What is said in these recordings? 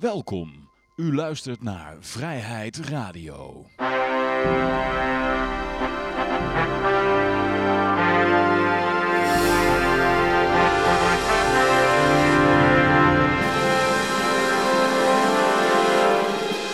Welkom. U luistert naar Vrijheid Radio.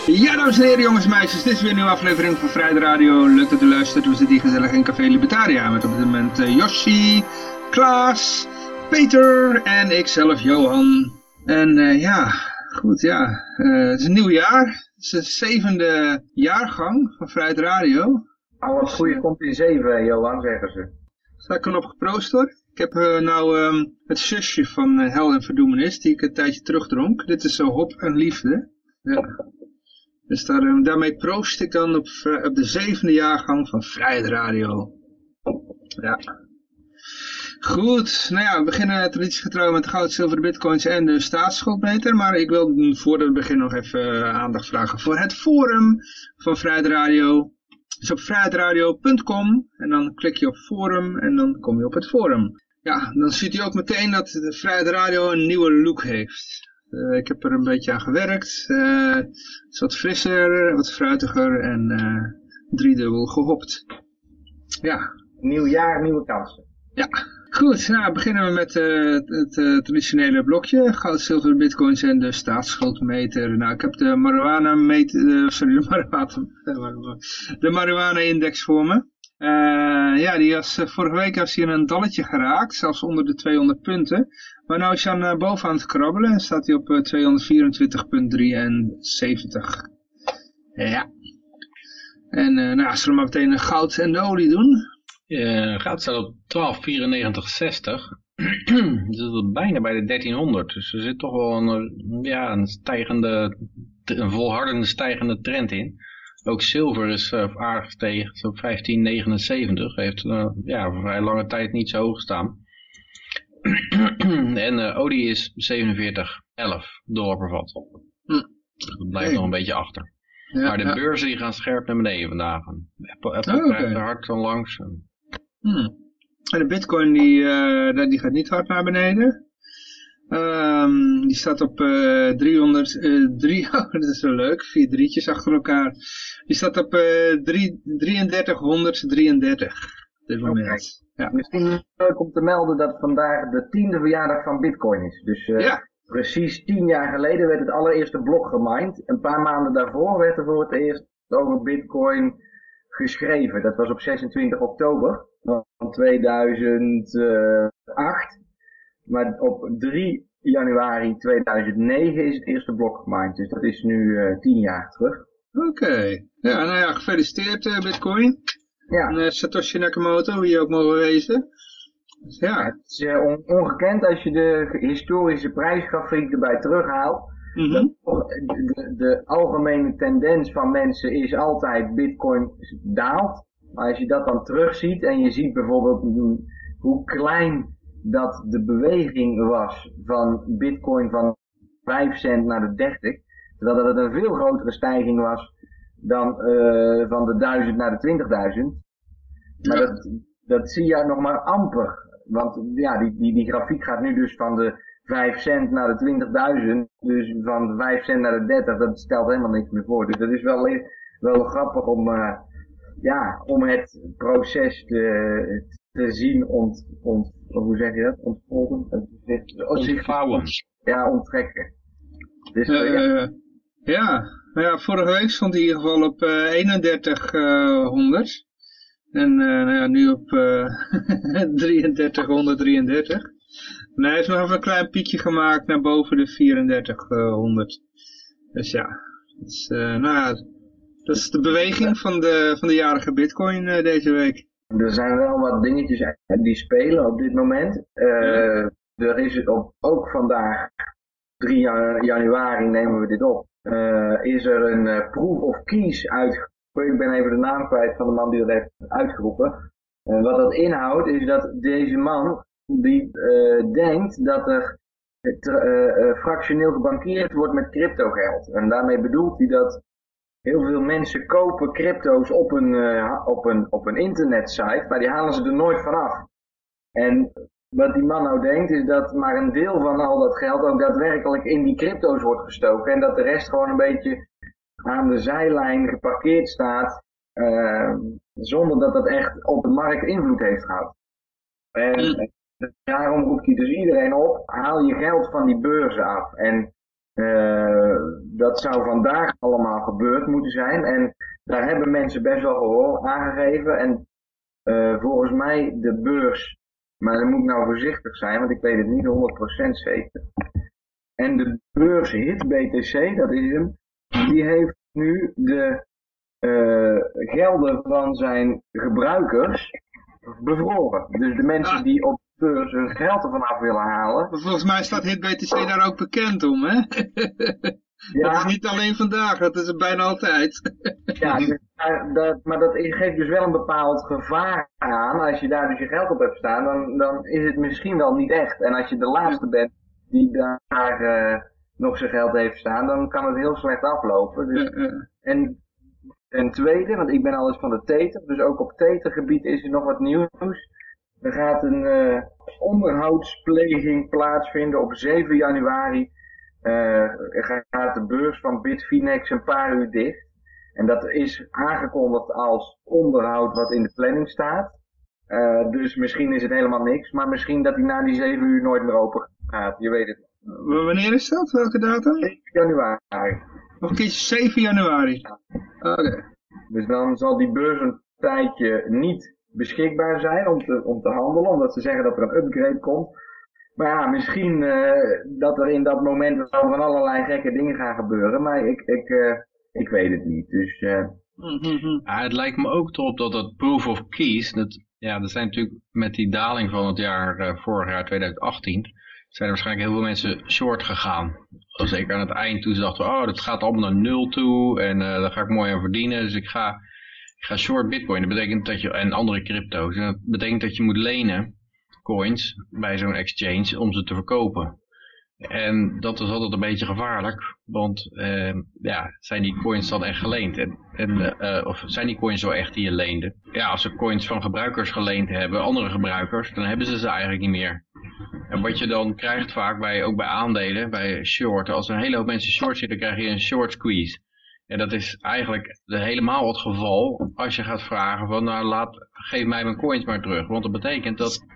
Ja, dames en heren, jongens en meisjes, dit is weer een nieuwe aflevering van Vrijheid Radio. Leuk dat u luistert. We zitten hier gezellig in Café Libertaria met op dit moment uh, Yoshi, Klaas, Peter en ikzelf, Johan. En uh, ja, goed, ja, uh, het is een nieuw jaar. Het is de zevende jaargang van Vrijheid Radio. Al het goede komt in zeven, Johan, zeggen ze. Sta ik erop geproost hoor. Ik heb uh, nou um, het zusje van uh, Hel en Verdoemenis, die ik een tijdje terug dronk. Dit is zo hop en liefde. Ja. Dus daar, um, daarmee proost ik dan op, op de zevende jaargang van Vrijheid Radio. Ja. Goed, nou ja, we beginnen traditiegetrouw met goud, zilver, bitcoins en de staatsschuldmeter. Maar ik wil voordat we beginnen nog even aandacht vragen voor het forum van Vrijheid Radio. Dus op vrijheidradio.com en dan klik je op forum en dan kom je op het forum. Ja, dan ziet u ook meteen dat de Vrijheid Radio een nieuwe look heeft. Uh, ik heb er een beetje aan gewerkt. Uh, het is wat frisser, wat fruitiger en uh, driedubbel gehopt. Ja. Nieuw jaar, nieuwe kansen. Ja. Goed, nou beginnen we met uh, het uh, traditionele blokje. Goud, zilver, bitcoins en de staatsschuldmeter. Nou, ik heb de marijuana meter, uh, sorry, de marijuana, de marijuana index voor me. ja, die was, vorige week was hij in een dalletje geraakt, zelfs onder de 200 punten. Maar nu is hij aan boven aan het krabbelen en staat hij op 224,73. Ja. En nou, als we maar meteen goud en de olie doen. Uh, goud staat op 1294,60. dus bijna bij de 1300. Dus er zit toch wel een, ja, een stijgende, een volhardende stijgende trend in. Ook zilver is uh, aardig gestegen, op 1579. Heeft uh, ja, voor vrij lange tijd niet zo hoog gestaan. en olie is 47,11 dollar per vat. Hm. Dat blijft nog een beetje achter. Ja, maar de ja. beurzen die gaan scherp naar beneden vandaag. Apple, Apple oh, okay. er hard van langs. Hmm. En de bitcoin die, uh, die gaat niet hard naar beneden. Um, die staat op uh, 300, uh, 3, oh, dat is wel leuk, vier drietjes achter elkaar. Die staat op uh, 3333 op dit moment. Okay. Ja. Misschien leuk om te melden dat vandaag de tiende verjaardag van bitcoin is. Dus ja. precies tien jaar geleden werd het allereerste blok gemined. Een paar maanden daarvoor werd er voor het eerst over bitcoin geschreven. Dat was op 26 oktober van 2008. Maar op 3 januari 2009 is het eerste blok gemined. Dus dat is nu uh, 10 jaar terug. Oké. Okay. Ja, nou ja, gefeliciteerd uh, Bitcoin. Ja. En uh, Satoshi Nakamoto, wie je ook mogen wezen. Dus ja. Het is on ongekend als je de historische prijsgrafiek erbij terughaalt. Mm -hmm. de, de algemene tendens van mensen is altijd Bitcoin daalt. Maar als je dat dan terugziet en je ziet bijvoorbeeld hoe klein dat de beweging was van bitcoin van 5 cent naar de 30, terwijl dat het een veel grotere stijging was dan uh, van de 1000 naar de 20.000. Maar dat, dat zie je nog maar amper. Want ja, die, die, die grafiek gaat nu dus van de 5 cent naar de 20.000. Dus van de 5 cent naar de 30, dat stelt helemaal niks meer voor. Dus dat is wel, wel grappig om... Uh, ja, om het proces te, te zien ont, ont, hoe zeg je dat? Ontvolgen? Ontvouwen. Ja, onttrekken. Dus, uh, ja. ja. Nou ja, vorige week stond hij in ieder geval op uh, 3100. En nou ja, nu op 3333. En hij heeft nog even een klein piekje gemaakt naar boven de 3400. Dus ja, dus, nou ja, dat is de beweging van de, van de jarige bitcoin uh, deze week. Er zijn wel wat dingetjes die spelen op dit moment. Ja. Er is op, ook vandaag, 3 januari nemen we dit op, uh, is er een proof of keys uitgeroepen. Ik ben even de naam kwijt van de man die dat heeft uitgeroepen. wat dat inhoudt is dat deze man, die denkt dat er fractioneel gebankeerd wordt met crypto geld. En daarmee bedoelt hij dat Heel veel mensen kopen crypto's op een, uh, op een, op een internetsite, maar die halen ze er nooit vanaf. En wat die man nou denkt is dat maar een deel van al dat geld ook daadwerkelijk in die crypto's wordt gestoken. En dat de rest gewoon een beetje aan de zijlijn geparkeerd staat. Uh, zonder dat dat echt op de markt invloed heeft gehad. En daarom roept hij dus iedereen op, haal je geld van die beurzen af. En uh, dat zou vandaag allemaal gebeurd moeten zijn. En daar hebben mensen best wel gehoor aangegeven. En uh, volgens mij de beurs, maar dan moet ik nou voorzichtig zijn, want ik weet het niet 100% zeker. En de beurs HIT BTC, dat is hem, die heeft nu de uh, gelden van zijn gebruikers bevroren. Dus de mensen die op de beurs hun geld ervan af willen halen. Maar volgens mij staat HitBTC daar ook bekend om, hè? Ja. Dat is niet alleen vandaag, dat is het bijna altijd. ja, dus, dat, maar dat geeft dus wel een bepaald gevaar aan. Als je daar dus je geld op hebt staan, dan, dan is het misschien wel niet echt. En als je de laatste bent die daar uh, nog zijn geld heeft staan, dan kan het heel slecht aflopen. Dus, En ten tweede, want ik ben alles van de Tether, dus ook op Tethergebied is er nog wat nieuws. Er gaat een uh, onderhoudspleging plaatsvinden op 7 januari. Uh, gaat de beurs van Bitfinex een paar uur dicht. En dat is aangekondigd als onderhoud wat in de planning staat. Uh, dus misschien is het helemaal niks, maar misschien dat hij na die 7 uur nooit meer open gaat. Je weet het. Wanneer is dat? Welke datum? 7 januari. Nog een keertje 7 januari. Oké. Dus dan zal die beurs een tijdje niet beschikbaar zijn om te, om te handelen, omdat ze zeggen dat er een upgrade komt. Maar ja, misschien uh, dat er in dat moment wel van allerlei gekke dingen gaan gebeuren, maar ik, ik, uh, ik weet het niet. Dus, uh... ja, het lijkt me ook top dat dat proof of keys, dat, ja, dat zijn natuurlijk met die daling van het jaar, vorig jaar 2018, zijn er waarschijnlijk heel veel mensen short gegaan. Zeker aan het eind toen ze dachten, oh dat gaat allemaal naar nul toe en uh, daar ga ik mooi aan verdienen. Dus ik ga, ga short bitcoin. Dat betekent dat je, en andere crypto's. dat betekent dat je moet lenen coins bij zo'n exchange om ze te verkopen. En dat is altijd een beetje gevaarlijk, want uh, ja, zijn die coins dan echt geleend? En, en uh, of zijn die coins zo echt die je leende? Ja, als ze coins van gebruikers geleend hebben, andere gebruikers, dan hebben ze ze eigenlijk niet meer. En wat je dan krijgt vaak bij, ook bij aandelen, bij short, als een hele hoop mensen short zitten, krijg je een short squeeze. En dat is eigenlijk helemaal het geval als je gaat vragen van nou laat, geef mij mijn coins maar terug. Want dat betekent dat,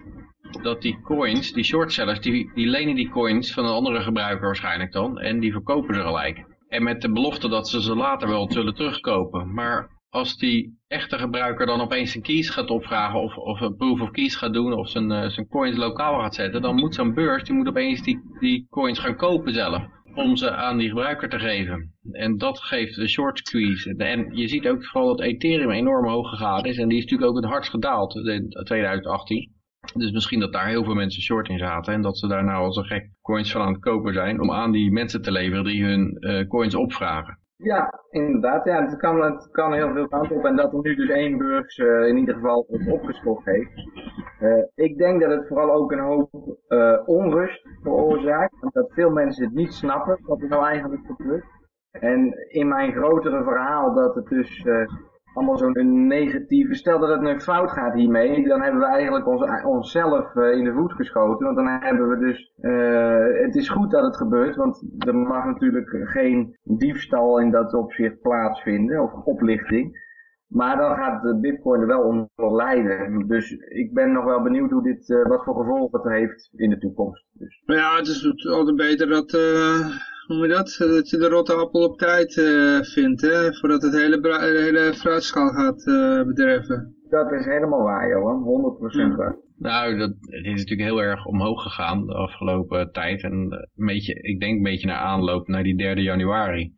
dat die coins, die shortsellers, die, die lenen die coins van een andere gebruiker waarschijnlijk dan. En die verkopen ze gelijk. En met de belofte dat ze ze later wel zullen terugkopen. Maar als die echte gebruiker dan opeens zijn keys gaat opvragen of, of een proof of keys gaat doen of zijn, uh, zijn coins lokaal gaat zetten, dan moet zo'n beurs, die moet opeens die, die coins gaan kopen zelf om ze aan die gebruiker te geven. En dat geeft de short squeeze. En je ziet ook vooral dat Ethereum enorm hoog gegaan is en die is natuurlijk ook het hardst gedaald in 2018. Dus misschien dat daar heel veel mensen short in zaten en dat ze daar nou als een gek coins van aan het kopen zijn om aan die mensen te leveren die hun uh, coins opvragen. Ja, inderdaad. Ja, het, kan, kan heel veel kanten op. En dat er nu dus één beurs uh, in ieder geval opgeschokt heeft. Uh, ik denk dat het vooral ook een hoop uh, onrust veroorzaakt. Dat veel mensen het niet snappen wat er nou eigenlijk gebeurt. En in mijn grotere verhaal dat het dus allemaal zo'n negatieve... Stel dat het een fout gaat hiermee, dan hebben we eigenlijk ons, onszelf uh, in de voet geschoten. Want dan hebben we dus... Uh, het is goed dat het gebeurt, want er mag natuurlijk geen diefstal in dat opzicht plaatsvinden, of oplichting. Maar dan gaat de bitcoin er wel onder lijden. Dus ik ben nog wel benieuwd hoe dit, uh, wat voor gevolgen het heeft in de toekomst. Dus. Ja, het is altijd beter dat noem je dat? Dat je de rotte appel op tijd uh, vindt, hè? Voordat het hele, de hele fruitschaal gaat uh, bederven. Dat is helemaal waar, Johan. 100% ja. waar. Nou, dat, het is natuurlijk heel erg omhoog gegaan de afgelopen tijd. En een beetje, ik denk een beetje naar aanloop naar die 3 januari.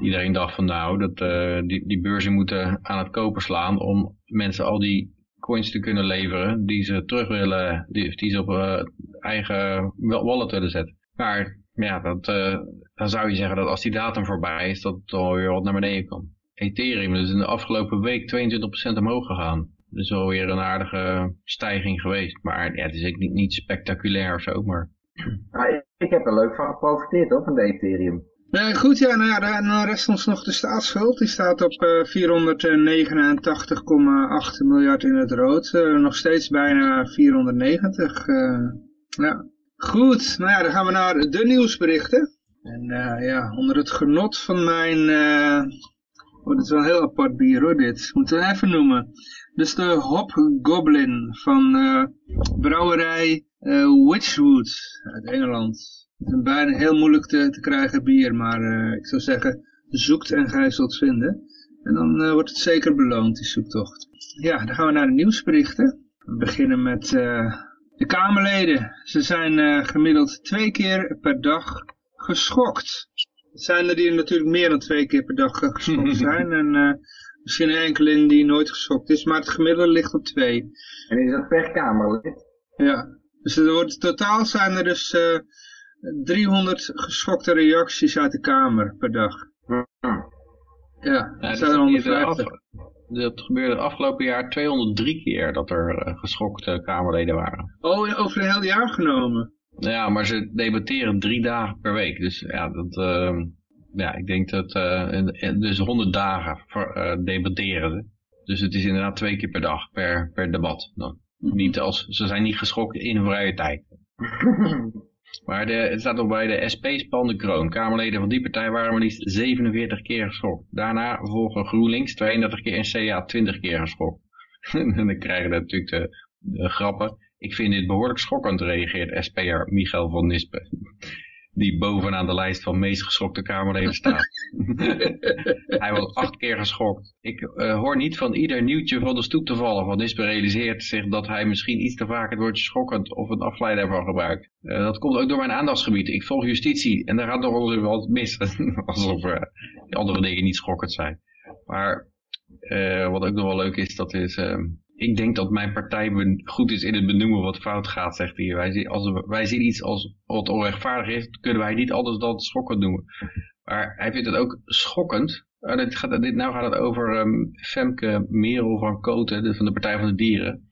Iedereen dacht van nou, dat, uh, die, die beurzen moeten aan het kopen slaan om mensen al die coins te kunnen leveren die ze terug willen, die, die ze op uh, eigen wallet willen zetten. Maar ja, dat, uh, dan zou je zeggen dat als die datum voorbij is, dat het alweer wat naar beneden kan. Ethereum is in de afgelopen week 22% omhoog gegaan. Dat is alweer een aardige stijging geweest. Maar ja, het is niet, niet spectaculair of zo, maar... ik heb er leuk van geprofiteerd hoor, van de Ethereum. Nee, goed, ja, nou ja, dan rest ons nog de staatsschuld. Die staat op uh, 489,8 miljard in het rood. Uh, nog steeds bijna 490. Uh, ja. Goed, nou ja, dan gaan we naar de nieuwsberichten. En ja, onder het genot van mijn... oh, dit is wel een heel apart bier hoor, dit. Moeten we even noemen. Dus de Hop Goblin van brouwerij Witchwood uit Engeland. Is bijna heel moeilijk te, te krijgen bier, maar uh, ik zou zeggen, zoekt en gij zult vinden. En dan uh, wordt het zeker beloond, die zoektocht. Ja, dan gaan we naar de nieuwsberichten. We beginnen met uh, de Kamerleden. Ze zijn gemiddeld twee keer per dag geschokt. Het zijn er die natuurlijk meer dan twee keer per dag geschokt zijn. en misschien enkele die nooit geschokt is, maar het gemiddelde ligt op twee. En is dat per Kamerlid? Ja, dus er wordt, totaal zijn er dus 300 geschokte reacties uit de Kamer per dag. Ja, dat zijn er 150. Dat gebeurde afgelopen jaar 203 keer dat er uh, geschokte Kamerleden waren. Oh, over een heel jaar genomen? Ja, maar ze debatteren drie dagen per week. Dus ja, dat, uh, ja ik denk dat... Uh, dus 100 dagen voor, uh, debatteren ze. Dus het is inderdaad twee keer per dag per, per debat. Dan. Niet als, ze zijn niet geschokt in een vrije tijd. Maar het staat ook bij de SP spande kroon. Kamerleden van die partij waren maar liefst 47 keer geschokt. Daarna volgen GroenLinks 32 keer en CA 20 keer geschokt. en dan krijgen we natuurlijk de, de, grappen. Ik vind dit behoorlijk schokkend, reageert SP'er Michael van Nispen die bovenaan de lijst van meest geschokte Kamerleden staat. Hij wordt acht keer geschokt. Ik uh, hoor niet van ieder nieuwtje van de stoep te vallen. Van Nispe realiseert zich dat hij misschien iets te vaak het woordje schokkend of een afleider van gebruikt. Uh, dat komt ook door mijn aandachtsgebied. Ik volg justitie en daar gaat nog wel eens wat mis. Alsof uh, andere dingen niet schokkend zijn. Maar wat ook nog wel leuk is, dat is... Ehm, ik denk dat mijn partij goed is in het benoemen wat fout gaat, zegt hij. Wij zien, als, wij zien iets als wat onrechtvaardig is, kunnen wij niet anders dan schokkend noemen. Maar hij vindt het ook schokkend. Uh, dit gaat, dit, nou gaat het over um, Femke Merel van Koten, van de Partij van de Dieren.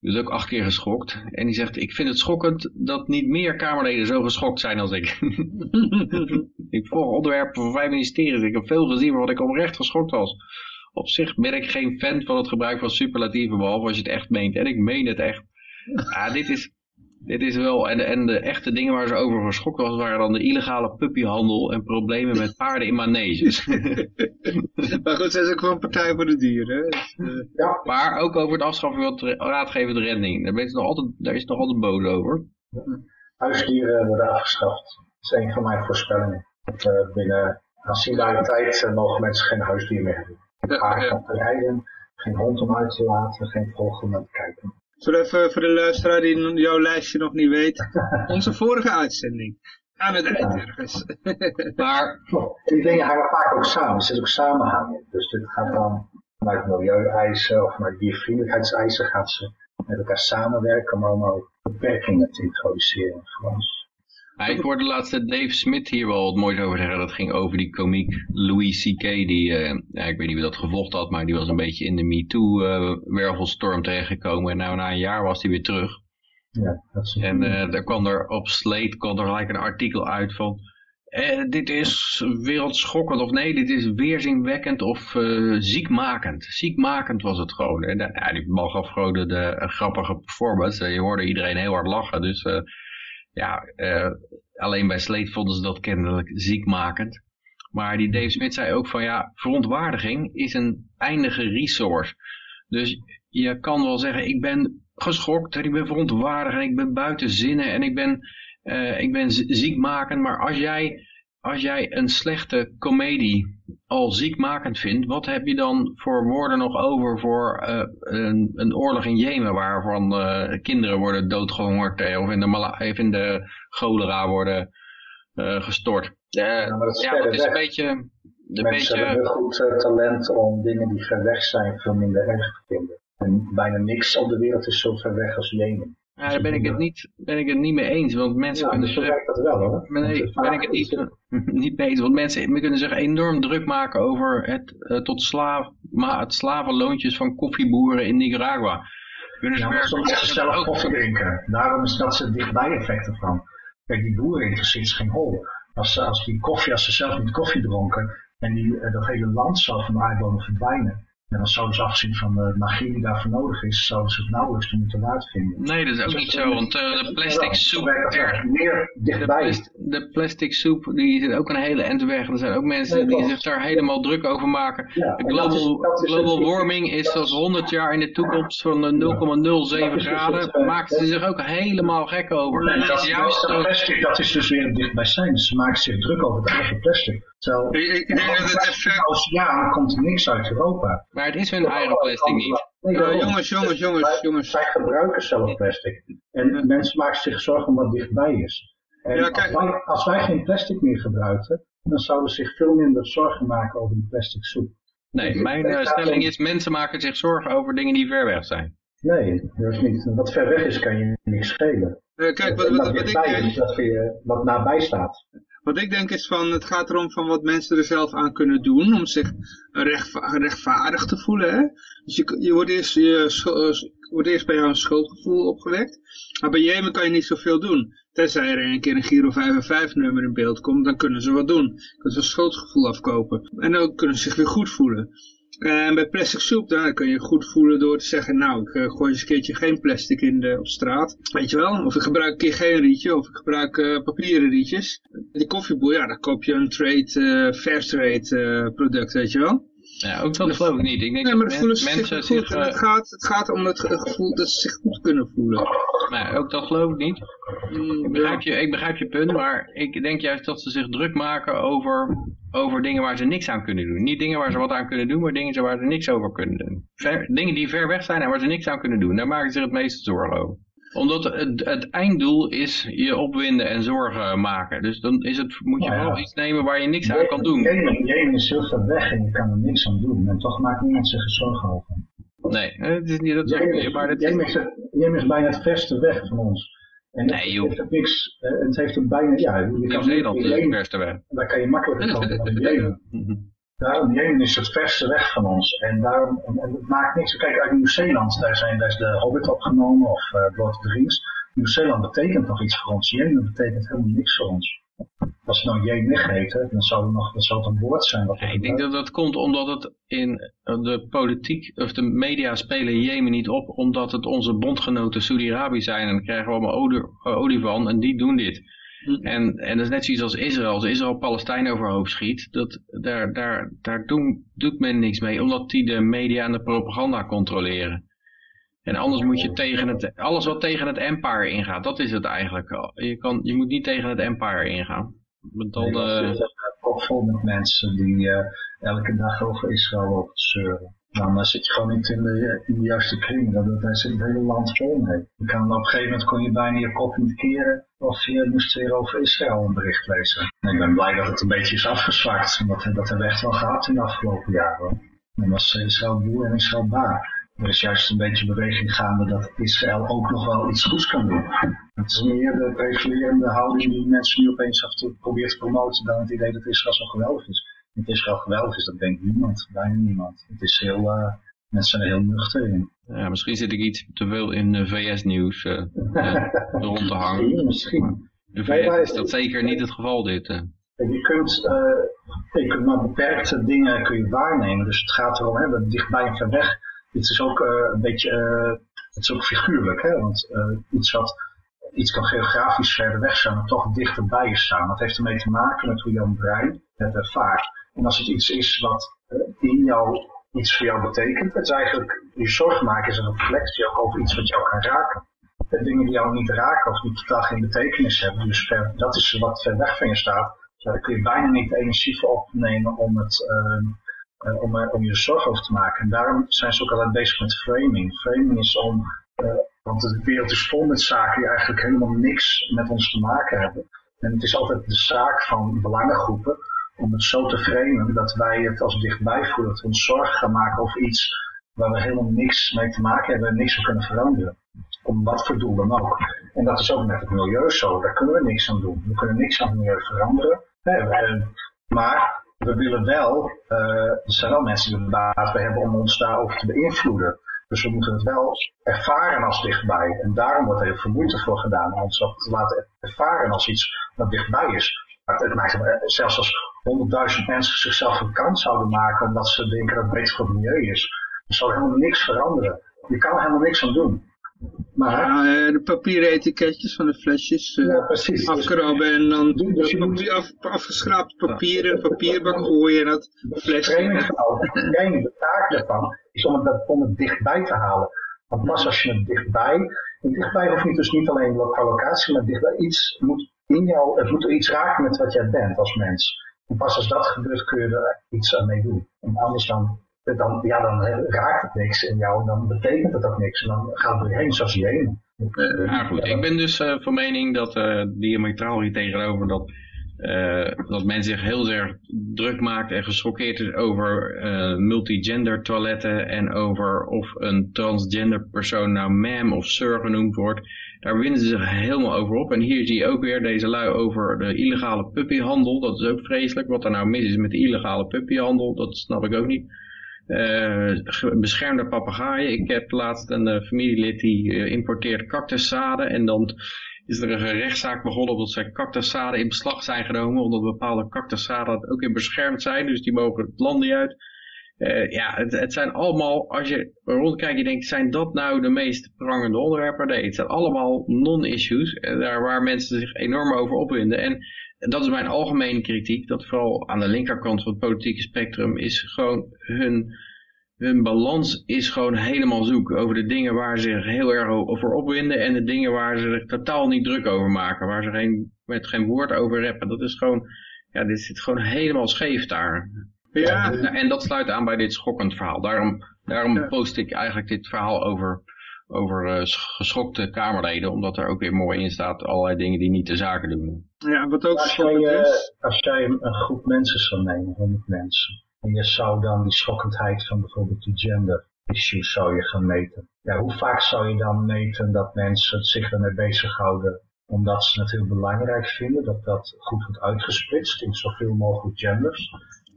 Die is ook acht keer geschokt. En die zegt, ik vind het schokkend dat niet meer Kamerleden zo geschokt zijn als ik. ik volg onderwerpen van vijf ministeries. Ik heb veel gezien waar ik oprecht geschokt was op zich ben ik geen fan van het gebruik van superlatieven, behalve als je het echt meent. En ik meen het echt. Ja, dit is, dit is wel, en de, en de echte dingen waar ze over geschokt was, waren dan de illegale puppyhandel en problemen met paarden in maneges. maar goed, zij is ook gewoon Partij voor de Dieren. Dus, uh... ja. Maar ook over het afschaffen van het raadgevende rending. Daar, ben je nog altijd, daar is nog altijd boos over. Huisdieren worden afgeschaft. Dat is een van mijn voorspellingen. Dat, uh, binnen aanzienbare tijd uh, mogen mensen geen huisdier meer hebben paard om te rijden, geen hond om uit te laten, geen vogel om te kijken. Zo even voor de luisteraar die jouw lijstje nog niet weet. Onze vorige uitzending. Aan het eind ergens. maar... Die dingen hangen vaak ook samen. Er zit ook samenhangen. Dus dit gaat dan vanuit milieueisen of vanuit diervriendelijkheidseisen gaat ze met elkaar samenwerken om allemaal beperkingen te introduceren. Gewoon ja, ik hoorde laatst Dave Smith hier wel wat moois over zeggen. Dat ging over die komiek Louis C.K. Die, uh, ja, ik weet niet wie dat gevolgd had, maar die was een beetje in de MeToo-wervelstorm uh, terechtgekomen. En nou, na een jaar was hij weer terug. Ja, dat is en uh, daar kwam er op Slate kwam er like een artikel uit van... Eh, dit is wereldschokkend of nee, dit is weerzinwekkend of ziekmakend. Ziekmakend was het gewoon. En, die man gaf gewoon de, de grappige performance. je hoorde iedereen heel hard lachen, dus ja, uh, alleen bij Slate vonden ze dat kennelijk ziekmakend. Maar die Dave Smith zei ook van ja, verontwaardiging is een eindige resource. Dus je kan wel zeggen, ik ben geschokt en ik ben verontwaardigd en ik ben buiten zinnen en ik ben, uh, ik ben ziekmakend. Maar als jij als jij een slechte komedie al ziekmakend vindt, wat heb je dan voor woorden nog over voor uh, een, een, oorlog in Jemen waarvan uh, kinderen worden doodgehongerd eh, of in de, of in de cholera worden uh, gestort? ja, dat is, ja, dat is een beetje... Een Mensen beetje... hebben goed talent om dingen die ver weg zijn veel minder erg te vinden. En bijna niks op de wereld is zo ver weg als Jemen. Ja, daar ben ik het niet, ben ik het niet mee eens, want mensen ja, kunnen dus zich... dat wel hoor. Nee, ben ik het niet, niet mee eens, want mensen kunnen zich enorm druk maken over het uh, tot slaaf, maar het slavenloontjes van koffieboeren in Nicaragua. Kunnen ze ja, maar soms zelf koffie drinken. Daarom is dat ze dichtbij effecten van. Kijk, die boeren interesseert geen hol. als, als die koffie, als ze zelf niet koffie dronken en die, dat hele land zou van de aardbomen verdwijnen, en dan zouden ze afgezien van de magie die daarvoor nodig is, zouden ze het nauwelijks te moeten uitvinden. Nee, dat is ook Dus niet zo, want uh, de plastic soep er, er meer dichtbij. de plastic soep, die zit ook een hele end weg. Er zijn ook mensen Nee, die klopt. zich daar helemaal druk over maken. Ja, De en dat is- global, dat is global het- warming is zoals is- 100 jaar in de toekomst van de 0,07 Dat is dus graden. eh, Maken ze zich ook helemaal gek over. Nee, dat, is juist dat zo- plastic, dat is dus weer het dichtbijzijn. Ze maken zich druk over het eigen plastic. Terwijl Ik, ik, ik denk dat het effect... oceaan komt er niks uit Europa. Maar het is hun eigen plastic niet. Ja, daarom. jongens, jongens, jongens, jongens. Wij gebruiken zelf plastic. En mensen maken zich zorgen om wat dichtbij is. En Ja, als, wij, als wij geen plastic meer gebruikten, dan zouden ze zich veel minder zorgen maken over die plastic soep. Nee, mijn eh, stelling is, mensen maken zich zorgen over dingen die ver weg zijn. Nee, dat is niet. Wat ver weg is, kan je niks schelen. Eh, kijk, wat, wat, wat wat, ik dichtbij denk, is, dat je, wat nabij staat. Wat ik denk is van, het gaat erom van wat mensen er zelf aan kunnen doen om zich rechtva rechtvaardig te voelen. Hè? Dus je, je, wordt eerst, je eh, wordt eerst bij jou een schuldgevoel opgewekt. Maar bij Jemen kan je niet zoveel doen. Tenzij er een keer een Giro 55 nummer in beeld komt, dan kunnen ze wat doen. Kunnen ze een schuldgevoel afkopen. En dan kunnen ze zich weer goed voelen. En bij plastic soep, daar kun je goed voelen door te zeggen, nou, ik eh, gooi eens een keertje geen plastic in de, op straat. Weet je wel? Of ik gebruik een keer geen rietje, of ik gebruik eh, papieren rietjes. Die koffieboer, ja, dan koop je een trade, eh fair trade eh, product, weet je wel? Ja, ook dat geloof ik niet. Ik denk Nee, maar dat dan men- voelen ze zich mensen goed. zich... En eh, het, gaat, het gaat om het ge- gevoel dat ze zich goed kunnen voelen. nou, ook dat geloof ik niet. Mm, Ik begrijp, je, ik begrijp je punt, maar ik denk juist dat ze zich druk maken over, over dingen waar ze niks aan kunnen doen. Niet dingen waar ze wat aan kunnen doen, maar dingen waar ze niks over kunnen doen. Ver- dingen die ver weg zijn en waar ze niks aan kunnen doen. Daar maken ze zich het meeste zorgen over. Omdat het, het einddoel is je opwinden en zorgen maken. Dus dan is het, moet je Nou ja. wel iets nemen waar je niks aan kan doen. Jemen, is heel ver weg en je kan er niks aan doen. En toch maakt niemand zich er zorgen over. Nee, het is niet, dat is, maar dat is, bijna het verste weg van ons. En Nee, het joh. heeft niks, eh, het heeft ook bijna, ja, je kan Nieuw-Zeeland is het verste weg. daar kan je makkelijker komen dan Jemen. Daarom, Jemen is het verste weg van ons. En daarom, en, en het maakt niks. Kijk, uit Nieuw-Zeeland, daar, zijn, is de Hobbit opgenomen, of uh, Lord of the Rings. Nieuw-Zeeland betekent nog iets voor ons. Jemen betekent helemaal niks voor ons. Als we nou Jemen heten, dan zou het nog, zou het een woord zijn. Wat Ja, ik denk dat dat komt omdat het in de politiek, of de media spelen Jemen niet op, omdat het onze bondgenoten Saudi-Arabië zijn. En dan krijgen we allemaal olie, olie van en die doen dit. Hm. En, en dat is net zoiets als Israël. Als Israël Palestijn overhoop schiet, dat, daar, daar, daar doen, doet men niks mee, omdat die de media en de propaganda controleren. En anders moet je tegen het, alles wat tegen het empire ingaat, dat is het eigenlijk. Je, kan, je moet niet tegen het empire ingaan. Want Dan, Nee, eh, dat is met mensen die uh, elke dag over Israël over zeuren. Dan uh, zit je gewoon niet in de, juiste kring. Dat, zit het hele land vol mee. Op een gegeven moment kon je bijna je kop niet keren of je moest weer over Israël een bericht lezen. En ik ben blij dat het een beetje is afgezwakt. Want dat hebben we echt wel gehad in de afgelopen jaren. Dan was Israël boer en Israël baar. Er is juist een beetje beweging gaande dat Israël ook nog wel iets goeds kan doen. Het is meer de regulerende houding die mensen nu opeens proberen te promoten dan het idee dat Israël zo geweldig is. Dat Israël geweldig is, dat denkt niemand, bijna niemand. Het is heel, uh, mensen zijn er heel nuchter in. Ja, misschien zit ik iets te veel in uh, VS-nieuws uh, rond te hangen. Misschien, misschien. De VS is dat zeker niet het geval dit. Je kunt, je kunt maar beperkte dingen kun je waarnemen. Dus het gaat erom, hè, dichtbij en ver weg dit is ook een beetje, het is ook figuurlijk, hè? want iets wat, iets kan geografisch verder weg zijn, maar toch dichterbij je staan. Dat heeft ermee te maken met hoe jouw brein het ervaart. En als het iets is wat in jou, iets voor jou betekent, het is eigenlijk, je zorgen maken is een reflectie ook over iets wat jou kan raken. De dingen die jou niet raken of die totaal geen betekenis hebben, dus ver, dat is wat ver weg van je staat, daar kun je bijna niet de energie voor opnemen om het uh, om, uh, om je zorgen over te maken. En daarom zijn ze ook altijd bezig met framing. Framing is om, want de wereld is vol met zaken die eigenlijk helemaal niks met ons te maken hebben. En het is altijd de zaak van belangengroepen om het zo te framen dat wij het als dichtbij voelen. Dat we ons zorgen gaan maken over iets waar we helemaal niks mee te maken hebben en niks aan kunnen veranderen. Om wat voor doel dan ook. En dat is ook met het milieu zo. Daar kunnen we niks aan doen. We kunnen niks aan het milieu veranderen. Nee, maar we willen wel, uh, er zijn wel mensen die baat bij hebben om ons daarover te beïnvloeden. Dus we moeten het wel ervaren als dichtbij. En daarom wordt er heel veel moeite voor gedaan om ons dat te laten ervaren als iets wat dichtbij is. het maakt, zelfs als honderdduizend mensen zichzelf een kans zouden maken omdat ze denken dat het beter voor het milieu is, dan zal er helemaal niks veranderen. Je kan er helemaal niks aan doen. Maar, ja, de papieren etiketjes van de flesjes uh, ja, precies. afkrabben en dan dus je moet... af, afgeschraapt papier in een papierbak gooien en dat flesje. De taak daarvan is om het, om het dichtbij te halen. Want pas als je het dichtbij, en dichtbij hoeft niet dus niet alleen qua locatie, maar dichtbij iets moet in jou, het moet er iets raken met wat jij bent als mens. En pas als dat gebeurt kun je er iets aan mee doen. En anders dan, dan, ja, dan raakt het niks in jou en dan betekent het ook niks. En dan gaat het heen zoals je heen. Uh, goed, ik ben dus uh, van mening dat uh, diametraal hier tegenover dat dat men zich heel erg druk maakt en geschokkeerd is over multigender toiletten en over of een transgender persoon nou ma'am of sir genoemd wordt. Daar winnen ze zich helemaal over op. En hier zie je ook weer deze lui over de illegale puppyhandel. Dat is ook vreselijk. Wat er nou mis is met de illegale puppyhandel, dat snap ik ook niet. Uh, beschermde papegaaien. Ik heb laatst een familielid die importeert cactuszaden en dan is er een rechtszaak begonnen omdat zijn cactuszaden in beslag zijn genomen, omdat bepaalde cactuszaden ook in beschermd zijn, dus die mogen het land niet uit. Uh, ja, het, het, zijn allemaal, als je rondkijkt, je denkt, zijn dat nou de meest prangende onderwerpen? Nee, het zijn allemaal non-issues, uh, daar waar mensen zich enorm over opwinden. En dat is mijn algemene kritiek, dat vooral aan de linkerkant van het politieke spectrum is gewoon hun hun balans is gewoon helemaal zoek over de dingen waar ze zich heel erg over opwinden en de dingen waar ze zich totaal niet druk over maken, waar ze geen, met geen woord over rappen. Dat is gewoon, ja, dit zit gewoon helemaal scheef daar. Ja. En dat sluit aan bij dit schokkend verhaal. Daarom, daarom post ik eigenlijk dit verhaal over, over uh, geschokte Kamerleden, omdat er ook weer mooi in staat allerlei dingen die niet de zaken doen. Ja, wat ook als jij, is... Als jij een groep mensen zou nemen, 100 mensen, en je zou dan die schokkendheid van bijvoorbeeld de gender issues zou je gaan meten. Ja, hoe vaak zou je dan meten dat mensen zich ermee bezighouden omdat ze het heel belangrijk vinden dat dat goed wordt uitgesplitst in zoveel mogelijk genders.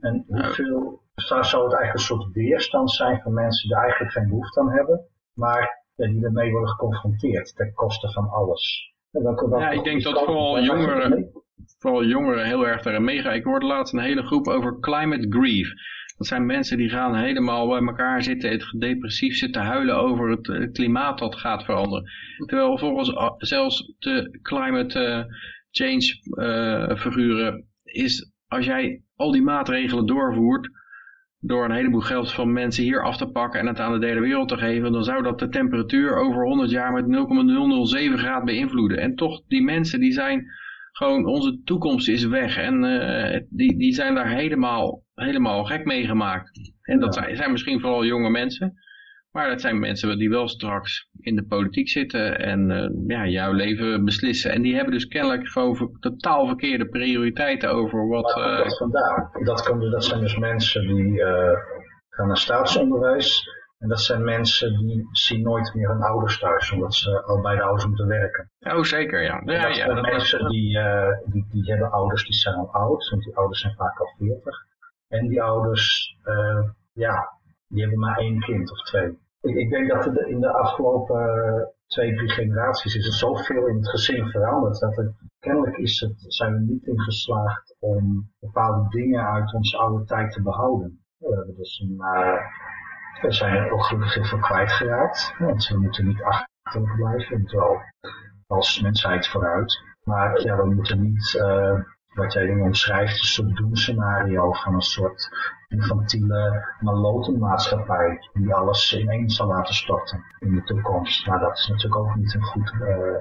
En hoeveel zou, zou het eigenlijk een soort weerstand zijn van mensen die eigenlijk geen behoefte aan hebben, maar die ermee worden geconfronteerd ten koste van alles. welke, welke ja, ik denk dat vooral jongeren, vooral jongeren heel erg daarin meegaan. Ik hoorde laatst een hele groep over climate grief. Dat zijn mensen die gaan helemaal bij elkaar zitten, het depressief zitten huilen over het eh, klimaat dat gaat veranderen. Terwijl volgens eh, zelfs de climate uh, change uh, figuren is, als jij al die maatregelen doorvoert, door een heleboel geld van mensen hier af te pakken en het aan de derde wereld te geven, dan zou dat de temperatuur over 100 jaar met 0,007 graden beïnvloeden. En toch, die mensen die zijn gewoon onze toekomst is weg. En uh, die, die zijn daar helemaal, helemaal gek mee gemaakt. En dat zijn, zijn misschien vooral jonge mensen. Maar dat zijn mensen die wel straks in de politiek zitten en uh, ja, jouw leven beslissen. En die hebben dus kennelijk gewoon totaal verkeerde prioriteiten over wat... Uh, dat vandaan? Dat, dat zijn dus mensen die gaan naar staatsonderwijs en dat zijn mensen die zien nooit meer hun ouders thuis, omdat ze al bij de ouders moeten werken. Oh, zeker, ja. ja dat ja, zijn mensen die, uh, die, die hebben ouders die zijn al oud, want die ouders zijn vaak al 40. En die ouders, uh, ja, die hebben maar één kind of twee. Ik, ik denk dat in de afgelopen twee, drie generaties is er zoveel in het gezin veranderd, dat er kennelijk is zijn we niet in geslaagd om bepaalde dingen uit onze oude tijd te behouden. We hebben dus een... We zijn er ook gelukkig heel veel kwijtgeraakt. Want we moeten niet achter blijven. We moeten wel als mensheid vooruit. Maar ja, we moeten niet, uh, wat jij dan omschrijft, een soort doemscenario van een soort infantiele malotenmaatschappij die alles ineens zal laten storten in de toekomst. Maar dat is natuurlijk ook niet een goed uh,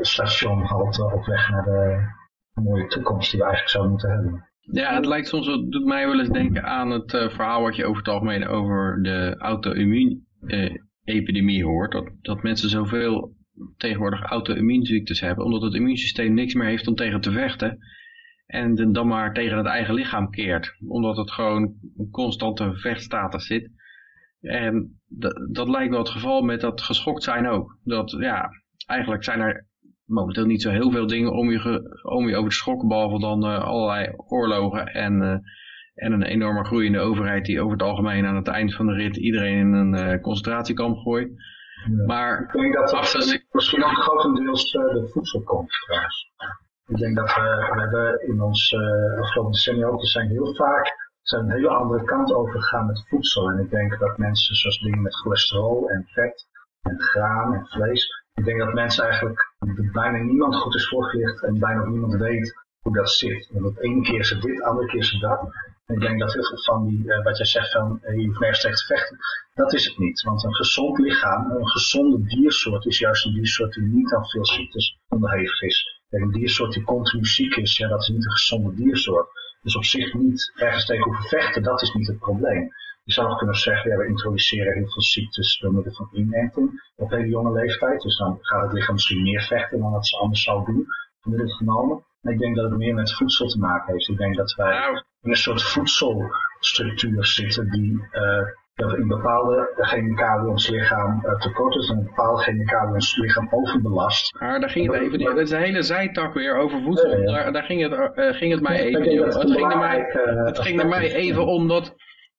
station halte op weg naar de mooie toekomst die we eigenlijk zouden moeten hebben. Ja, het lijkt soms, het doet mij wel eens denken aan het uh, verhaal wat je over het algemeen over de auto-immuun-epidemie hoort. Dat, dat mensen zoveel tegenwoordig auto-immuunziektes hebben, omdat het immuunsysteem niks meer heeft om tegen te vechten. En dan maar tegen het eigen lichaam keert, omdat het gewoon een constante vechtstatus zit. En dat lijkt wel het geval met dat geschokt zijn ook. Dat ja, eigenlijk zijn er momenteel niet zo heel veel dingen om je, om je over te schokken, behalve dan uh, allerlei oorlogen en, uh, en een enorme groeiende overheid die over het algemeen aan het eind van de rit iedereen in een uh, concentratiekamp gooit. Ja. Maar ik denk dat het misschien ook grotendeels de voedsel komt trouwens. Ik denk dat we, we hebben in ons uh, afgelopen er zijn heel vaak zijn een hele andere kant overgegaan met voedsel. En ik denk dat mensen zoals dingen met cholesterol en vet en graan en vlees, ik denk dat mensen eigenlijk, dat bijna niemand goed is voorgelicht en bijna niemand weet hoe dat zit. Want de ene keer het dit, de andere keer het dat. En ik denk dat heel veel van die, uh, wat jij zegt van, uh, je hoeft nergens tegen te vechten, dat is het niet. Want een gezond lichaam, een gezonde diersoort is juist een diersoort die niet aan veel ziektes onderhevig is. Kijk, een diersoort die continu ziek is, ja, dat is niet een gezonde diersoort. Dus op zich niet ergens tegen hoeven vechten, dat is niet het probleem. Je zou nog kunnen zeggen, ja, we introduceren heel veel ziektes door middel van inenting op hele jonge leeftijd. Dus dan gaat het lichaam misschien meer vechten dan wat ze anders zou doen, gemiddeld genomen. Maar ik denk dat het meer met voedsel te maken heeft. Ik denk dat wij nou. in een soort voedselstructuur zitten die uh, in bepaalde chemicaliën ons lichaam uh, tekort is en in bepaalde chemicaliën ons lichaam overbelast. Maar daar ging het even niet. Dat is een hele zijtak weer over voedsel. Daar, daar, ging, het, uh, ging het mij even Het, ging er mij, het ging er mij even om dat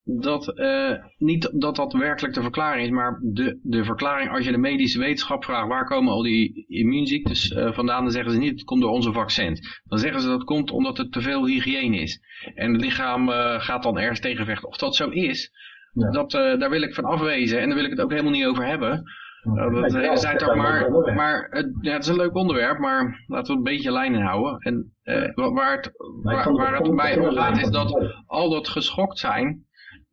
dat uh, niet dat dat werkelijk de verklaring is, maar de, de verklaring als je de medische wetenschap vraagt, waar komen al die immuunziektes uh, vandaan, dan zeggen ze niet, het komt door onze vaccins. Dan zeggen ze dat het komt omdat er te veel hygiëne is. En het lichaam gaat dan ergens tegenvechten. Of dat zo is, ja. dat, daar wil ik van afwezen en daar wil ik het ook helemaal niet over hebben. dat ja, zijn toch maar, maar het, ja, het is een leuk onderwerp, maar laten we een beetje lijnen houden. En waar het, waar, waar het mij om gaat is dat al dat geschokt zijn,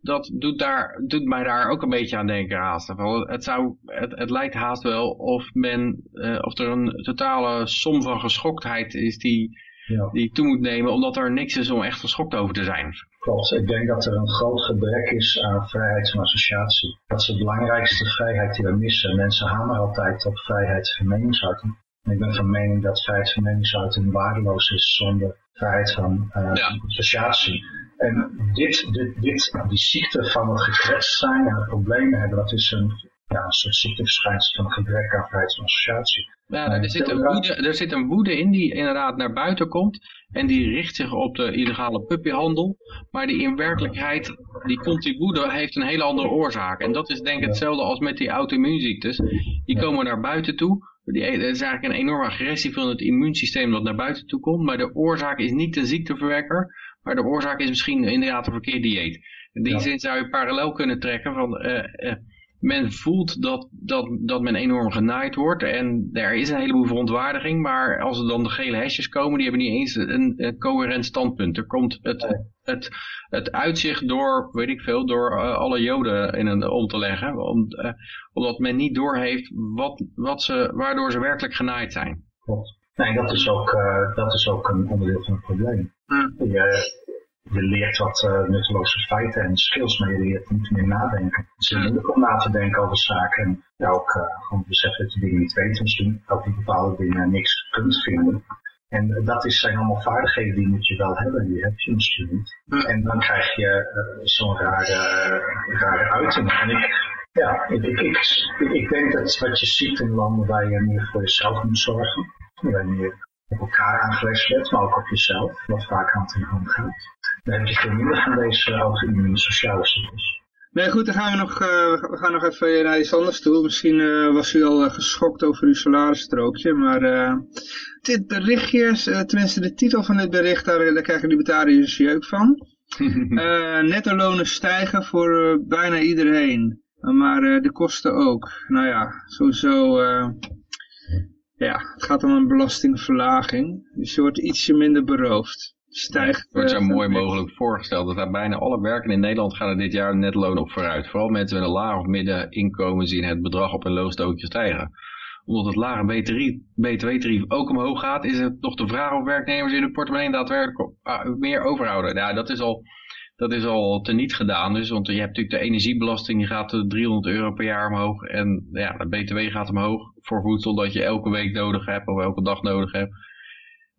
dat doet, daar, doet mij daar ook een beetje aan denken haast. Het, zou, het, het lijkt haast wel of, men, uh, of er een totale som van geschoktheid is die, ja. die toe moet nemen, omdat er niks is om echt geschokt over te zijn. Klopt, ik denk dat er een groot gebrek is aan vrijheid van associatie. Dat is de belangrijkste vrijheid die we missen. Mensen hameren altijd op vrijheid van meningsuiting. En ik ben van mening dat vrijheid van meningsuiting waardeloos is zonder vrijheid van uh, ja. associatie. En dit, dit, dit, die ziekte van het gekwetst zijn en het problemen hebben, dat is een, ja, een soort ziekteverschijnsel van gebrek aan vrijheid van associatie. Ja, er zit, een woede, er zit een woede in die inderdaad naar buiten komt en die richt zich op de illegale puppyhandel. Maar die in werkelijkheid, die komt die woede, heeft een hele andere oorzaak. En dat is denk ik hetzelfde als met die auto-immuunziektes. Die komen naar buiten toe. Die, er is eigenlijk een enorme agressie van het immuunsysteem dat naar buiten toe komt. Maar de oorzaak is niet de ziekteverwekker, maar de oorzaak is misschien inderdaad een verkeerd dieet. In die ja. zin zou je parallel kunnen trekken van... Uh, uh, men voelt dat, dat, dat men enorm genaaid wordt en er is een heleboel verontwaardiging, maar als er dan de gele hesjes komen, die hebben niet eens een, een coherent standpunt. Er komt het, nee. het, het uitzicht door, weet ik veel, door uh, alle joden in een, om te leggen, om, uh, omdat men niet doorheeft wat, wat ze, waardoor ze werkelijk genaaid zijn. Klopt. Nee, dat is ook, uh, dat is ook een onderdeel van het probleem. Mm. Je, je leert wat uh, nutteloze feiten en skills, maar je leert niet meer nadenken. Het is moeilijk om na te denken over zaken en ja, ook uh, gewoon beseffen dat je dingen niet weet, misschien ook die bepaalde dingen niks kunt vinden. En dat is, zijn allemaal vaardigheden die moet je wel hebben, die heb je misschien niet. En dan krijg je uh, zo'n rare, rare uiting. En ik, ja, ik, ik, denk dat wat je ziet in landen waar je meer voor jezelf moet zorgen, waar je meer op elkaar aangelegd bent, maar ook op jezelf, wat vaak hand in hand gaat. Dan heb je veel minder van deze auto-immune sociale ziektes. Nee, goed, dan gaan we nog, uh, we gaan nog even naar iets anders toe. Misschien uh, was u al uh, geschokt over uw salarisstrookje, maar dit berichtje, tenminste de titel van dit bericht, daar, daar krijgen libertariërs jeuk van. netto lonen stijgen voor bijna iedereen, maar de kosten ook. Nou ja, sowieso ja, het gaat om een belastingverlaging. Dus je wordt ietsje minder beroofd. Stijgt, het wordt zo uh, mooi mogelijk voorgesteld dat daar bijna alle werken in Nederland gaan er dit jaar netloon op vooruit. Vooral mensen met een laag of middeninkomen zien het bedrag op een loonstootje stijgen. Omdat het lage btw-tarief ook omhoog gaat, is het nog de vraag of werknemers in de portemonnee daadwerkelijk meer overhouden. Ja, dat is al dat is al teniet gedaan dus, want je hebt natuurlijk de energiebelasting, die gaat 300 euro per jaar omhoog. En ja, de btw gaat omhoog voor voedsel dat je elke week nodig hebt of elke dag nodig hebt.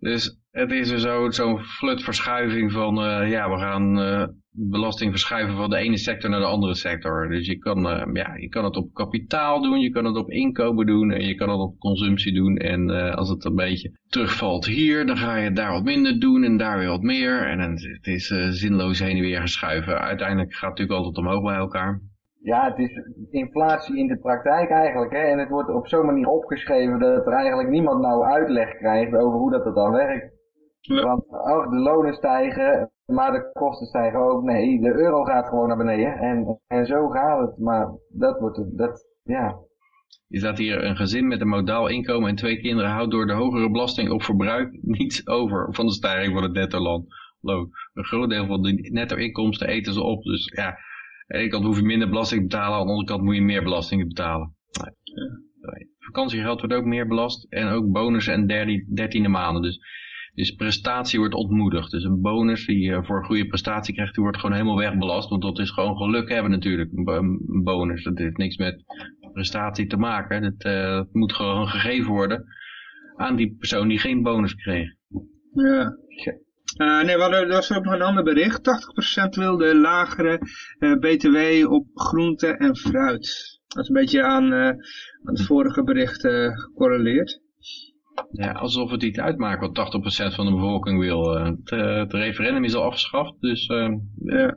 Dus het is er zo'n zo flutverschuiving van, uh, ja, we gaan uh, belasting verschuiven van de ene sector naar de andere sector. Dus je kan, uh, ja, je kan het op kapitaal doen, je kan het op inkomen doen en je kan het op consumptie doen. En als het een beetje terugvalt hier, dan ga je daar wat minder doen en daar weer wat meer. En het is zinloos heen en weer geschuiven. Uiteindelijk gaat het natuurlijk altijd omhoog bij elkaar. Ja, het is inflatie in de praktijk eigenlijk. Hè? En het wordt op zo'n manier opgeschreven dat er eigenlijk niemand nou uitleg krijgt over hoe dat, dat dan werkt. Want oh, de lonen stijgen, maar de kosten stijgen ook. Nee, de euro gaat gewoon naar beneden. En, en zo gaat het. Maar dat wordt het, dat, ja. Je staat hier een gezin met een modaal inkomen en twee kinderen houdt door de hogere belasting op verbruik niets over van de stijging van het netto loon. Een groot deel van de netto inkomsten eten ze op. Dus ja, de ene kant hoef je minder belasting te betalen, aan de andere kant moet je meer belasting betalen. Nee. Vakantiegeld wordt ook meer belast en ook bonussen en dertiende maanden. Dus dus prestatie wordt ontmoedigd. Dus een bonus die je voor een goede prestatie krijgt, die wordt gewoon helemaal wegbelast. Want dat is gewoon geluk hebben natuurlijk, een bonus. Dat heeft niks met prestatie te maken. Dat, uh, moet gewoon gegeven worden aan die persoon die geen bonus kreeg. Ja. Uh, nee, er was ook nog een ander bericht. 80% wilde lagere uh, btw op groente en fruit. Dat is een beetje aan, aan het vorige bericht gecorreleerd. Ja, alsof het niet uitmaakt wat 80% van de bevolking wil. Eh, het, eh, het, referendum is al afgeschaft, dus... Ja.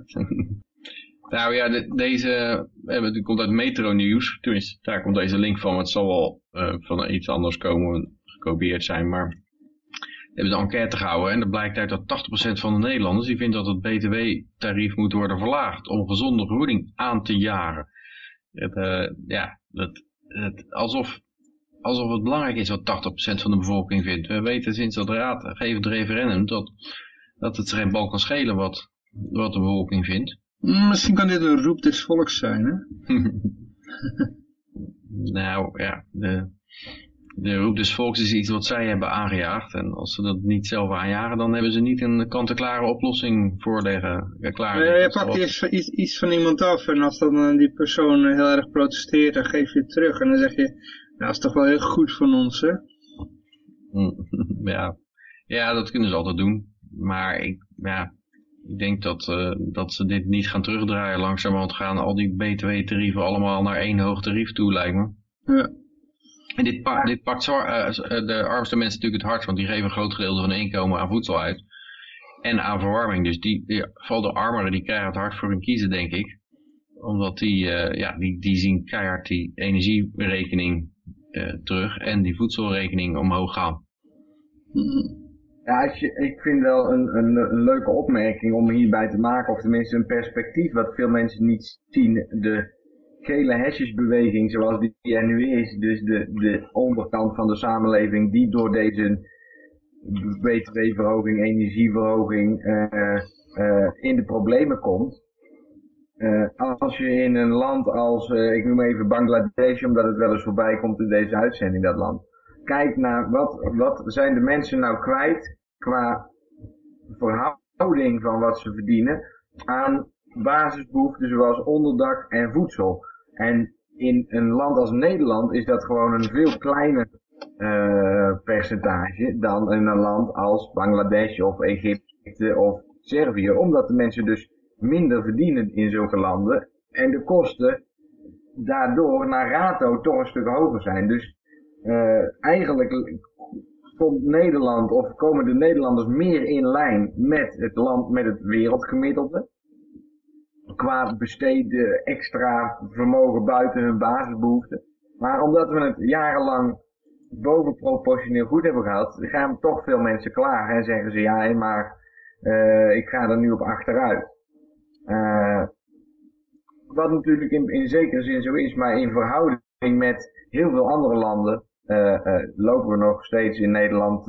nou ja, de, deze... Het komt uit Metro Nieuws. Tenminste, daar komt deze link van. Het zal wel van iets anders komen, gekopieerd zijn, maar... Hebben de enquête gehouden en er blijkt uit dat 80% van de Nederlanders die vindt dat het btw-tarief moet worden verlaagd om gezonde voeding aan te jagen. Het, ja, het, het, alsof alsof het belangrijk is wat 80% van de bevolking vindt. We weten sinds dat raadgevend referendum dat, dat het geen bal kan schelen wat, wat de bevolking vindt. Mm, misschien kan dit een roep des volks zijn, hè? nou, ja, de, de roep des volks is iets wat zij hebben aangejaagd. En als ze dat niet zelf aanjagen, dan hebben ze niet een kant-en-klare oplossing voorleggen. Klaar, ja, je pakt iets, iets, iets, van iemand af en als dan die persoon heel erg protesteert, dan geef je het terug. En dan zeg je, nou, dat is toch wel heel goed van ons, hè? ja. ja, dat kunnen ze altijd doen. Maar ik, ja, ik denk dat, uh, dat ze dit niet gaan terugdraaien. Langzamerhand gaan al die btw-tarieven allemaal naar één hoog tarief toe, lijkt me. Ja. En dit, pa dit pakt zwaar, uh, de armste mensen natuurlijk het hardst, want die geven een groot gedeelte van hun inkomen aan voedsel uit. En aan verwarming. Dus die, vooral de armeren, die krijgen het hard voor hun kiezen, denk ik. Omdat die, uh, ja, die, die zien keihard die energierekening terug en die voedselrekening omhoog gaan. Ja, je, ik vind wel een, een, leuke opmerking om hierbij te maken, of tenminste een perspectief wat veel mensen niet zien. De gele hesjesbeweging zoals die er nu is, dus de, de onderkant van de samenleving die door deze btw-verhoging, energieverhoging uh, uh, in de problemen komt. Uh, als je in een land als, ik noem even Bangladesh, omdat het wel eens voorbij komt in deze uitzending, dat land. Kijk naar wat, wat zijn de mensen nou kwijt qua verhouding van wat ze verdienen aan basisbehoeften zoals onderdak en voedsel. En in een land als Nederland is dat gewoon een veel kleiner uh, percentage dan in een land als Bangladesh of Egypte of Servië. Omdat de mensen dus minder verdienen in zulke landen en de kosten daardoor naar rato toch een stuk hoger zijn. Dus uh, eigenlijk komt Nederland of komen de Nederlanders meer in lijn met het land, met het wereldgemiddelde. Qua besteden extra vermogen buiten hun basisbehoeften. Maar omdat we het jarenlang bovenproportioneel goed hebben gehad, gaan toch veel mensen klaar en zeggen ze ja, maar uh, ik ga er nu op achteruit. Uh, wat natuurlijk in, zekere zin zo is, maar in verhouding met heel veel andere landen uh, lopen we nog steeds in Nederland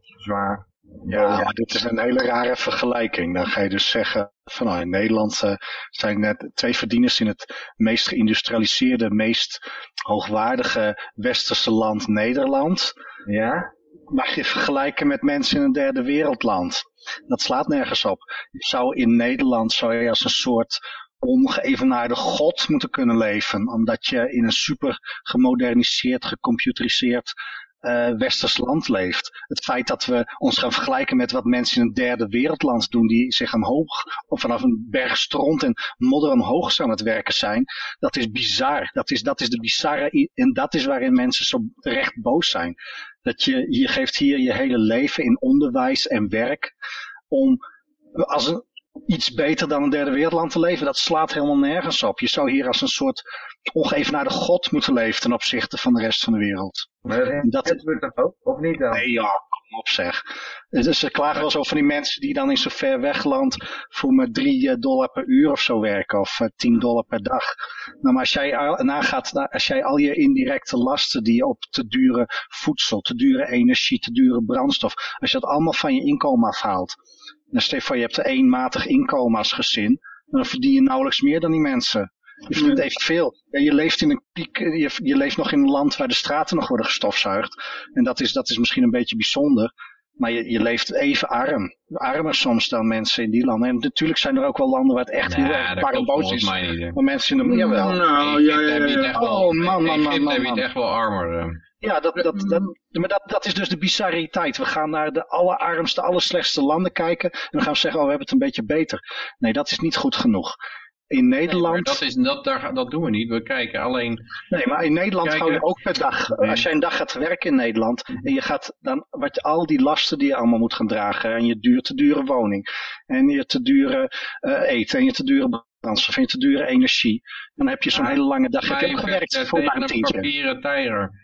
zwaar. Ja, ja, dit is een hele rare vergelijking. Dan ga je dus zeggen van nou, in Nederland zijn net twee verdieners in het meest geïndustrialiseerde, meest hoogwaardige westerse land Nederland. Ja? Mag je vergelijken met mensen in een derde wereldland. Dat slaat nergens op. Je zou in Nederland zou je als een soort ongeëvenaarde god moeten kunnen leven. Omdat je in een super gemoderniseerd, gecomputeriseerd uh, westers land leeft. Het feit dat we ons gaan vergelijken met wat mensen in een derde wereldland doen, die zich omhoog, of vanaf een berg stront en modder omhoog aan het werken zijn, dat is bizar. Dat is, dat is de bizarre, en dat is waarin mensen zo recht boos zijn. Dat je, je geeft hier je hele leven in onderwijs en werk om, als een, iets beter dan een derde wereldland te leven. Dat slaat helemaal nergens op. Je zou hier als een soort ongeëvenaarde god moeten leven ten opzichte van de rest van de wereld. Maar dat is dat ook, of niet dan? Nee, ja, kom op zeg. Dus ze klagen wel zo van die mensen die dan in zo'n ver wegland voor maar 3 dollar per uur of zo werken, of 10 dollar per dag. Nou, maar als jij nagaat, als jij al je indirecte lasten die je op te dure voedsel, te dure energie, te dure brandstof, als je dat allemaal van je inkomen afhaalt, stel je voor je hebt een eenmatig inkomen als gezin, dan verdien je nauwelijks meer dan die mensen. Je verdient evenveel. Ja, je leeft in een piek, je, je, leeft nog in een land waar de straten nog worden gestofzuigd. En dat is, dat is misschien een beetje bijzonder. Maar je, je leeft even arm. Armer soms dan mensen in die landen. En natuurlijk zijn er ook wel landen waar het echt heel erg paremboos is. Maar mensen in de... Jawel. Nou, ja, ja, ja. Oh, man, man, man, man. heb je het echt wel armer. Ja, dat, dat, dat, maar dat, dat is dus de bizarriteit. We gaan naar de allerarmste, allerslechtste landen kijken. En dan gaan we zeggen, oh, we hebben het een beetje beter. Nee, dat is niet goed genoeg in Nederland... Nee, dat, is, dat, daar, dat doen we niet. We kijken alleen... Nee, maar in Nederland kijken... hou je ook per dag... Als jij een dag gaat werken in Nederland... en je gaat dan... Wat, al die lasten die je allemaal moet gaan dragen... en je duur, te dure woning... en je te dure uh, eten... en je te dure brandstof... en je te dure energie... dan heb je zo'n hele lange dag heb je ook gewerkt voor een tientje. papieren tijger.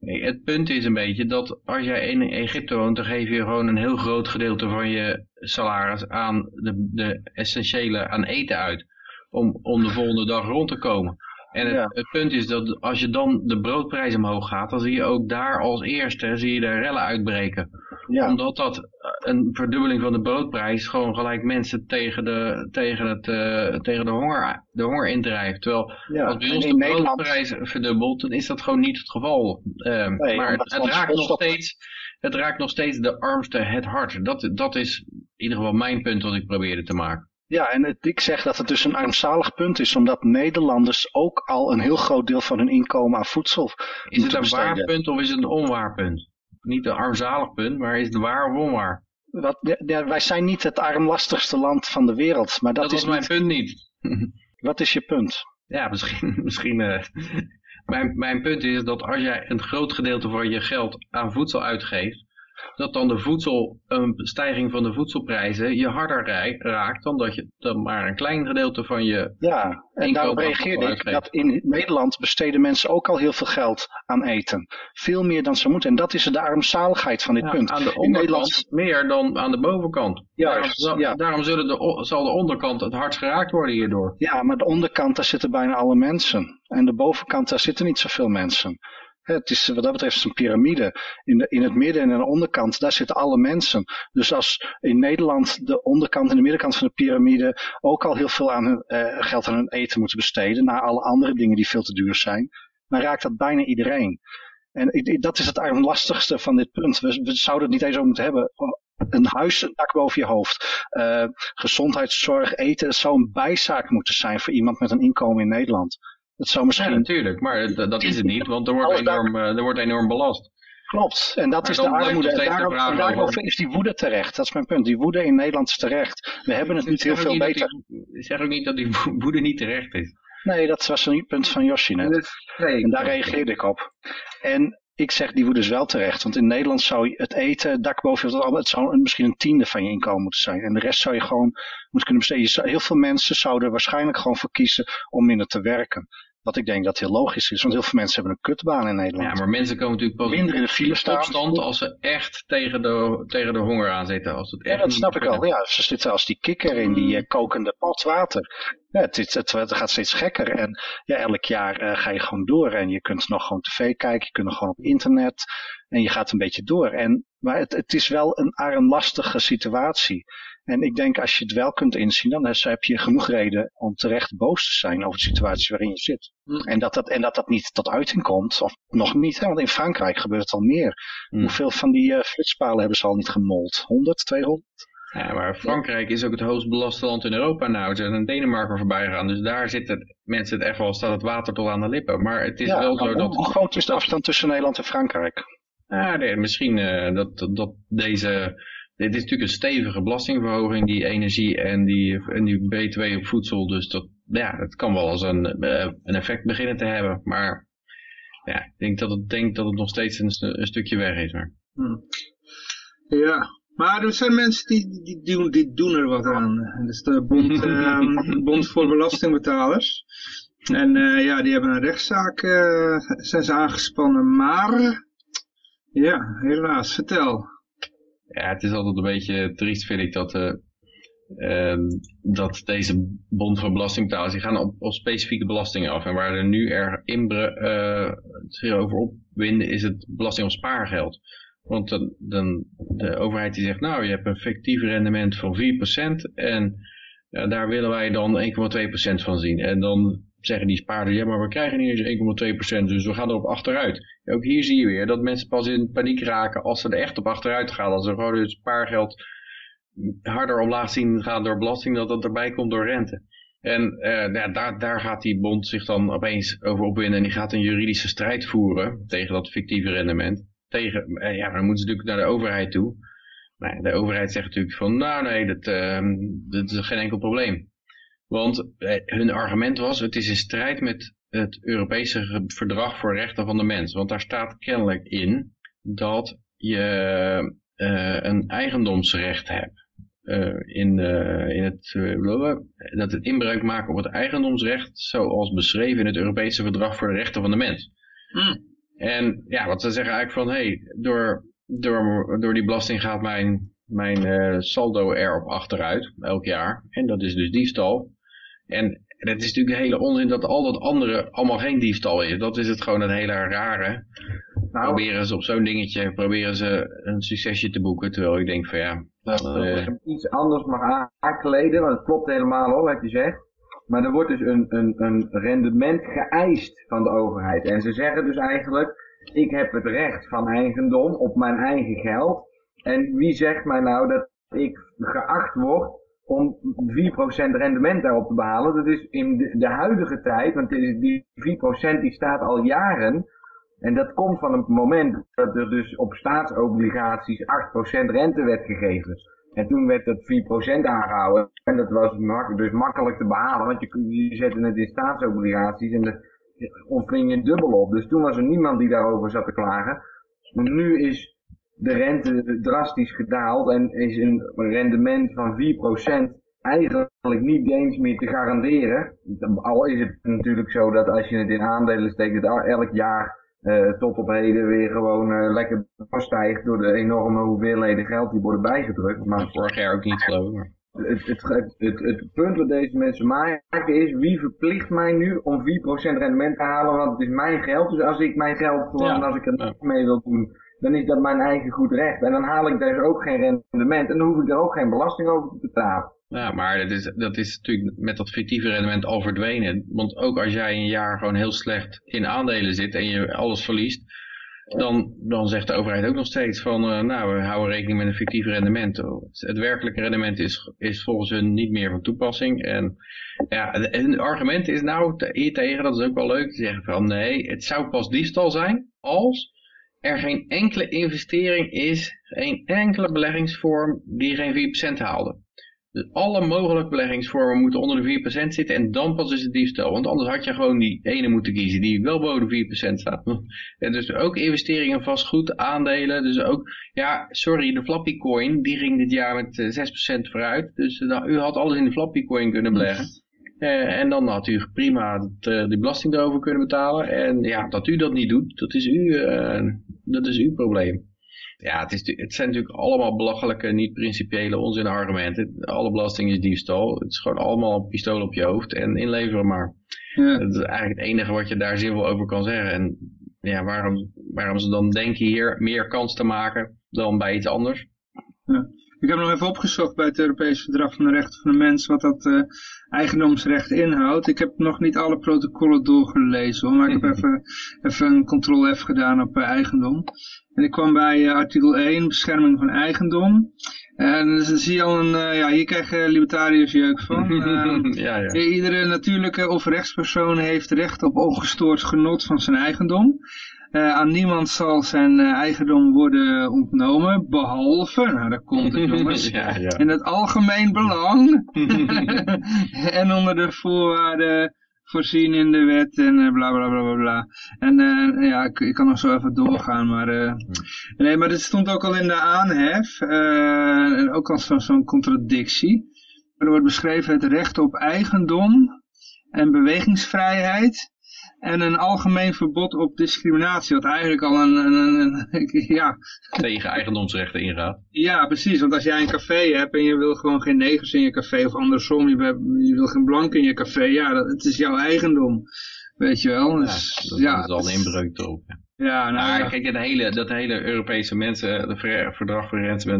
Het punt is een beetje dat als jij in Egypte woont, dan geef je gewoon een heel groot gedeelte van je salaris aan de, de essentiële aan eten uit om, om de volgende dag rond te komen. En het, het, punt is dat als je dan de broodprijs omhoog gaat, dan zie je ook daar als eerste zie je de rellen uitbreken. Ja. Omdat dat een verdubbeling van de broodprijs gewoon gelijk mensen tegen de, tegen het, uh, tegen de, honger, de honger indrijft. Terwijl als bij ons de broodprijs verdubbelt, dan is dat gewoon niet het geval. Uh, maar het, het raakt nog steeds, het raakt nog steeds de armste het hart. Dat, dat is in ieder geval mijn punt wat ik probeerde te maken. Ja, en ik zeg dat het dus een armzalig punt is, omdat Nederlanders ook al een heel groot deel van hun inkomen aan voedsel Is het een waar punt of is het een onwaar punt? Niet een armzalig punt, maar is het waar of onwaar? Wat, ja, wij zijn niet het armlastigste land van de wereld. Maar dat, dat is mijn punt niet. Wat is je punt? Ja, misschien... misschien uh, mijn, mijn punt is dat als jij een groot gedeelte van je geld aan voedsel uitgeeft, dat dan de voedsel, een stijging van de voedselprijzen je harder raakt dan dat je dan maar een klein gedeelte van je Ja, en daarop reageerde ik dat in Nederland besteden mensen ook al heel veel geld aan eten. Veel meer dan ze moeten. En dat is de armzaligheid van dit ja, punt. Aan de onderkant in Nederland... meer dan aan de bovenkant. Juist, daarom, ja. daarom zullen de, zal de onderkant het hardst geraakt worden hierdoor. Ja, maar de onderkant daar zitten bijna alle mensen. En de bovenkant daar zitten niet zoveel mensen. Het is wat dat betreft een piramide. In, in het midden en aan de onderkant, daar zitten alle mensen. Dus als in Nederland de onderkant en de middenkant van de piramide ook al heel veel aan hun, uh, geld aan hun eten moeten besteden, na alle andere dingen die veel te duur zijn, dan raakt dat bijna iedereen. En dat is het lastigste van dit punt. We, zouden het niet eens over moeten hebben een huis, dak boven je hoofd, uh, gezondheidszorg, eten, dat zou een bijzaak moeten zijn voor iemand met een inkomen in Nederland. Dat zou misschien... Ja, natuurlijk, maar dat is het niet, want er wordt, enorm, uh, er wordt enorm belast. Klopt, en dat is de armoede. En daarom, en daarover is die woede terecht. Dat is mijn punt. Die woede in Nederland is terecht. We hebben het niet heel veel beter. ik zeg ook niet dat die woede niet terecht is. Nee, dat was een punt van Yoshi net. En daar reageerde ik op. En ik zeg die woede is wel terecht. Want in Nederland zou het eten, dak boven je het zou misschien een tiende van je inkomen moeten zijn. En de rest zou je gewoon moeten kunnen besteden. Heel veel mensen zouden waarschijnlijk gewoon voor kiezen om minder te werken. Wat ik denk dat heel logisch is, want heel veel mensen hebben een kutbaan in Nederland. Ja, maar mensen komen natuurlijk pas minder in de file staan. opstand als ze echt tegen de, tegen de honger aan zitten. Als het ja, dat snap ik al. Ja, ze zitten als die kikker in die uh, kokende pot water. Ja, het, het, het, het, gaat steeds gekker en ja, elk jaar uh, ga je gewoon door en je kunt nog gewoon tv kijken, je kunt nog gewoon op internet en je gaat een beetje door. En, maar het, het is wel een armlastige situatie. En ik denk als je het wel kunt inzien, dan heb je genoeg reden om terecht boos te zijn over de situatie waarin je zit. Mm. En, dat dat, en dat dat niet tot uiting komt, of nog niet, hè, want in Frankrijk gebeurt het al meer. Mm. Hoeveel van die uh, flitspalen hebben ze al niet gemold? 100, 200? Ja, maar Frankrijk is ook het hoogst belaste land in Europa nou. Ze zijn in Denemarken voorbij gegaan. Dus daar zitten mensen het echt wel, staat het water tot aan de lippen. Maar het is wel zo dat... Hoe groot is de afstand tussen Nederland en Frankrijk? Ja, nee, misschien uh, dat, dat deze dit is natuurlijk een stevige belastingverhoging, die energie en die, en die btw op voedsel. Dus dat, ja, dat kan wel als een, eh, een effect beginnen te hebben. Maar ja, ik denk dat het, denk dat het nog steeds een, een stukje weg is. Maar. Hmm. Ja, Maar er zijn mensen die, die, doen, die doen er wat aan. Dus de Bond, ehm, bond voor Belastingbetalers. En uh, ja, die hebben een rechtszaak, uh, zijn ze aangespannen. Maar, ja, helaas, vertel. Ja, het is altijd een beetje triest, vind ik, dat, uh, dat deze bond voor belastingbetalers, die gaan op, op specifieke belastingen af. En waar er nu erg inbre, zich over opwinden, is het belasting op spaargeld. Want dan, dan, de overheid die zegt, nou, je hebt een fictief rendement van 4% en daar willen wij dan 1,2% van zien. En dan zeggen die spaarders, ja, maar we krijgen niet eens 1,2%, dus we gaan erop achteruit. Ook hier zie je weer dat mensen pas in paniek raken als ze er echt op achteruit gaan. Als ze gewoon het spaargeld harder omlaag zien gaan door belasting, dat dat erbij komt door rente. En uh, ja, daar, daar gaat die bond zich dan opeens over opwinden en die gaat een juridische strijd voeren tegen dat fictieve rendement tegen, eh, ja, dan moeten ze natuurlijk naar de overheid toe. Maar de overheid zegt natuurlijk van, nou nee, dat, uh, dat is geen enkel probleem. Want eh, hun argument was, het is in strijd met het Europese verdrag voor rechten van de mens. Want daar staat kennelijk in dat je uh, een eigendomsrecht hebt. Uh, in, uh, in het, dat het inbreuk maken op het eigendomsrecht zoals beschreven in het Europese verdrag voor de rechten van de mens. Mm. En ja, wat ze zeggen eigenlijk van, hé, hey, door, door, door die belasting gaat mijn, mijn saldo erop achteruit, elk jaar. En dat is dus diefstal. En het is natuurlijk de hele onzin dat al dat andere allemaal geen diefstal is. Dat is het gewoon het hele rare. Nou, proberen ze op zo'n dingetje, proberen ze een succesje te boeken. Terwijl ik denk van ja... Dat, uh, iets anders mag aankleden, want het klopt helemaal hoor, wat je zegt. Maar er wordt dus een, een, een rendement geëist van de overheid. En ze zeggen dus eigenlijk, ik heb het recht van eigendom op mijn eigen geld. En wie zegt mij nou dat ik geacht word om 4% rendement daarop te behalen? Dat is in de, huidige tijd, want die 4% die staat al jaren. En dat komt van het moment dat er dus op staatsobligaties 8% rente werd gegeven. En toen werd dat 4% aangehouden. En dat was dus makkelijk te behalen, want je, je zette het in staatsobligaties en dat ontving je dubbel op. Dus toen was er niemand die daarover zat te klagen. Maar nu is de rente drastisch gedaald en is een rendement van 4% eigenlijk niet eens meer te garanderen. Al is het natuurlijk zo dat als je het in aandelen steekt, dat elk jaar uh, tot op heden weer gewoon uh, lekker stijgt door de enorme hoeveelheden geld die worden bijgedrukt. Maar vorig jaar ook niet geloof ik. Het, het, het, het, punt wat deze mensen maken is, wie verplicht mij nu om 4% rendement te halen, want het is mijn geld. Dus als ik mijn geld gewoon, als ik er ja. mee wil doen, dan is dat mijn eigen goed recht. En dan haal ik dus ook geen rendement en dan hoef ik er ook geen belasting over te betalen. Ja, maar dat is, dat is natuurlijk met dat fictieve rendement al verdwenen. Want ook als jij een jaar gewoon heel slecht in aandelen zit en je alles verliest, dan, dan zegt de overheid ook nog steeds van, uh, nou, we houden rekening met een fictief rendement. Het werkelijke rendement is, is volgens hun niet meer van toepassing. En ja, hun argument is nou hier tegen, dat is ook wel leuk, te zeggen van, nee, het zou pas diefstal zijn als er geen enkele investering is, geen enkele beleggingsvorm die geen 4% haalde. Dus alle mogelijke beleggingsvormen moeten onder de 4% zitten en dan pas is het diefstal. Want anders had je gewoon die ene moeten kiezen die wel boven de 4% staat. En dus ook investeringen in vastgoed, aandelen. Dus ook, ja, sorry, de Flappy Coin, die ging dit jaar met 6% eh, vooruit. Dus uh, u had alles in de Flappy Coin kunnen beleggen. Uh, en dan had u prima de uh, die belasting erover kunnen betalen. En ja, dat u dat niet doet, dat is, u, dat is uw probleem. Ja, het, is, het zijn natuurlijk allemaal belachelijke, niet principiële onzin argumenten. Alle belasting is diefstal. Het is gewoon allemaal een pistool op je hoofd en inleveren maar. Ja. Dat is eigenlijk het enige wat je daar zinvol over kan zeggen. En ja, waarom, waarom ze dan denken hier meer kans te maken dan bij iets anders? Ja. Ik heb nog even opgezocht bij het Europees Verdrag van de Rechten van de Mens wat dat uh, eigendomsrecht inhoudt. Ik heb nog niet alle protocollen doorgelezen hoor, maar ik heb even, even een ctrl F gedaan op uh, eigendom. En ik kwam bij uh, artikel 1, bescherming van eigendom. En dan zie je al een, ja, hier krijgen libertariërs jeuk van. ja, ja. Iedere natuurlijke of rechtspersoon heeft recht op ongestoord genot van zijn eigendom. Uh, aan niemand zal zijn uh, eigendom worden ontnomen, behalve, nou daar komt het jongens, ja, ja. in het algemeen belang en onder de voorwaarden voorzien in de wet en uh, bla bla bla bla bla. En uh, ja, ik, ik, kan nog zo even doorgaan, maar uh, nee, maar dit stond ook al in de aanhef, en ook al zo'n zo contradictie. Er wordt beschreven het recht op eigendom en bewegingsvrijheid en een algemeen verbod op discriminatie, wat eigenlijk al een, een, een, ja... Tegen eigendomsrechten ingaat. Ja, precies, want als jij een café hebt en je wil gewoon geen negers in je café, of andersom, je, je wil geen blank in je café, ja, dat, het is jouw eigendom, weet je wel. Dus, ja, dat, ja, is al een inbreuk erop. Ja, nou, maar kijk, dat hele, dat hele Europese mensen, de verdrag voor rechten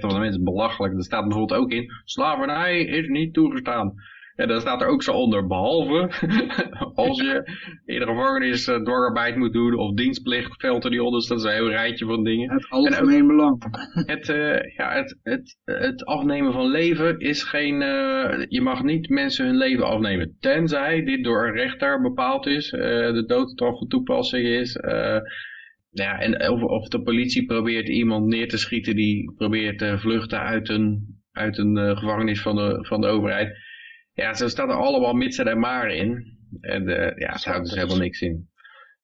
van de mensen is belachelijk. Er staat bijvoorbeeld ook in, slavernij is niet toegestaan. En dan staat er ook zo onder, behalve als je in de gevangenis uh, dwangarbeid moet doen of dienstplicht, veld er die onder, dat is een heel rijtje van dingen. Het algemeen belang. Het, uh, ja, het, het, het afnemen van leven is geen, uh, je mag niet mensen hun leven afnemen, tenzij dit door een rechter bepaald is, de doodstraf van toepassing is, ja, en of, of de politie probeert iemand neer te schieten die probeert te vluchten uit een, uit een gevangenis van de, van de overheid ja, zo staat er allemaal mitsen en maar in. En uh, ja, het houdt dus helemaal niks in.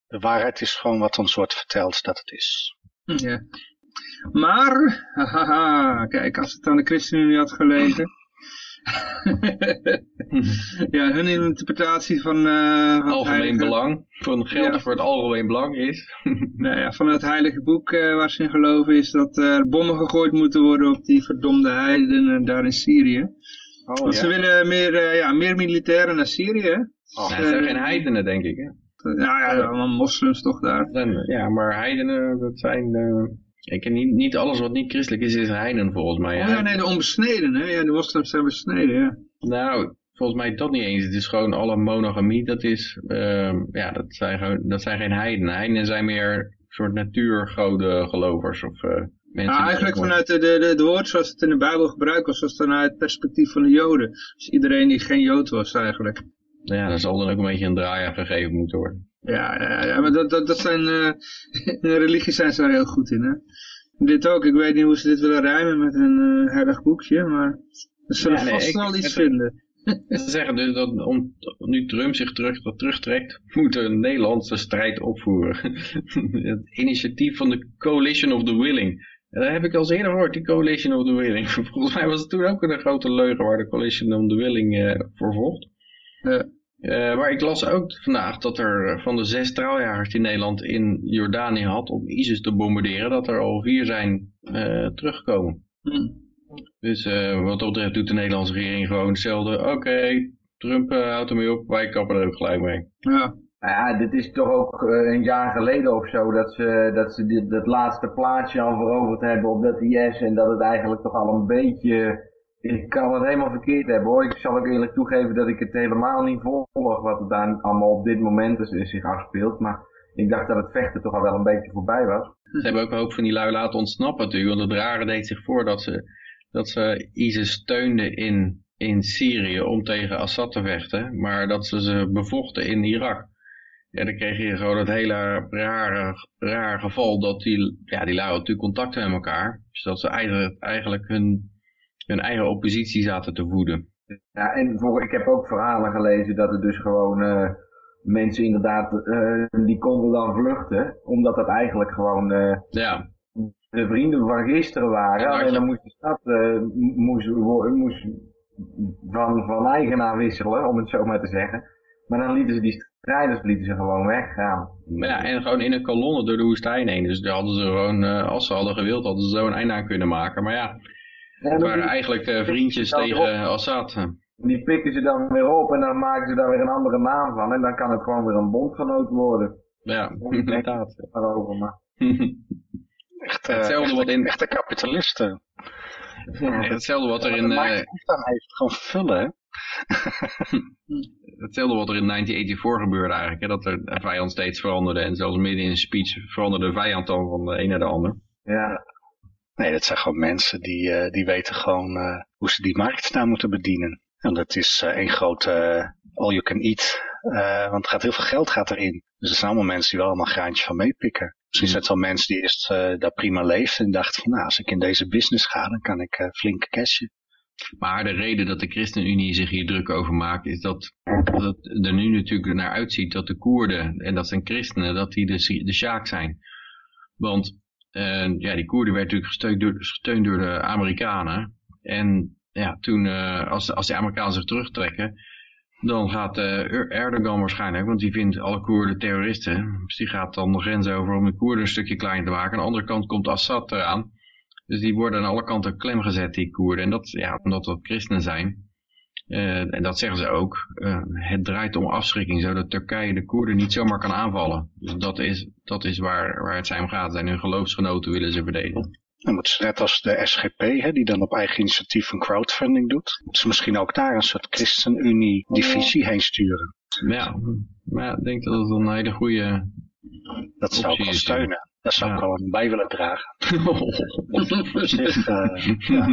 De waarheid is gewoon wat ons wordt verteld dat het is. Ja. Maar, haha, kijk, als het aan de ChristenUnie had gelegen. ja, hun interpretatie van... Uh, van algemeen heilige... belang. Van geld ja. voor het algemeen belang is. nou ja, van het heilige boek uh, waar ze in geloven is dat er bommen gegooid moeten worden op die verdomde heidenen daar in Syrië. Oh, Want ze willen meer, uh, ja, meer militairen naar Syrië. Oh, ja, zijn geen heidenen, denk ik. Hè? Nou ja, allemaal moslims toch daar. Ja, maar heidenen, dat zijn... Uh, ik, niet, niet alles wat niet christelijk is, is heiden volgens mij. Oh ja, nee, de onbesneden, hè? Ja, de moslims zijn besneden, ja. Nou, volgens mij dat niet eens. Het is gewoon alle monogamie, dat is... Uh, ja, dat zijn, gewoon, dat zijn geen heidenen. Heidenen zijn meer soort natuurgoden gelovers of... Uh, ja, eigenlijk vanuit de, de, de, woord zoals het in de Bijbel gebruikt was, was vanuit het perspectief van de Joden. Dus iedereen die geen Jood was eigenlijk. Ja, daar zal dan ook een beetje een draai aan gegeven moeten worden. Ja, ja, ja maar dat, dat, dat zijn, uh, in religie zijn ze daar heel goed in, hè. Dit ook, ik weet niet hoe ze dit willen rijmen met een uh, heilig boekje, maar ze zullen ja, nee, vast wel iets vinden. Ze zeggen dus dat om, nu Trump zich terug, terugtrekt, moet een Nederlandse strijd opvoeren. het initiatief van de Coalition of the Willing. Dat heb ik al eens eerder gehoord, die Coalition of the Willing. Volgens mij was het toen ook een grote leugen waar de Coalition of the Willing uh, voor vocht. Uh, maar ik las ook vandaag dat er eh, van de zes trouwjagers die Nederland in Jordanië had om ISIS te bombarderen, dat er al vier zijn teruggekomen. Hmm. Dus wat dat betreft doet de Nederlandse regering gewoon hetzelfde. Oké, Trump houdt ermee op, wij kappen er ook gelijk mee. Ja. Nou ja, dit is toch ook uh, een jaar geleden of zo dat ze, dat, ze dit, dat laatste plaatje al veroverd hebben op dat IS en dat het eigenlijk toch al een beetje, ik kan het helemaal verkeerd hebben hoor. Ik zal ook eerlijk toegeven dat ik het helemaal niet volg wat er daar allemaal op dit moment zich afspeelt, maar ik dacht dat het vechten toch al wel een beetje voorbij was. Ze hebben ook een hoop van die lui laten ontsnappen natuurlijk, want het rare deed zich voor dat ze, dat ze ISIS steunden in, in Syrië om tegen Assad te vechten, maar dat ze ze bevochten in Irak. Ja, dan kreeg je gewoon het hele rare, rare geval dat die, ja, die lui natuurlijk contact met elkaar. Dus dat ze eigenlijk, eigenlijk hun, hun eigen oppositie zaten te voeden. Ja, en voor, ik heb ook verhalen gelezen dat er dus gewoon uh, mensen inderdaad, uh, die konden dan vluchten. Omdat dat eigenlijk gewoon uh, ja. de vrienden van gisteren waren. En dan moest de stad moest, moest van, van eigenaar wisselen, om het zo maar te zeggen. Maar dan lieten ze die rijders lieten ze gewoon weggaan. Ja, en gewoon in een kolonne door de woestijn heen. Dus daar hadden ze gewoon, uh, als ze hadden gewild, hadden ze zo een einde aan kunnen maken. Maar ja, het waren eigenlijk uh, vriendjes tegen Assad. Die pikken ze dan weer op en dan maken ze daar weer een andere naam van. En dan kan het gewoon weer een bondgenoot worden. Ja, inderdaad. Daarover, maar. Echt, uh, hetzelfde echte, wat in... echte kapitalisten. Ja. Hetzelfde wat er in... Uh... heeft gewoon vullen, hè? Hetzelfde wat er in 1984 gebeurde eigenlijk. Hè? Dat er de vijand steeds veranderde. En zelfs midden in een speech veranderde de vijand dan van de een naar de ander. Ja. Nee, dat zijn gewoon mensen die, uh, die weten gewoon uh, hoe ze die markt nou moeten bedienen. En dat is uh, één grote all you can eat. want er gaat heel veel geld gaat erin. Dus er zijn allemaal mensen die wel allemaal graantjes van meepikken. Misschien zijn het wel mensen die eerst daar prima leefden en dachten van nou, als ik in deze business ga, dan kan ik flink cashen. Maar de reden dat de ChristenUnie zich hier druk over maakt, is dat, dat het er nu natuurlijk naar uitziet dat de Koerden, en dat zijn christenen, dat die de, de Sjaak zijn. Want uh, ja, die Koerden werden natuurlijk gesteund door, gesteund door de Amerikanen. En ja, toen, uh, als, als de Amerikanen zich terugtrekken, dan gaat uh, Erdogan waarschijnlijk, want die vindt alle Koerden terroristen. Dus die gaat dan de grens over om de Koerden een stukje klein te maken. Aan de andere kant komt Assad eraan. Dus die worden aan alle kanten klem gezet, die Koerden. En dat, ja, omdat dat christenen zijn. Uh, en dat zeggen ze ook. Uh, het draait om afschrikking, zodat Turkije de Koerden niet zomaar kan aanvallen. Dus dat is, dat is waar, waar het zijn om gaat. En hun geloofsgenoten willen ze verdedigen. Dan ze net als de SGP, hè, die dan op eigen initiatief een crowdfunding doet, moeten ze misschien ook daar een soort ChristenUnie-divisie heen sturen. Ja, maar ik denk dat het een hele goede Dat zou ik wel steunen. Dat zou ik wel bij willen dragen. zich, uh, ja.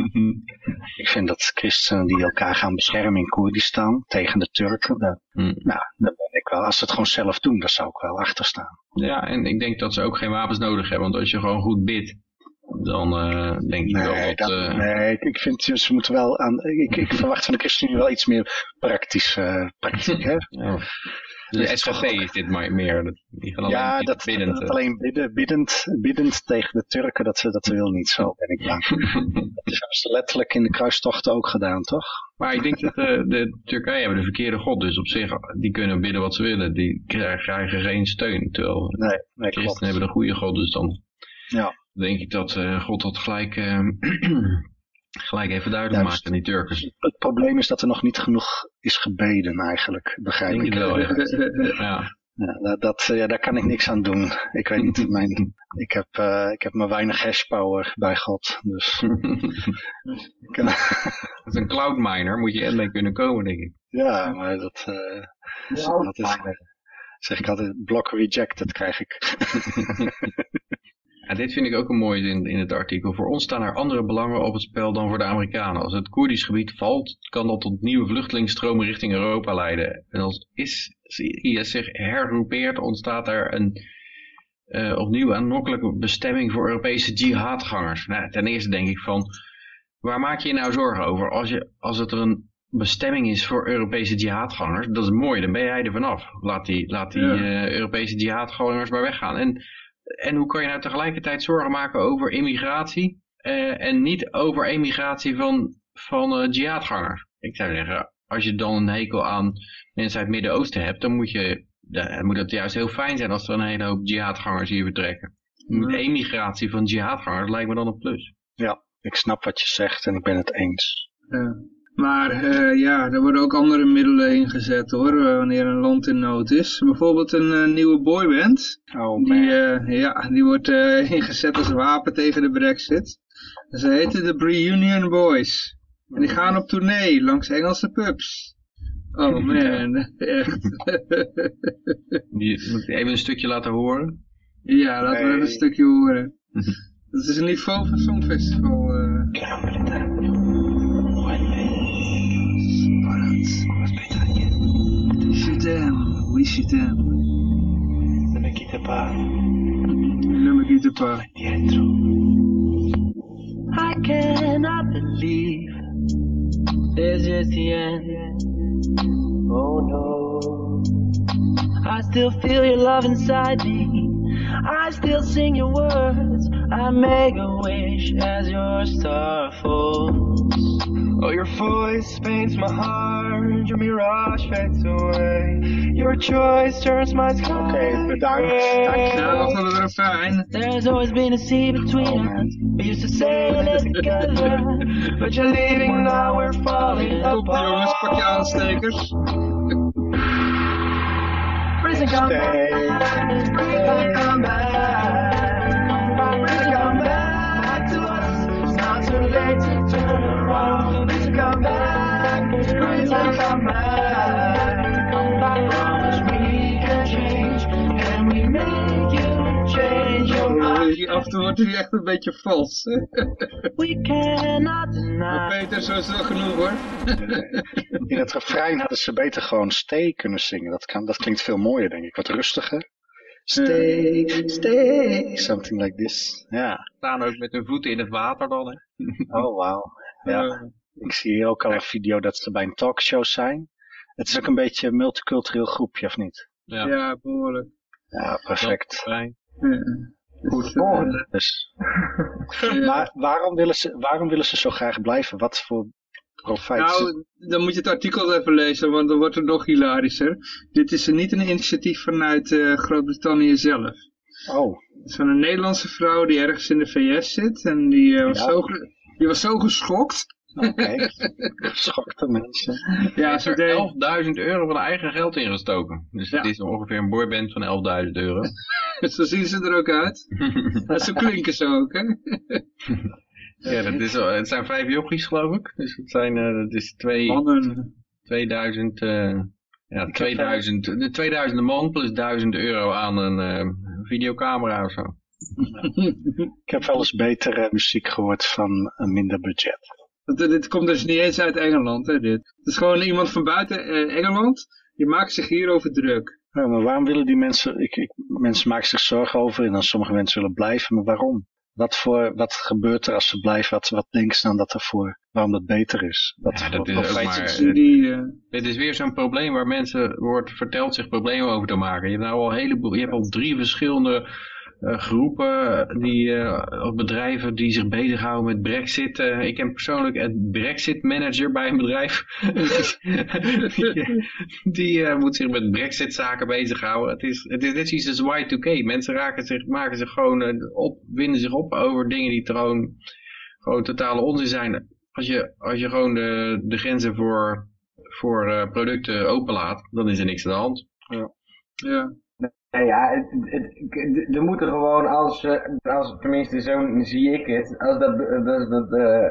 Ik vind dat christenen die elkaar gaan beschermen in Koerdistan tegen de Turken, dat, mm. nou, dat ben ik wel. Als ze het gewoon zelf doen, daar zou ik wel achter staan. Ja, en ik denk dat ze ook geen wapens nodig hebben, want als je gewoon goed bidt, dan uh, denk ik nee, wel dat... dat uh... nee, ik vind ze moeten wel aan... Ik, ik verwacht van de ChristenUnie wel iets meer praktisch, uh, praktisch hè? Ja. De SGP is dit maar meer. Die gaan ja, dat, biddend, dat alleen bidden, biddend, biddend tegen de Turken, dat, dat wil niet zo, ben ik bang. dat hebben ze letterlijk in de kruistochten ook gedaan, toch? Maar ik denk dat de, de Turkije hebben de verkeerde god, dus op zich, die kunnen bidden wat ze willen. Die krijgen geen steun, terwijl nee, nee, christenen hebben de goede god, dus dan ja. denk ik dat uh, God dat gelijk... Uh, gelijk even duidelijk Ja, maakt aan die Turken. Het probleem is dat er nog niet genoeg is gebeden eigenlijk, begrijp Denk ik. wel, ja. ja. Ja, dat, dat, ja, daar kan ik niks aan doen. Ik weet niet, mijn, ik, heb, uh, ik heb maar weinig hashpower bij God. Dus. kan- Dat is een cloud miner, moet je ermee kunnen komen, denk ik. ja, maar dat, uh, dat is, zeg ik altijd, block rejected krijg ik. Dit vind ik ook een mooie in, in het artikel. Voor ons staan er andere belangen op het spel dan voor de Amerikanen. Als het Koerdisch gebied valt, kan dat tot nieuwe vluchtelingsstromen richting Europa leiden. En als is, IS zich hergroepeert, ontstaat er een uh, opnieuw aanlokkelijke bestemming voor Europese jihadgangers. Nou, ten eerste denk ik van, waar maak je je nou zorgen over? Als, je, als het er een bestemming is voor Europese jihadgangers, dat is mooi, dan ben jij er vanaf. Laat die, laat die Ja. uh, Europese jihadgangers maar weggaan. En en hoe kan je nou tegelijkertijd zorgen maken over immigratie uh, en niet over emigratie van, van uh, jihadgangers? Ik zou zeggen, als je dan een hekel aan mensen uit het Midden-Oosten hebt, dan moet, je, dan moet het juist heel fijn zijn als er een hele hoop jihadgangers hier vertrekken. Met emigratie van jihadgangers lijkt me dan een plus. Ja, ik snap wat je zegt en ik ben het eens. Ja. Maar uh, ja, er worden ook andere middelen ingezet hoor, uh, wanneer een land in nood is. Bijvoorbeeld een uh, nieuwe boyband. Oh Die, man. ja, die wordt ingezet als wapen tegen de brexit. Ze heten de Reunion Boys. En die gaan op tournee langs Engelse pubs. Oh man, echt. Die, moet ik even een stukje laten horen? ja, laten we Nee. even een stukje horen. Dat is een niveau van Songfestival. Uh. Je t'aime, oui je t'aime. Ne me quitte pas. Ne me quitte pas. I cannot believe it's just the end. Oh no. I still feel your love inside me. I still sing your words. I make a wish as your star falls. Oh, your voice paints my heart. Your mirage fades away. Your choice turns my sky. Oké, bedankt. Dank Nou, wacht even, weer fijn. There's always been a sea between Oh us. We used to sail it together, but you're leaving now. We're falling Top jongens, pak je apart. aanstekers. Prison Stay. Back, prison come back, prison come back to us. It's not too late to turn around. Prison come back, prison come back. Promise we can change, and we make you change your mind. Af en toe wordt hij echt een beetje vals. We cannot Maar deny. Peter, zo is het wel genoeg hoor. In het refrein hadden ze beter gewoon stay kunnen zingen. Dat, kan, dat klinkt veel mooier, denk ik. Wat rustiger. Stay, stay, something like this. Ja. Staan ook met hun voeten in het water dan, hè? Oh, wauw. Ja. Ik zie hier ook al een video dat ze bij een talkshow zijn. Het is ook een beetje een multicultureel groepje, of niet? Ja, Ja, behoorlijk. Ja, perfect. Goed Dus. Dus, eh, maar waarom willen, ze, waarom willen ze zo graag blijven? Wat voor profijt? Nou, dan moet je het artikel even lezen, want dan wordt het nog hilarischer. Dit is niet een initiatief vanuit eh, Groot-Brittannië zelf. Oh, Het is van een Nederlandse vrouw die ergens in de VS zit. En die, eh, was, Ja. zo, die was zo geschokt. oké. Geschokte mensen. Ja, Ze deed, er 11.000 euro van eigen geld ingestoken. Dus het Ja. is ongeveer een boyband van 11.000 euro. zo zien ze er ook uit. En zo klinken ze ook, hè. ja, dat is, het zijn vijf jochies geloof ik. Dus het zijn, eh, dat is twee, Mannen. 2000, eh, ja, 2000, de 2000 man plus 1000 euro aan een eh, videocamera of zo. Ik heb wel eens betere muziek gehoord van een minder budget. Dat- Dit komt dus niet eens uit Engeland, hè, dit. Het is gewoon iemand van buiten eh, Engeland. Die maakt zich hierover druk. Ja, maar waarom willen die mensen, ik, ik, mensen maken zich zorgen over en dan sommige mensen willen blijven, maar waarom? Wat, voor, wat gebeurt er als ze blijven? Wat, wat denken ze dan dat ervoor, waarom dat beter is? Wat Ja, dat is ook maar- ze- Subsidie, eh, Dit is weer zo'n probleem waar mensen wordt verteld zich problemen over te maken. Je hebt nou al een heleboel, je hebt al drie verschillende groepen die eh, of bedrijven die zich bezighouden met Brexit. Eh, ik ken persoonlijk een Brexit manager bij een bedrijf. die die eh, moet zich met Brexit zaken bezighouden. Het is, het is net zoiets als Y2K. Mensen raken zich, maken zich gewoon eh, op, winden zich op over dingen die gewoon, gewoon totale onzin zijn. Als je, als je gewoon de, de grenzen voor voor eh, producten openlaat, dan is er niks aan de hand. ja. Nee, ja, het, het, het- er moeten gewoon als, eh, als tenminste zo zie ik het, als dat, dat, dat eh,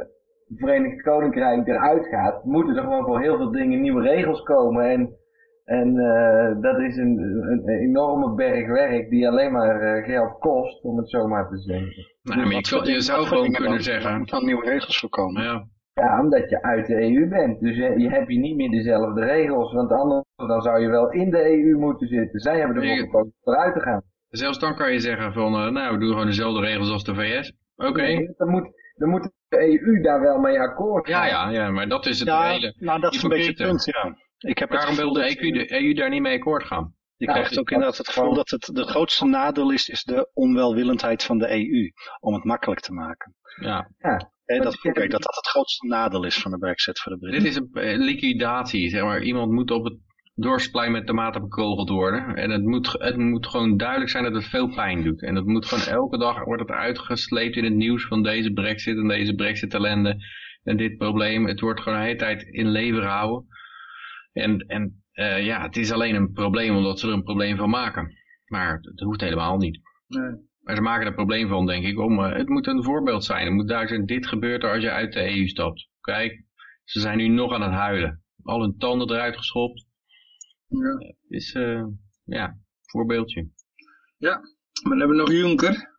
Verenigd Koninkrijk eruit gaat, moeten er gewoon voor heel veel dingen nieuwe regels komen. En, en eh, dat is een, een enorme berg werk die alleen maar eh, geld kost, om het zo maar te zeggen. Nou, maar je, voor zou voor gewoon kunnen dan? Er zeggen, moeten nieuwe regels voorkomen. ja, Ja, omdat je uit de EU bent. Dus je, je hebt hier niet meer dezelfde regels, want anders dan zou je wel in de EU moeten zitten. Zij hebben ervoor Nee. gekozen om eruit te gaan. zelfs dan kan je zeggen van, eh, nou, we doen gewoon dezelfde regels als de VS. Oké, Nee, Dan moet, dan moet de EU daar wel mee akkoord gaan. ja, ja, ja, maar dat is het Ja, hele. nou dat is een beetje het punt, ja. Ik heb het Waarom wil de EU, de EU daar niet mee akkoord gaan? Je Ja, krijgt ik- ook inderdaad het gevoel dat het de grootste nadeel is, is de onwelwillendheid van de EU. Om het makkelijk te maken. Ja, Hè, Want dat, kijk, dat dat het grootste nadeel is van de brexit voor de Britten. dit is een liquidatie, zeg maar. Iemand moet op het dorpsplein met tomaten bekogeld worden. En het moet, het moet gewoon duidelijk zijn dat het veel pijn doet. En dat moet gewoon elke dag wordt het uitgesleept in het nieuws van deze brexit en deze brexit ellende. En dit probleem. Het wordt gewoon de hele tijd in leven gehouden. En, en eh, ja, het is alleen een probleem omdat ze er een probleem van maken. Maar dat hoeft helemaal niet. Nee. Maar ze maken er een probleem van, denk ik, om, eh, het moet een voorbeeld zijn. Het moet duidelijk zijn, dit gebeurt er als je uit de EU stapt. Kijk, ze zijn nu nog aan het huilen. Al hun tanden eruit geschopt. Ja. Het is, eh, ja, voorbeeldje. Maar dan hebben we nog Juncker.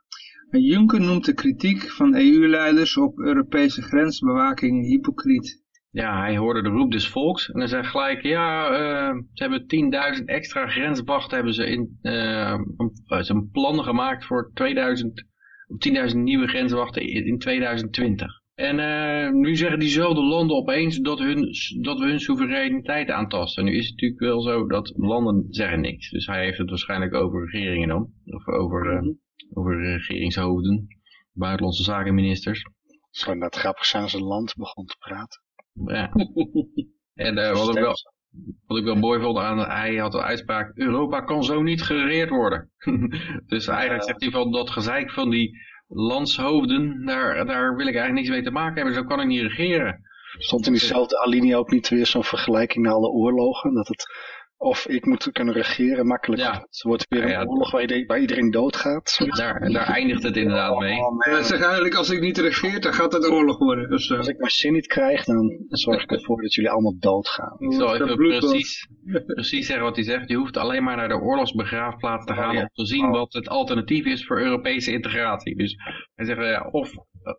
En Juncker noemt de kritiek van EU-leiders op Europese grensbewaking hypocriet. Ja, hij hoorde de roep des volks en hij zei gelijk, ja, eh, ze hebben 10.000 extra grenswachten hebben ze in, eh, een, ze hebben plannen gemaakt voor 2000, 10.000 nieuwe grenswachten in, in 2020. En eh, nu zeggen diezelfde landen opeens dat, hun, dat we hun soevereiniteit aantasten. Nu is het natuurlijk wel zo dat landen zeggen niks. Dus hij heeft het waarschijnlijk over regeringen dan. Of over, eh, over regeringshoofden, buitenlandse zakenministers. Het zou net grappig zijn als een land begon te praten. Ja. En eh, wat, ik wel, wat ik wel mooi vond aan, hij had de uitspraak, Europa kan zo niet geregeerd worden. dus eigenlijk zegt hij van dat gezeik van die landshoofden, daar, daar wil ik eigenlijk niks mee te maken hebben, zo kan ik niet regeren. Stond in diezelfde alinea ook niet weer zo'n vergelijking naar alle oorlogen? Dat het, of ik moet kunnen regeren makkelijk. Ja. Het wordt weer een Ja, ja. oorlog waar iedereen, waar iedereen doodgaat. Daar, daar eindigt het inderdaad mee. Oh, man. Hij zegt eigenlijk, als ik niet regeer, dan gaat het oorlog worden. Dus, eh, Als ik mijn zin niet krijg, dan zorg ik ervoor dat jullie allemaal doodgaan. Ik zal dat even precies, precies zeggen wat hij zegt. Je hoeft alleen maar naar de oorlogsbegraafplaats te gaan Oh, ja. om te zien Oh. wat het alternatief is voor Europese integratie. Dus hij zegt, ja, of,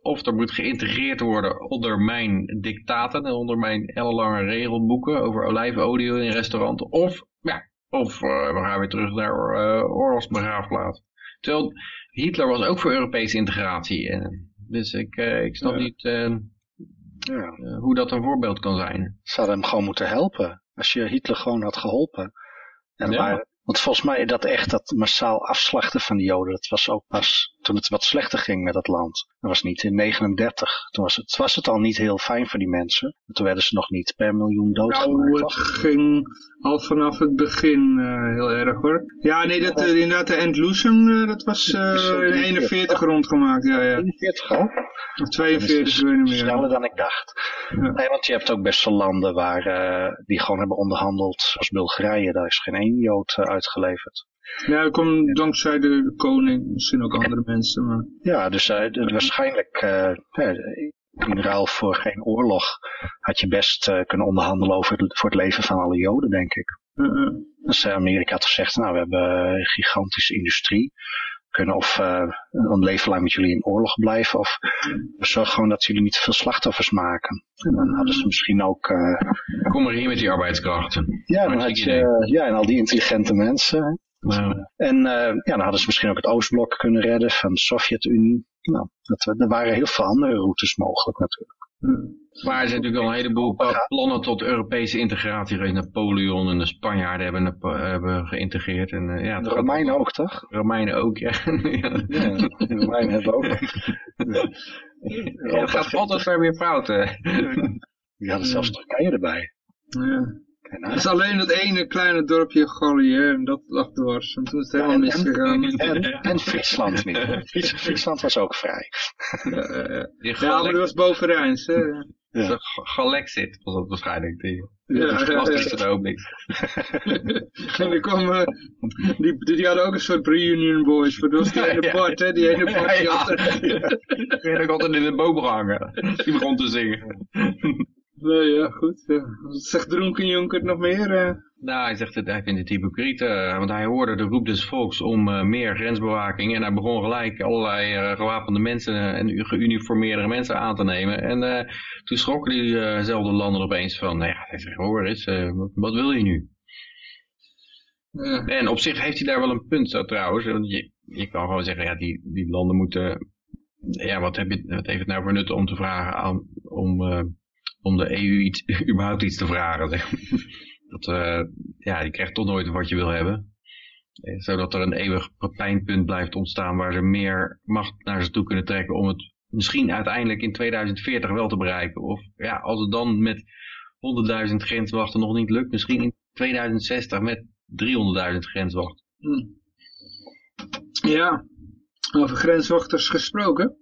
of er moet geïntegreerd worden onder mijn dictaten en onder mijn ellenlange regelboeken over olijfolie in restauranten. Of, ja, of eh, we gaan weer terug naar eh oorlogsbegraafplaats. Terwijl Hitler was ook voor Europese integratie. En, dus ik, eh, ik snap Ja. niet... eh, Ja. eh, hoe dat een voorbeeld kan zijn. Ze hadden hem gewoon moeten helpen. Als je Hitler gewoon had geholpen. En Ja. want volgens mij dat echt dat massaal afslachten van de Joden, dat was ook pas toen het wat slechter ging met het land. Dat was niet in 39. Toen was het, was het al niet heel fijn voor die mensen. Toen werden ze nog niet per miljoen doodgemaakt. Nou, het ging al vanaf het begin eh, heel erg hoor. Ja, nee, dat, eh, inderdaad, de Endloesem, dat was eh, Dat zo in 41 rondgemaakt. Ja, ja. 41 al? Of 42, ik weet niet meer. Sneller dan ik dacht. Ja. Nee, want je hebt ook best wel landen waar, die gewoon hebben onderhandeld, zoals Bulgarije. Daar is geen één Jood uitgeleverd. Ja, dat komt dankzij de, koning, misschien ook andere mensen, maar... Ja, dus eh, d- waarschijnlijk eh, ja, in ruil voor geen oorlog had je best eh, kunnen onderhandelen over het, voor het leven van alle Joden, denk ik. eh, eh. Dus eh, Amerika had gezegd, nou we hebben een gigantische industrie. We kunnen of eh, een leven lang met jullie in oorlog blijven of we zorgen gewoon dat jullie niet te veel slachtoffers maken. En dan hadden ze misschien ook, eh, Kom maar hier met die arbeidskrachten. ja, dan had je, ja, en al die intelligente mensen. Nou, En eh, ja, dan hadden ze misschien ook het Oostblok kunnen redden van de Sovjet-Unie. Nou, dat, er waren heel veel andere routes mogelijk natuurlijk. Maar er zijn natuurlijk al een heleboel plannen tot Europese integratie geweest. Napoleon en de Spanjaarden hebben, hebben geïntegreerd. En, eh, ja, De Romeinen ook, toch? Romeinen ook, ja. ja. Ja, de Romeinen hebben ook. Ja, het gaat altijd weer weer fout. hè. Die hadden zelfs Turkije erbij. Ja. Is alleen dat ene kleine dorpje Gallië, hè, en dat lag dwars. En toen is het helemaal en- misgegaan. En, en Friesland niet. Fries, Friesland was ook vrij. Ja, ja, ja. Die Ja, maar dat was boven Rijns, hè. Ja. Galexit was dat waarschijnlijk. Die, Ja, dat ja, was ja. niet ogenblik. En die, kwam, die, die, die hadden ook een soort reunion boys. Maar dat was die ene Ja. Bart, hè, die ene Bart. die Ja. ook altijd in de boom gehangen. Die begon te zingen. Nee, ja, goed. Ja. Zegt Dronken Jonker nog meer? eh? Nou, hij zegt het, hij vindt het hypocriet, eh, want hij hoorde de roep des volks om meer grensbewaking en hij begon gelijk allerlei gewapende mensen en geuniformeerde mensen aan te nemen. En toen schrokken diezelfde landen opeens van, nou ja, hij zegt, hoor eens, wat, wat wil je nu? En op zich heeft hij daar wel een punt zo trouwens, want je, je kan gewoon zeggen, ja, die, die landen moeten, ja, wat, heb je, wat heeft het nou voor nut om te vragen aan, om, om de EU iets, überhaupt iets te vragen. Dat, eh, ja, die krijgt toch nooit wat je wil hebben. Eh, Zodat er een eeuwig pijnpunt blijft ontstaan waar ze meer macht naar ze toe kunnen trekken om het misschien uiteindelijk in 2040 wel te bereiken. Of ja, als het dan met 100.000 grenswachten nog niet lukt, misschien in 2060 met 300.000 grenswachten. Hm. Ja, over grenswachters gesproken.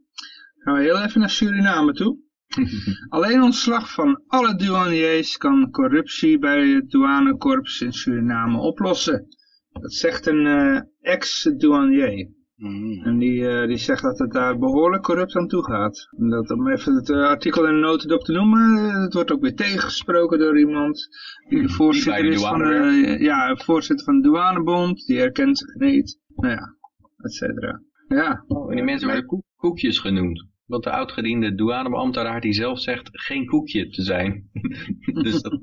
Gaan we heel even naar Suriname toe. Alleen ontslag van alle douaniers kan corruptie bij het douanekorps in Suriname oplossen. Dat zegt een eh, ex-douanier. Mm. En die, eh, die zegt dat het daar behoorlijk corrupt aan toe gaat. En dat, om even het eh, artikel in de notendop te noemen, het wordt ook weer tegengesproken door iemand die de voorzitter de is van de, ja, voorzitter van de douanebond, die herkent zich niet. Nou ja, et cetera. Ja, En die mensen worden koek- koekjes genoemd. Want de oudgediende douanebeambtenaar die zelf zegt geen koekje te zijn. dus dat,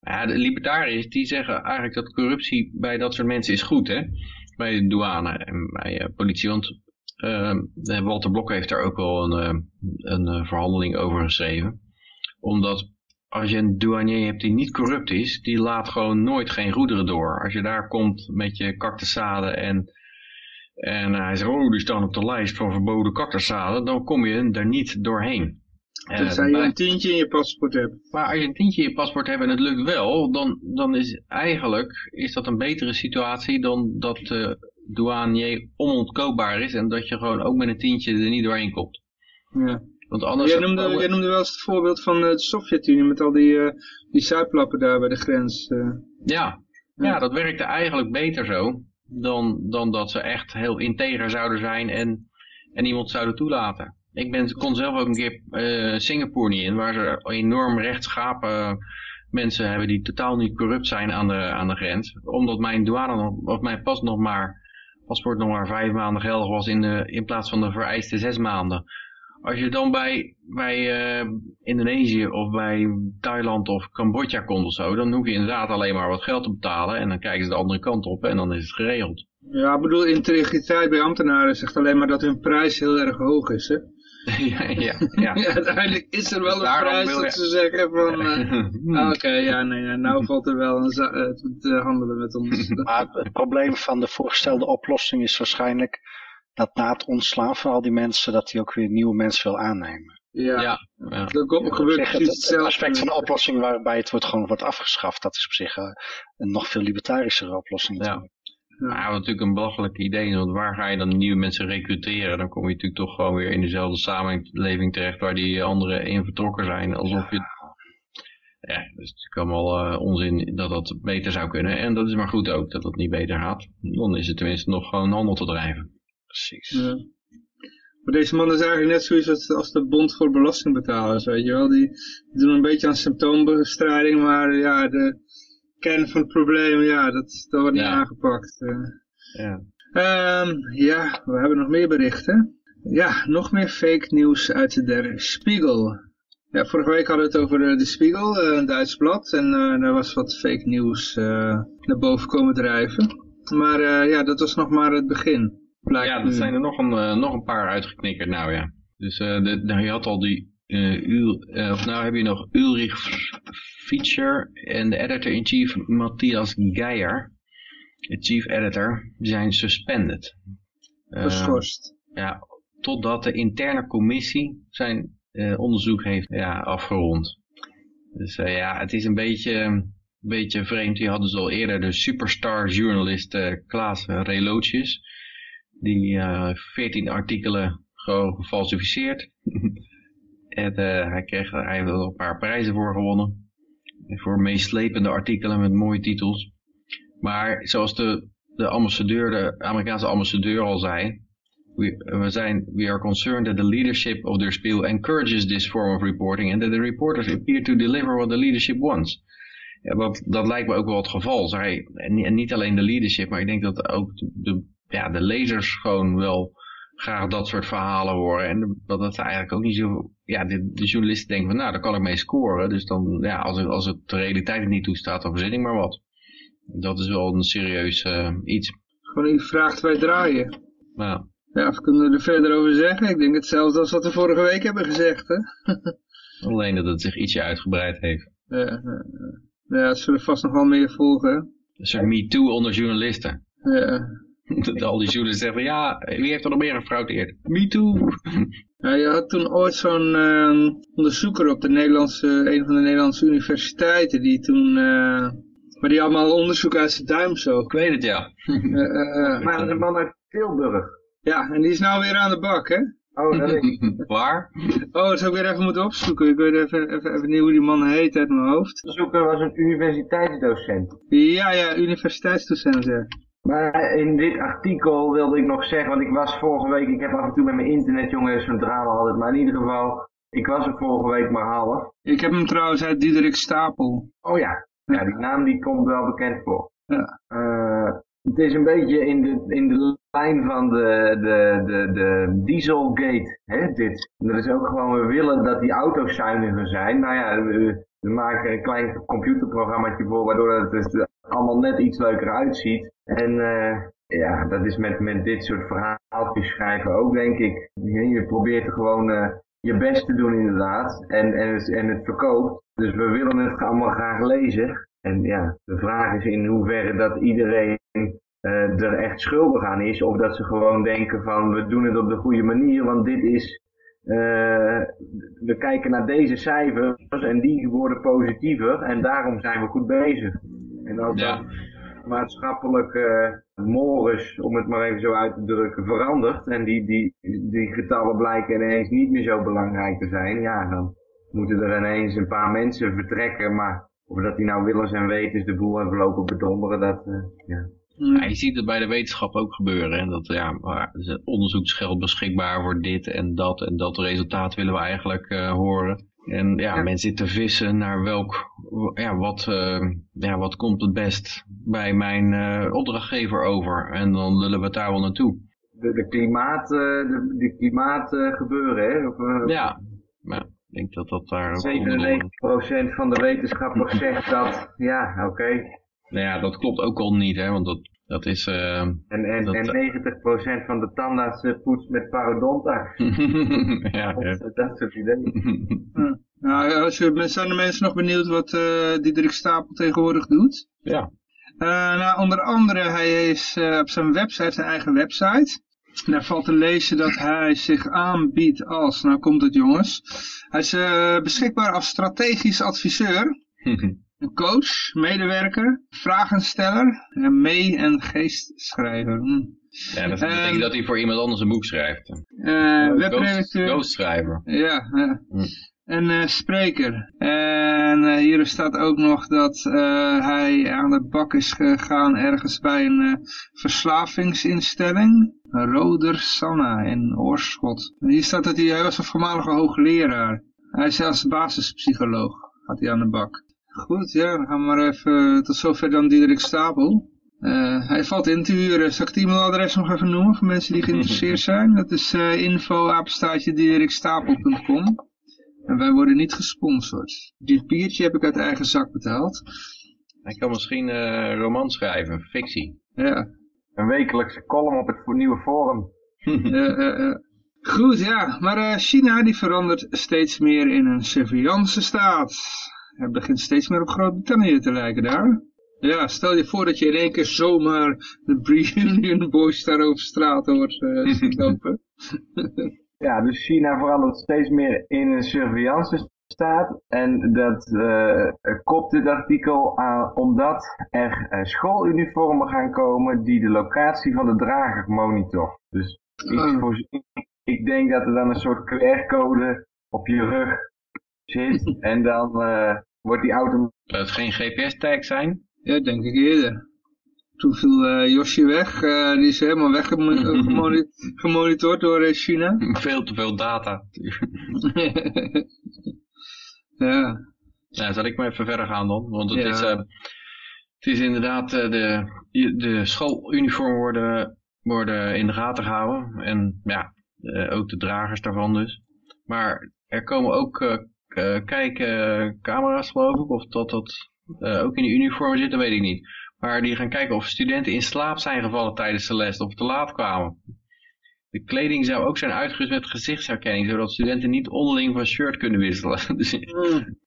de libertariërs die zeggen eigenlijk dat corruptie bij dat soort mensen is goed. Hè? Bij de douane en bij eh, politie. Want eh, de Walter Blok heeft daar ook wel een, eh, een eh, verhandeling over geschreven. Omdat als je een douanier hebt die niet corrupt is, die laat gewoon nooit geen goederen door. Als je daar komt met je cactusade en en hij zegt, oh, die staan op de lijst van verboden kakkerzaden. Dan kom je er niet doorheen. Eh, tenzij je bij- een tientje in je paspoort hebt. maar als je een tientje in je paspoort hebt en het lukt wel, dan, dan is eigenlijk is dat een betere situatie dan dat de douanier onontkoopbaar is en dat je gewoon ook met een tientje er niet doorheen komt. Ja. Want anders... Jij noemde, jij noemde wel eens het voorbeeld van eh, de Sovjet-Unie met al die, eh, die zuiplappen daar bij de grens. eh. Ja, ja, dat werkte eigenlijk beter zo dan, dan dat ze echt heel integer zouden zijn en, en iemand zouden toelaten. Ik ben, kon zelf ook een keer eh, Singapore niet in, waar ze enorm rechtschapen mensen hebben die totaal niet corrupt zijn aan de, aan de grens. Omdat mijn douane nog, of mijn pas nog maar, paspoort nog maar vijf maanden geldig was in, de, in plaats van de vereiste zes maanden. Als je dan bij, bij eh, Indonesië of bij Thailand of Cambodja komt of zo, dan hoef je inderdaad alleen maar wat geld te betalen en dan kijken ze de andere kant op en dan is het geregeld. Ja, ik bedoel, integriteit bij ambtenaren zegt alleen maar dat hun prijs heel erg hoog is, hè. ja, ja, ja. Ja, uiteindelijk is er wel een daarom prijs dat je- ze zeggen van... eh, ah, Oké, ja, nee, nou valt er wel een za- eh, te handelen met ons. Maar het probleem van de voorgestelde oplossing is waarschijnlijk dat na het ontslaan van al die mensen, dat hij ook weer nieuwe mensen wil aannemen. ja, ja, ja. dat gebeurt precies het, het hetzelfde. aspect van de oplossing waarbij het wordt gewoon wordt afgeschaft, dat is op zich eh, een nog veel libertarischere oplossing. Ja. natuurlijk. Maar wat natuurlijk een belachelijk idee is, want waar ga je dan nieuwe mensen recruteren? Dan kom je natuurlijk toch gewoon weer in dezelfde samenleving terecht waar die anderen in vertrokken zijn. Alsof je... Ja, dat is natuurlijk allemaal eh, onzin dat dat beter zou kunnen. En dat is maar goed ook, dat dat niet beter gaat. Dan is het tenminste nog gewoon handel te drijven. Precies. Ja. Maar deze man is eigenlijk net zoiets als, als de Bond voor Belastingbetalers, weet je wel. Die, die doen een beetje aan symptoombestrijding, maar ja, de kern van het probleem, ja, dat, dat wordt niet Ja. aangepakt. eh. Ja. Ehm, ja, we hebben nog meer berichten. Ja, nog meer fake nieuws uit de Spiegel. Ja, vorige week hadden we het over eh, de Spiegel, eh, een Duits blad. En daar was wat fake nieuws naar boven komen drijven. Maar ja, dat was nog maar het begin. Ja, dat zijn er nog een, eh, nog een paar uitgeknikkerd nou ja. Dus eh, de, nou, je had al die, Ul, eh, of nou heb je nog Ulrich Feature en de editor-in-chief Matthias Geijer, de chief editor, zijn suspended. Geschorst. ja, totdat de interne commissie zijn onderzoek heeft ja, afgerond. Dus ja, het is een beetje, een beetje vreemd. Die hadden ze al eerder de superstar journalist eh, Klaas Relootjes. Die eh 14 artikelen gewoon gefalsificeerd. en eh, hij, kreeg, hij heeft er een paar prijzen voor gewonnen. Voor meeslepende artikelen met mooie titels. Maar zoals de, de ambassadeur, de Amerikaanse ambassadeur al zei, we, zijn, we are concerned that the leadership of their spiel encourages this form of reporting and that the reporters appear to deliver what the leadership wants. Ja, wat, dat lijkt me ook wel het geval. Zij, en, ni- en niet alleen de leadership, maar ik denk dat ook de, ja, de lezers gewoon wel graag dat soort verhalen horen. En dat het eigenlijk ook niet zo... Ja, de, de journalisten denken van, nou, daar kan ik mee scoren. Dus dan, ja, als, het- als het de realiteit niet toestaat, dan verzin ik maar wat. Dat is wel een serieus eh, iets. Gewoon u vraagt, wij draaien. Nou, Ja, of kunnen we er verder over zeggen? Ik denk hetzelfde als wat we vorige week hebben gezegd, hè? alleen dat het zich ietsje uitgebreid heeft. Ja, ja, ja. ja, zullen vast nog wel meer volgen, hè? Een soort me-too onder journalisten. Ja. Dat al die journalisten zeggen ja, wie heeft er nog meer gefraudeerd? Me-too. Ja, je had toen ooit zo'n ehm, onderzoeker op de Nederlandse, een van de Nederlandse universiteiten, die toen, eh, maar die allemaal onderzoek uit zijn duim zo. Ik weet het, ja. Eh, eh, eh. Maar dat is een man uit Tilburg. ja, en die is nou weer aan de bak, hè? Oh, dat is... Waar? Oh, dat zou ik weer even moeten opzoeken. Ik weet even, even, even niet hoe die man heet uit mijn hoofd. De zoeker was een universiteitsdocent. Ja, ja, universiteitsdocent, ja. Maar in dit artikel wilde ik nog zeggen, want ik was vorige week, ik heb af en toe met mijn internet, jongens, zo'n drama altijd, maar in ieder geval, ik was er vorige week maar half. Ik heb hem trouwens uit Diederik Stapel. Oh ja, ja die naam die komt wel bekend voor. Ja. Eh, het is een beetje in de, in de lijn van de, de, de, de Dieselgate, hè, dit. Dat is ook gewoon, we willen dat die auto's zuiniger zijn. Nou ja, we, we maken er een klein computerprogrammaatje voor, waardoor het er allemaal net iets leuker uitziet. En eh, ja, dat is met, met dit soort verhaaltjes schrijven ook, denk ik. Je, je probeert er gewoon eh, je best te doen, inderdaad. En, en, het, en het verkoopt. Dus we willen het allemaal graag lezen. En ja, de vraag is in hoeverre dat iedereen eh, er echt schuldig aan is. Of dat ze gewoon denken van we doen het op de goede manier. Want dit is, we kijken naar deze cijfers en die worden positiever. En daarom zijn we goed bezig. En als Ja. dat maatschappelijk eh morus, om het maar even zo uit te drukken, verandert. En die, die, die getallen blijken ineens niet meer zo belangrijk te zijn. Ja, dan moeten er ineens een paar mensen vertrekken. Maar of dat die nou willens en wetens de boel hebben lopen bedonderen, dat, eh, ja. Je ziet het bij de wetenschap ook gebeuren. En dat ja, er onderzoeksgeld beschikbaar voor dit en dat. En dat resultaat willen we eigenlijk eh, horen. En ja, Ja. mensen zitten vissen naar welk, ja, wat, eh, ja, wat komt het best bij mijn eh, opdrachtgever over. En dan lullen we het daar wel naartoe. De, de klimaat, eh, de, de klimaat eh, gebeuren, hè. Of, Ja, maar ik denk dat dat daar... ook onder- 97% van de wetenschappers zegt dat, ja, oké. Nou ja, dat klopt ook al niet, hè, want dat, Dat is... eh, En, en, Dat- en 90% van de tandarts eh, poetst met parodontax. ja, ja. Dat, dat soort ideeën. Nou, als je, zijn de mensen nog benieuwd wat eh Diederik Stapel tegenwoordig doet? ja. Eh, nou, onder andere, hij is eh, op zijn website, een eigen website. En daar valt te lezen dat hij zich aanbiedt als, nou komt het jongens, hij is eh, beschikbaar als strategisch adviseur, een coach, medewerker, vragensteller, en mee- en geestschrijver. Hm. ja, dat Ehm, betekent dat hij voor iemand anders een boek schrijft. Eh, Ghost, webredacteur. ghostschrijver. Ja, ja. Hm. En eh, spreker. En eh, hier staat ook nog dat eh, hij aan de bak is gegaan ergens bij een eh, verslavingsinstelling. Roder Sanna in Oorschot. En hier staat dat hij, hij was een voormalige hoogleraar. Hij is zelfs basispsycholoog. Gaat hij aan de bak. Goed, ja, dan gaan we maar even tot zover dan Diederik Stapel. Eh, hij valt in te huren. Zal ik het e-mailadres nog even noemen voor mensen die geïnteresseerd zijn? Dat is uh, info apenstaartje dierikstapel.com. En wij worden niet gesponsord. Dit biertje heb ik uit eigen zak betaald. Hij kan misschien eh roman schrijven, fictie. Ja. Een wekelijkse column op het nieuwe forum. Eh, eh, eh. Goed, ja. Maar eh, China die verandert steeds meer in een surveillance staat. Het begint steeds meer op Groot-Brittannië te lijken daar. Ja, stel je voor dat je in één keer zomaar de Union Boys daar over straat hoort eh, zien lopen. Ja, dus China verandert steeds meer in een surveillance staat. En dat eh, kopt dit artikel aan omdat er eh, schooluniformen gaan komen die de locatie van de drager monitoren. Dus iets Oh. voor, ik denk dat er dan een soort QR-code op je rug zit. en dan eh, wordt die auto Zou het geen GPS-tag zijn? Ja, denk ik eerder. Toen viel eh Yoshi weg. eh, die is helemaal weggemonitord door China. Veel te veel data. ja. Nou, zal ik maar even verder gaan dan? Want het, Ja. is, het is inderdaad, eh, de, de schooluniformen worden, worden in de gaten gehouden. En ja, eh, ook de dragers daarvan dus. Maar er komen ook eh eh, kijkcamera's geloof ik. Of dat dat eh, ook in die uniformen zit, dat weet ik niet. Maar die gaan kijken of studenten in slaap zijn gevallen tijdens de les. Of te laat kwamen. De kleding zou ook zijn uitgerust met gezichtsherkenning. Zodat studenten niet onderling van shirt kunnen wisselen.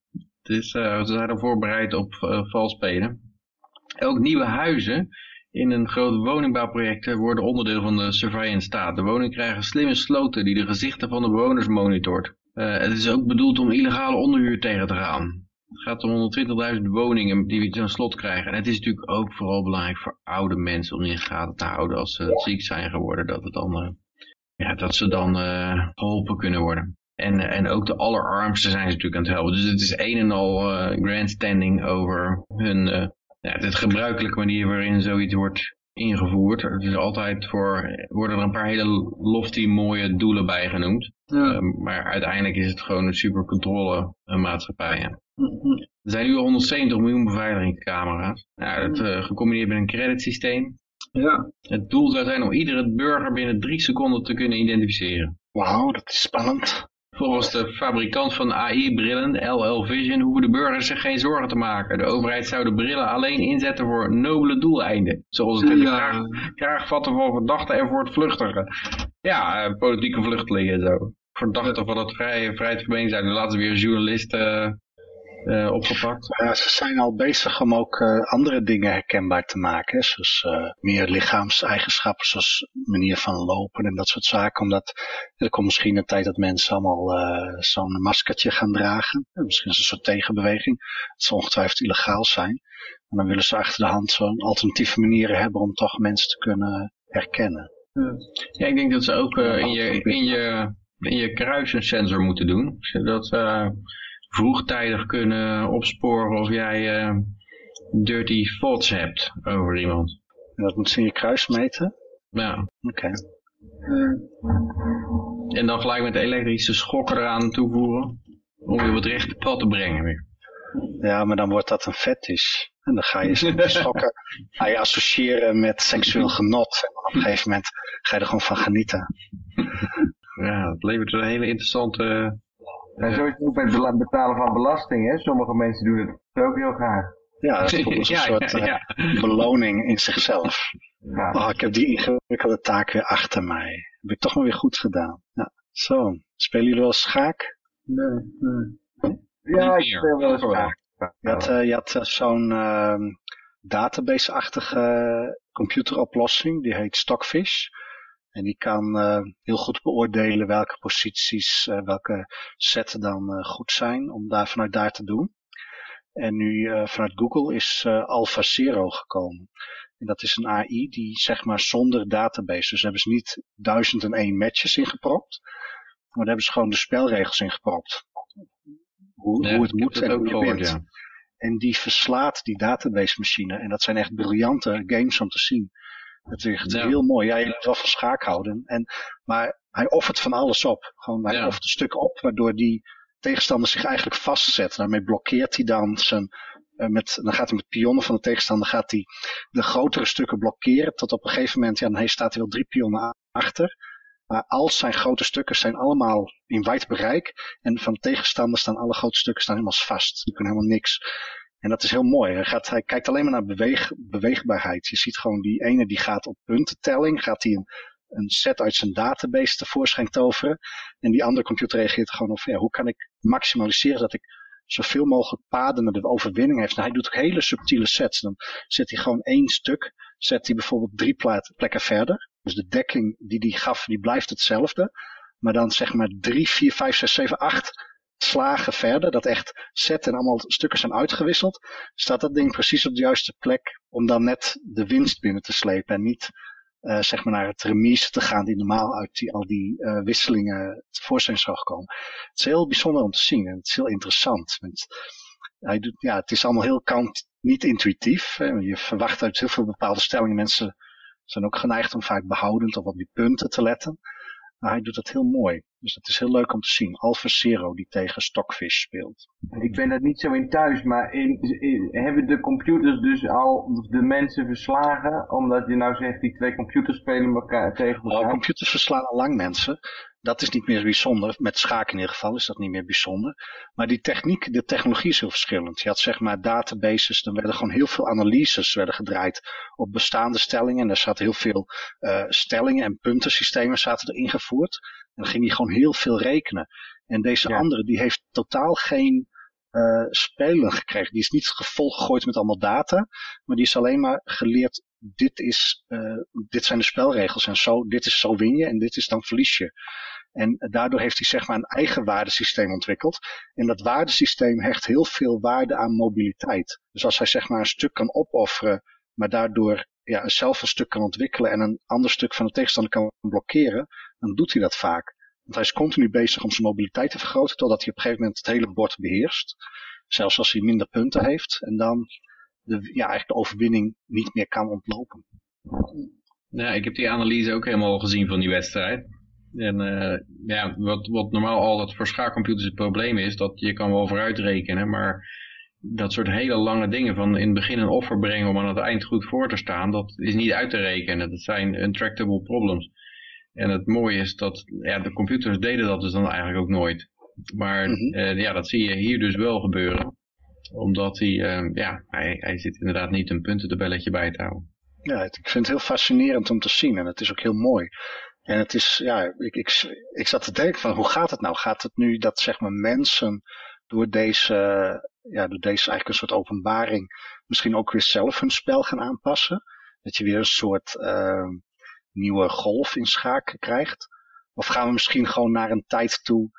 Dus eh, ze zijn er voorbereid op uh, valspelen. Ook nieuwe huizen in een groot woningbouwproject worden onderdeel van de surveillance staat. De woningen krijgen slimme sloten die de gezichten van de bewoners monitort. Uh, het is ook bedoeld om illegale onderhuur tegen te gaan. Het gaat om 120.000 woningen die zo'n slot krijgen. En het is natuurlijk ook vooral belangrijk voor oude mensen om in gaten te houden als ze ziek zijn geworden. Dat, het dan, ja, dat ze dan uh, geholpen kunnen worden. En, en ook de allerarmsten zijn ze natuurlijk aan het helpen. Dus het is een en al uh, grandstanding over hun, uh, ja, de gebruikelijke manier waarin zoiets wordt ingevoerd. Het is altijd voor, worden er een paar hele lofty mooie doelen bij genoemd. Ja. Uh, maar uiteindelijk is het gewoon een supercontrole maatschappij. Ja. Mhm. Er zijn nu 170 miljoen beveiligingscamera's. Nou, dat uh, gecombineerd met een creditsysteem. Ja. Het doel zou zijn om iedere burger binnen drie seconden te kunnen identificeren. Wauw, dat is spannend. Volgens de fabrikant van AI-brillen, LL Vision, hoeven de burgers zich geen zorgen te maken. De overheid zou de brillen alleen inzetten voor nobele doeleinden. Zoals het Ja. graag, graag vatten voor verdachten en voor het vluchtigen. Ja, uh, politieke vluchtelingen en zo. Verdachten van het vrije, vrijheid van meningsuiting. Laten weer journalisten uh, opgepakt. Ja, ze zijn al bezig om ook uh, andere dingen herkenbaar te maken. Hè? Zoals uh, meer lichaamseigenschappen, zoals manier van lopen en dat soort zaken. Omdat er komt misschien een tijd dat mensen allemaal zo'n maskertje gaan dragen. Misschien is het een soort tegenbeweging. Dat zal ongetwijfeld illegaal zijn. En dan willen ze achter de hand zo'n alternatieve manieren hebben om toch mensen te kunnen herkennen. Ja, ik denk dat ze ook in, je, in, je, in je kruis een sensor moeten doen. Zodat vroegtijdig kunnen opsporen of jij uh, dirty thoughts hebt over iemand. En dat moet ze in je kruis meten? Ja. Oké. Okay. Uh. En dan gelijk met elektrische schokken eraan toevoegen. Om je op het rechte pad te brengen weer. Ja, maar dan wordt dat een fetish. En dan ga je schokken ga je associëren met seksueel genot. En op een gegeven moment ga je er gewoon van genieten. Ja, dat levert een hele interessante... En zo is het ook met het betalen van belasting. Hè? Sommige mensen doen het ook heel graag. Ja, dat als een ja, soort ja, ja. Uh, beloning in zichzelf. Ja. Oh, ik heb die ingewikkelde taak weer achter mij. Heb ik toch maar weer goed gedaan. Ja. Zo, spelen jullie wel schaak? Nee, nee. Ja, ik speel wel graag. Je had, eh, had eh, zo'n ehm, database-achtige computeroplossing, die heet Stockfish. En die kan eh, heel goed beoordelen welke posities, eh, welke setten dan eh, goed zijn om daar vanuit daar te doen. En nu vanuit Google is AlphaZero gekomen. En dat is een AI die zeg maar zonder database, dus hebben ze niet duizend en één matches ingepropt. Maar daar hebben ze gewoon de spelregels ingepropt. Hoe, Ja, hoe het moet en hoe je gehoord, ja. En die verslaat die database machine. En dat zijn echt briljante games om te zien. Het is echt Ja. heel mooi. Ja, je moet wel van schaak houden. En, maar hij offert van alles op. Gewoon, hij Ja. offert een stuk op, waardoor die tegenstander zich eigenlijk vastzet. Daarmee blokkeert hij dan zijn... eh, met, dan gaat hij met pionnen van de tegenstander gaat hij de grotere stukken blokkeren. Tot op een gegeven moment, ja, dan hij staat hij wel drie pionnen achter. Maar al zijn grote stukken zijn allemaal in wijd bereik. En van de tegenstander staan alle grote stukken staan helemaal vast. Die kunnen helemaal niks. En dat is heel mooi. Hij, gaat, hij kijkt alleen maar naar beweeg, beweegbaarheid. Je ziet gewoon die ene die gaat op puntentelling. Gaat hij een, een set uit zijn database tevoorschijn toveren. En die andere computer reageert gewoon op ja, hoe kan ik maximaliseren dat ik zoveel mogelijk paden naar de overwinning heeft. Nou, hij doet ook hele subtiele sets. Dan zet hij gewoon één stuk. Zet hij bijvoorbeeld drie plekken verder. Dus de dekking die hij gaf, die blijft hetzelfde. Maar dan zeg maar drie, vier, vijf, zes, zeven, acht slagen verder, dat echt set en allemaal stukken zijn uitgewisseld, staat dat ding precies op de juiste plek om dan net de winst binnen te slepen en niet eh, zeg maar naar het remise te gaan die normaal uit die, al die eh, wisselingen tevoorschijn zou komen. Het is heel bijzonder om te zien en het is heel interessant. Want hij doet, ja, het is allemaal heel kant niet intuïtief. Hè. Je verwacht uit heel veel bepaalde stellingen. Mensen zijn ook geneigd om vaak behoudend of op die punten te letten. Maar hij doet dat heel mooi. Dus dat is heel leuk om te zien. Alpha Zero die tegen Stockfish speelt. Ik ben er niet zo in thuis, maar in, in- hebben de computers dus al de mensen verslagen? Omdat je nou zegt, die twee computers spelen elkaar tegen Nou, elkaar. computers verslaan al lang mensen. Dat is niet meer bijzonder. Met schaken in ieder geval is dat niet meer bijzonder. Maar die techniek, de technologie is heel verschillend. Je had zeg maar databases, dan werden gewoon heel veel analyses werden gedraaid op bestaande stellingen. En daar zaten heel veel eh, stellingen en puntensystemen zaten erin gevoerd. En dan ging hij gewoon heel veel rekenen. En deze Ja. andere, die heeft totaal geen eh spelen gekregen. Die is niet volgegooid met allemaal data. Maar die is alleen maar geleerd, dit, is, eh, dit zijn de spelregels en zo, dit is zo win je en dit is dan verlies je. En daardoor heeft hij zeg maar een eigen waardesysteem ontwikkeld. En dat waardesysteem hecht heel veel waarde aan mobiliteit. Dus als hij zeg maar een stuk kan opofferen, maar daardoor ja, zelf een stuk kan ontwikkelen en een ander stuk van de tegenstander kan blokkeren, dan doet hij dat vaak. Want hij is continu bezig om zijn mobiliteit te vergroten, totdat hij op een gegeven moment het hele bord beheerst. Zelfs als hij minder punten heeft. En dan de, ja, eigenlijk de overwinning niet meer kan ontlopen. Ja, ik heb die analyse ook helemaal gezien van die wedstrijd. En eh, ja, wat, wat normaal altijd voor schaakcomputers het probleem is, dat je kan wel vooruit rekenen, maar dat soort hele lange dingen van in het begin een offer brengen om aan het eind goed voor te staan, dat is niet uit te rekenen. Dat zijn intractable problems. En het mooie is dat ja, de computers deden dat dus dan eigenlijk ook nooit. Maar Mhm. eh, ja, dat zie je hier dus wel gebeuren. Omdat hij, eh, ja, hij, hij zit inderdaad niet een puntentabelletje bij te houden. Ja, ik vind het heel fascinerend om te zien en het is ook heel mooi. En het is, ja, ik, ik, ik zat te denken van hoe gaat het nou? Gaat het nu dat zeg maar mensen door deze, ja, door deze eigenlijk een soort openbaring misschien ook weer zelf hun spel gaan aanpassen? Dat je weer een soort eh, nieuwe golf in schaak krijgt? Of gaan we misschien gewoon naar een tijd toe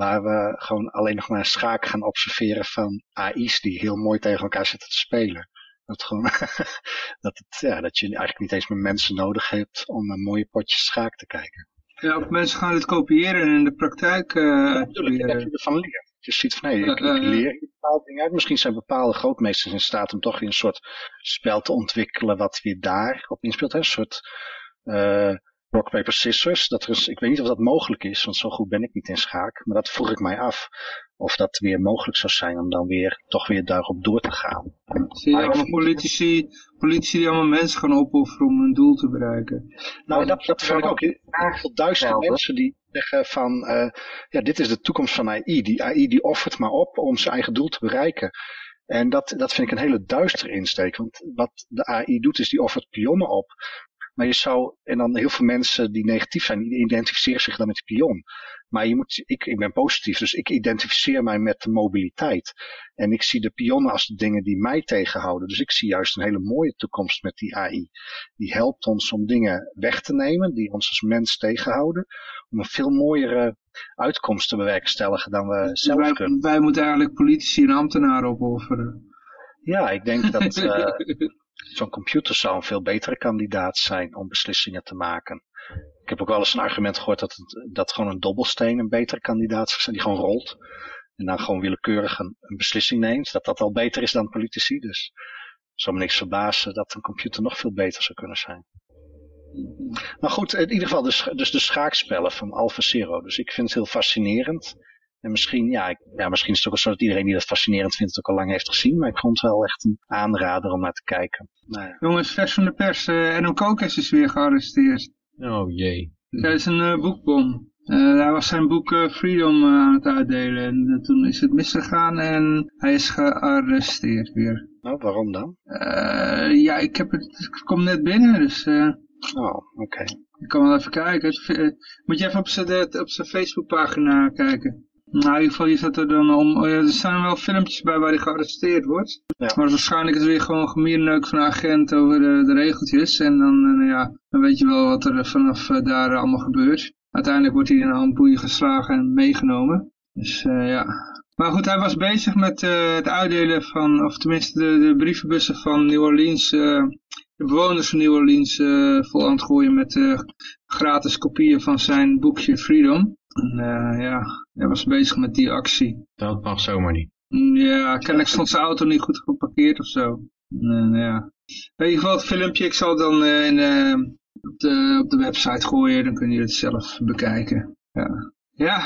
waar we gewoon alleen nog maar schaak gaan observeren van AI's die heel mooi tegen elkaar zitten te spelen? Dat, gewoon, dat, het, ja, dat je eigenlijk niet eens meer mensen nodig hebt om een mooie potje schaak te kijken. Ja, of mensen gaan dit kopiëren en in de praktijk eh Natuurlijk, dat je ervan leert. Je ziet van, nee, ik, Eh, ik eh, leer hier bepaalde dingen uit. Misschien zijn bepaalde grootmeesters in staat om toch weer een soort spel te ontwikkelen wat weer daarop inspeelt. Hè? Een soort rock, paper, scissors. Dat er is, ik weet niet of dat mogelijk is, want zo goed ben ik niet in schaak. Maar dat vroeg ik mij af. Of dat weer mogelijk zou zijn om dan weer toch weer daarop door te gaan. Zie je allemaal politici, politici die allemaal mensen gaan opofferen om hun doel te bereiken. Nou, dat, dat vind ik ook. Heel veel duizenden mensen die zeggen van, eh, ja, dit is de toekomst van AI. Die AI die offert maar op om zijn eigen doel te bereiken. En dat, dat vind ik een hele duistere insteek. Want wat de AI doet is die offert pionnen op. Maar je zou, en dan heel veel mensen die negatief zijn, die identificeren zich dan met die pion. Maar je moet, ik, ik ben positief, dus ik identificeer mij met de mobiliteit. En ik zie de pionnen als de dingen die mij tegenhouden. Dus ik zie juist een hele mooie toekomst met die AI. Die helpt ons om dingen weg te nemen, die ons als mens tegenhouden. Om een veel mooiere uitkomst te bewerkstelligen dan we zelf wij, kunnen. wij moeten eigenlijk politici en ambtenaren opofferen. Ja, ik denk dat uh, zo'n computer zou een veel betere kandidaat zijn om beslissingen te maken. Ik heb ook wel eens een argument gehoord dat, het, dat gewoon een dobbelsteen een betere kandidaat zou zijn, die gewoon rolt. En dan gewoon willekeurig een, beslissing neemt. Dat dat al beter is dan politici. Dus zou me niks verbazen dat een computer nog veel beter zou kunnen zijn. Maar goed, in ieder geval dus, dus de schaakspellen van Alpha Zero. Dus ik vind het heel fascinerend. En misschien, ja, ik, ja, misschien is het ook zo dat iedereen die dat fascinerend vindt het ook al lang heeft gezien. Maar ik vond het wel echt een aanrader om naar te kijken. Nou ja. Jongens, vers van de pers. Uh, en Kokes is weer gearresteerd. Oh jee. Dat is een uh, boekbom. Uh, hij was zijn boek uh, Freedom uh, aan het uitdelen en toen is het misgegaan en hij is gearresteerd weer. Nou, waarom dan? ja, ik heb het, het komt net binnen, dus... oh, oké. Okay. Ik kan wel even kijken. Moet je even op zijn, op zijn Facebookpagina kijken. Nou, in ieder geval, je zet er dan om... er zijn wel filmpjes bij waar hij gearresteerd wordt. Ja. Maar waarschijnlijk is het weer gewoon gemierneuk van een agent over de, de regeltjes. En dan, ja, dan weet je wel wat er vanaf daar allemaal gebeurt. Uiteindelijk wordt hij in een handboeien geslagen en meegenomen. Dus uh, ja. Maar goed, hij was bezig met uh, het uitdelen van, of tenminste de, de brievenbussen van New Orleans, uh, de bewoners van New Orleans vol aan het gooien met gratis kopieën van zijn boekje Freedom. En ja, hij was bezig met die actie. Dat mag zomaar niet. Ja, kennelijk stond zijn auto niet goed geparkeerd of zo. En, ja. In ieder geval het filmpje, ik zal dan in op de, op de website gooien, dan kun je het zelf bekijken. Ja, ja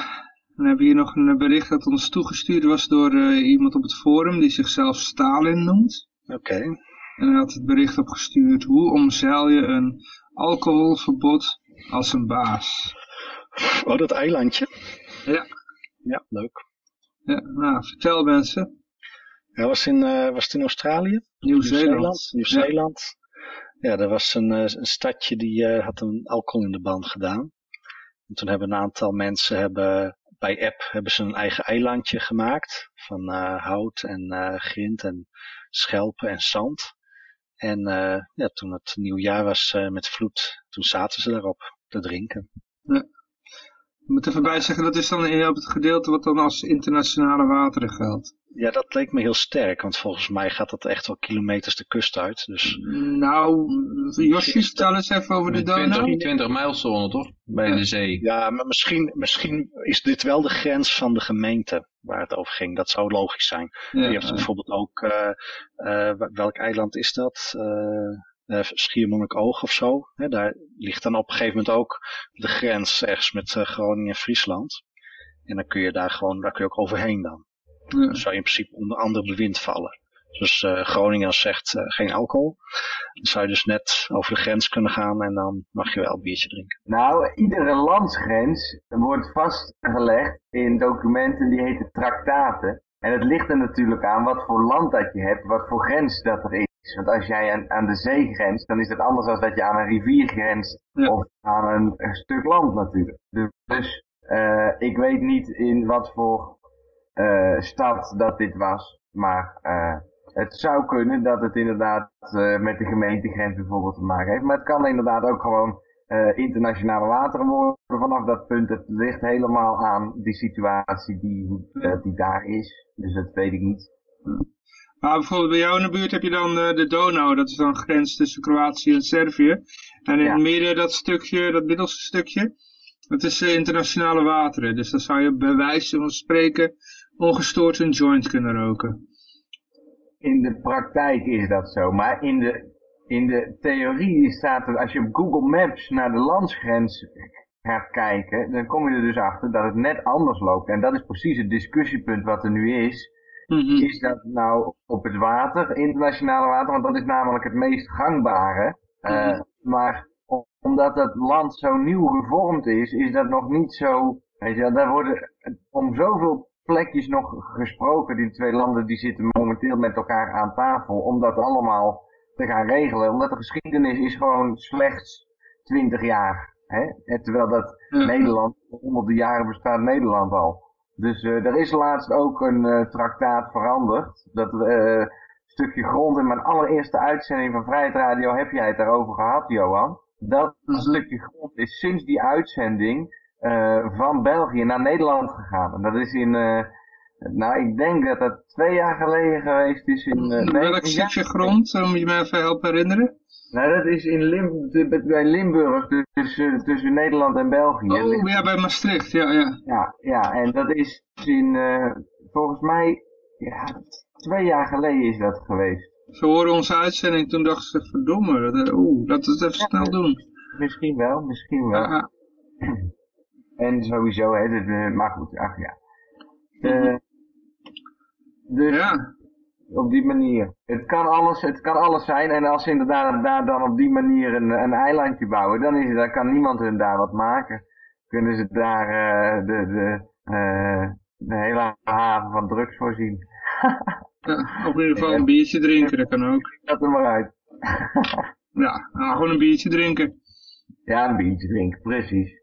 dan hebben we hier nog een bericht dat ons toegestuurd was door uh, iemand op het forum die zichzelf Stalin noemt. Oké. Okay. En hij had het bericht opgestuurd, hoe omzeil je een alcoholverbod als een baas? Oh, dat eilandje? Ja. Ja, leuk. Ja, nou, vertel mensen. Hij was, in, uh, was het in Australië? Nieuw-Zeeland. Nieuw-Zeeland. Ja. ja, er was een, een stadje die uh, had een alcohol in de band gedaan. En toen hebben een aantal mensen hebben, bij app hebben ze een eigen eilandje gemaakt. Van uh, hout en grind en schelpen en zand. En ja, toen het nieuwjaar was met vloed, toen zaten ze daarop te drinken. Ik moet even bij zeggen, dat is dan in op het gedeelte wat dan als internationale wateren geldt. Ja, dat leek me heel sterk, want volgens mij gaat dat echt wel kilometers de kust uit. Dus... Nou, Josje, stel eens even over de Donau. 20, 20 mijlzone toch? Bij ja. de zee. Ja, maar misschien, misschien is dit wel de grens van de gemeente waar het over ging. Dat zou logisch zijn. Ja, Je hebt bijvoorbeeld ook, uh, uh, welk eiland is dat? Uh, uh, Schiermonnikoog of zo. Hè, daar ligt dan op een gegeven moment ook de grens ergens met uh, Groningen en Friesland. En dan kun je daar gewoon, daar kun je ook overheen dan. Ja. Dan zou je in principe onder ander bewind vallen. Dus uh, Groningen zegt geen alcohol. Dan zou je dus net over de grens kunnen gaan en dan mag je wel een biertje drinken. Nou, iedere landsgrens wordt vastgelegd in documenten die heten traktaten. En het ligt er natuurlijk aan wat voor land dat je hebt, wat voor grens dat er is. Want als jij aan, aan de zee grenst, dan is het anders dan dat je aan een rivier grenst ja. of aan een, een, stuk land natuurlijk. Dus uh, ik weet niet in wat voor uh, stad dat dit was, maar uh, het zou kunnen dat het inderdaad met de gemeentegrens bijvoorbeeld te maken heeft. Maar het kan inderdaad ook gewoon internationale wateren worden vanaf dat punt. Het ligt helemaal aan die situatie die, die daar is. Dus dat weet ik niet. Maar bijvoorbeeld bij jou in de buurt heb je dan uh, de Donau, dat is dan grens tussen Kroatië en Servië. En in het midden dat stukje, dat middelste stukje, dat is uh, internationale wateren. Dus dan zou je bij wijze van spreken ongestoord een joint kunnen roken. In de praktijk is dat zo, maar in de, in de theorie staat er, als je op Google Maps naar de landsgrens gaat kijken, dan kom je er dus achter dat het net anders loopt. En dat is precies het discussiepunt wat er nu is. Mm -hmm. Is dat nou op het water, internationale water, want dat is namelijk het meest gangbare. Uh, mm -hmm. Maar omdat dat land zo nieuw gevormd is, is dat nog niet zo, weet je, daar worden om zoveel plekjes nog gesproken. Die twee landen die zitten momenteel met elkaar aan tafel, om dat allemaal te gaan regelen. Omdat de geschiedenis is gewoon slechts 20 jaar. Hè? Terwijl dat Ja. Nederland, honderden jaren bestaat Nederland al. Dus eh, er is laatst ook een eh, traktaat veranderd. Dat eh, stukje grond in mijn allereerste uitzending van Vrijheid Radio heb jij het daarover gehad, Johan. Dat Mhm. stukje grond is sinds die uitzending van België naar Nederland gegaan. En dat is in, nou ik denk dat dat twee jaar geleden geweest is in... eh, nee, Welk stukje grond, eh, moet je me even helpen herinneren? Nou, dat is in Lim bij Limburg, dus tussen, tussen Nederland en België. Oh, ja, bij Maastricht, ja, ja. Ja, ja, en dat is in, eh, volgens mij, ja, twee jaar geleden is dat geweest. Ze horen onze uitzending, toen dachten ze, verdomme, dat, eh, oeh, laten we het even snel doen. Misschien wel, misschien wel. Ja, ja. En sowieso, hè, eh, maar goed, ach ja. Eh, dus ja. op die manier. Het kan, alles, het kan alles zijn en als ze inderdaad daar dan op die manier een, een eilandje bouwen, dan, is, dan kan niemand hun daar wat maken. Kunnen ze daar eh, de, de, eh, de hele haven van drugs voorzien. Ja, of in ieder geval een biertje drinken, dat kan ook. Dat er maar uit. Ja, nou, gewoon een biertje drinken. Ja, een biertje drinken, precies.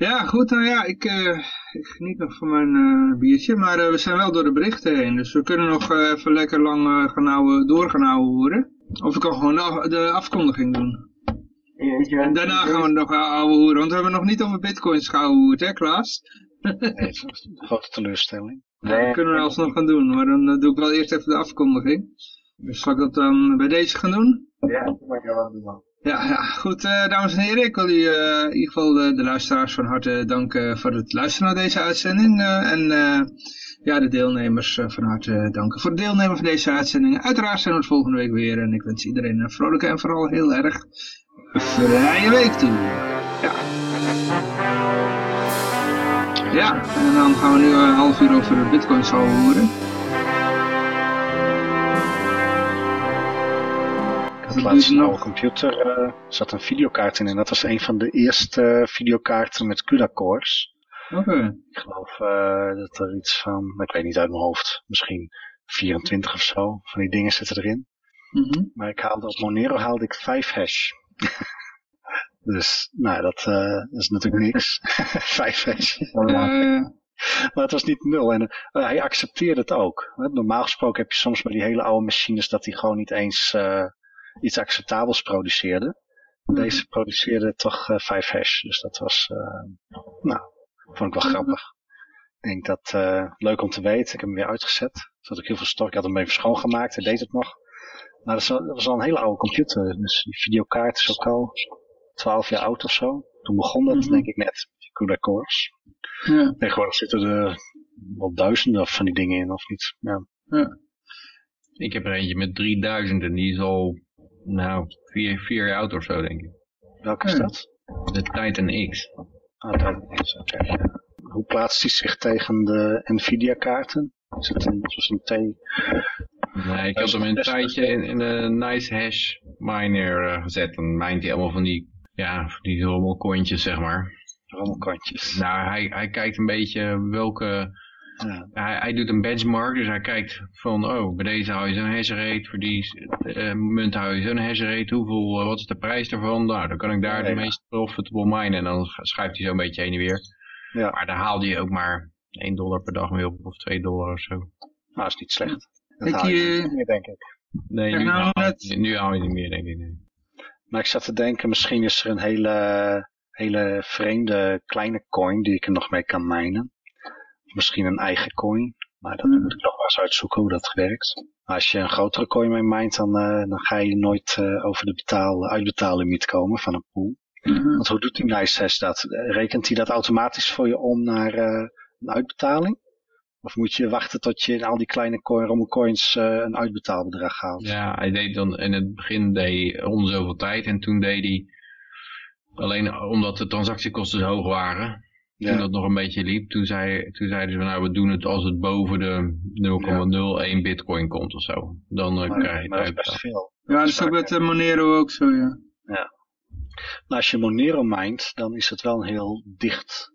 Ja. Ja, goed, nou ja, ik, eh, ik geniet nog van mijn eh, biertje, maar eh, we zijn wel door de berichten heen, dus we kunnen nog even lekker lang eh, gaan ouwe, door gaan horen. Of ik kan gewoon de, af- de afkondiging doen. Je, En daarna gaan we nog ouwe horen, want we hebben nog niet over bitcoins geouwehoerd, hè Klaas? Nee, dat is een grote teleurstelling. Ja, dat kunnen we alsnog gaan doen, maar dan doe ik wel eerst even de afkondiging. Dus zal ik dat dan bij deze gaan doen? Ja, maar je wat doen. Ja, goed, eh, dames en heren, ik wil u eh, in ieder geval de, luisteraars van harte danken voor het luisteren naar deze uitzending. eh, en ja, de deelnemers van harte danken voor het deelnemen van deze uitzending. Uiteraard zijn we het volgende week weer en ik wens iedereen een vrolijke en vooral heel erg vrije week toe. Ja. Ja, en dan gaan we nu een half uur over de bitcoins zal horen. Ik Dat had laatst duurt een nog. oude computer, eh zat een videokaart in en dat was een van de eerste eh, videokaarten met CUDA-cores. Oké. Ik geloof eh, dat er iets van, ik weet niet uit mijn hoofd, misschien 24 of zo van die dingen zitten erin. Mhm. Maar ik haalde op Monero haalde ik 5 hash. dus, nou, dat, eh, dat is natuurlijk niks. 5 hash. Maar het was niet nul. En hij accepteerde het ook. Hè, Normaal gesproken heb je soms bij die hele oude machines dat die gewoon niet eens eh, iets acceptabels produceerde. Deze produceerde toch eh 5 hash. Dus dat was, eh, nou, vond ik wel grappig. Ik denk dat, eh, leuk om te weten. Ik heb hem weer uitgezet. Had ik heel veel stok. Ik had hem even schoongemaakt. Hij deed het nog. Maar dat was, al- dat was al een hele oude computer. Dus die videokaart is ook al 12 jaar oud of zo. Toen begon dat, Mhm. denk ik net. Die CUDA cores. ja. Tegenwoordig zitten er wel duizenden van die dingen in, of niet? Ja. Ik heb er eentje met 3000 en die is al, nou, vier, vier jaar oud of zo, denk ik. Welke is Ja. dat? De Titan X. Ah, dat is oké. ja. Hoe plaatst die zich tegen de Nvidia-kaarten? Is het een, zoals een T? Nee, ik had hem een tijdje in, in een nice hash miner eh, gezet. Dan mijnt hij allemaal van die, ja, van die rommelkontjes, zeg maar. Rommelkantjes. Nou, hij, hij kijkt een beetje welke... Ja. Hij, hij doet een benchmark, dus hij kijkt van, oh, bij deze hou je zo'n hash rate, voor die eh, munt hou je zo'n hash rate, hoeveel, eh, wat is de prijs daarvan? Nou, dan kan ik daar Ja, de ja. meest profitable minen en dan schuift hij zo'n beetje heen en weer. Ja. Maar daar haalde je ook maar 1 dollar per dag mee op, of 2 dollar of zo. Nou, is niet slecht. Dat Ik, haal je niet meer, denk ik. Nee, nu, nou, haal, je- nu haal je niet meer, denk ik. Nee. Maar ik zat te denken, misschien is er een hele, hele vreemde kleine coin die ik er nog mee kan minen. Misschien een eigen coin. Maar dat Hmm. moet ik nog wel eens uitzoeken hoe dat werkt. Maar als je een grotere coin mee mijnt, dan, eh, dan ga je nooit eh, over de betaal, uitbetaallimiet komen van een pool. Mhm. Want hoe doet die NiceHash dat? Eh, Rekent hij dat automatisch voor je om naar eh, een uitbetaling? Of moet je wachten tot je in al die kleine coin, rommelcoins eh, een uitbetaalbedrag haalt? Ja, hij deed dan in het begin deed hij om zoveel tijd en toen deed hij alleen omdat de transactiekosten zo hoog waren. Toen Ja. dat nog een beetje liep, toen, zei, toen zeiden ze van nou we doen het als het boven de 0,01 bitcoin komt of zo. Dan eh, Maar, krijg je maar het dat is best veel. Ja, dat is ook met eh, Monero ook zo, ja. Nou, als je Monero mijnt, dan is het wel een heel dicht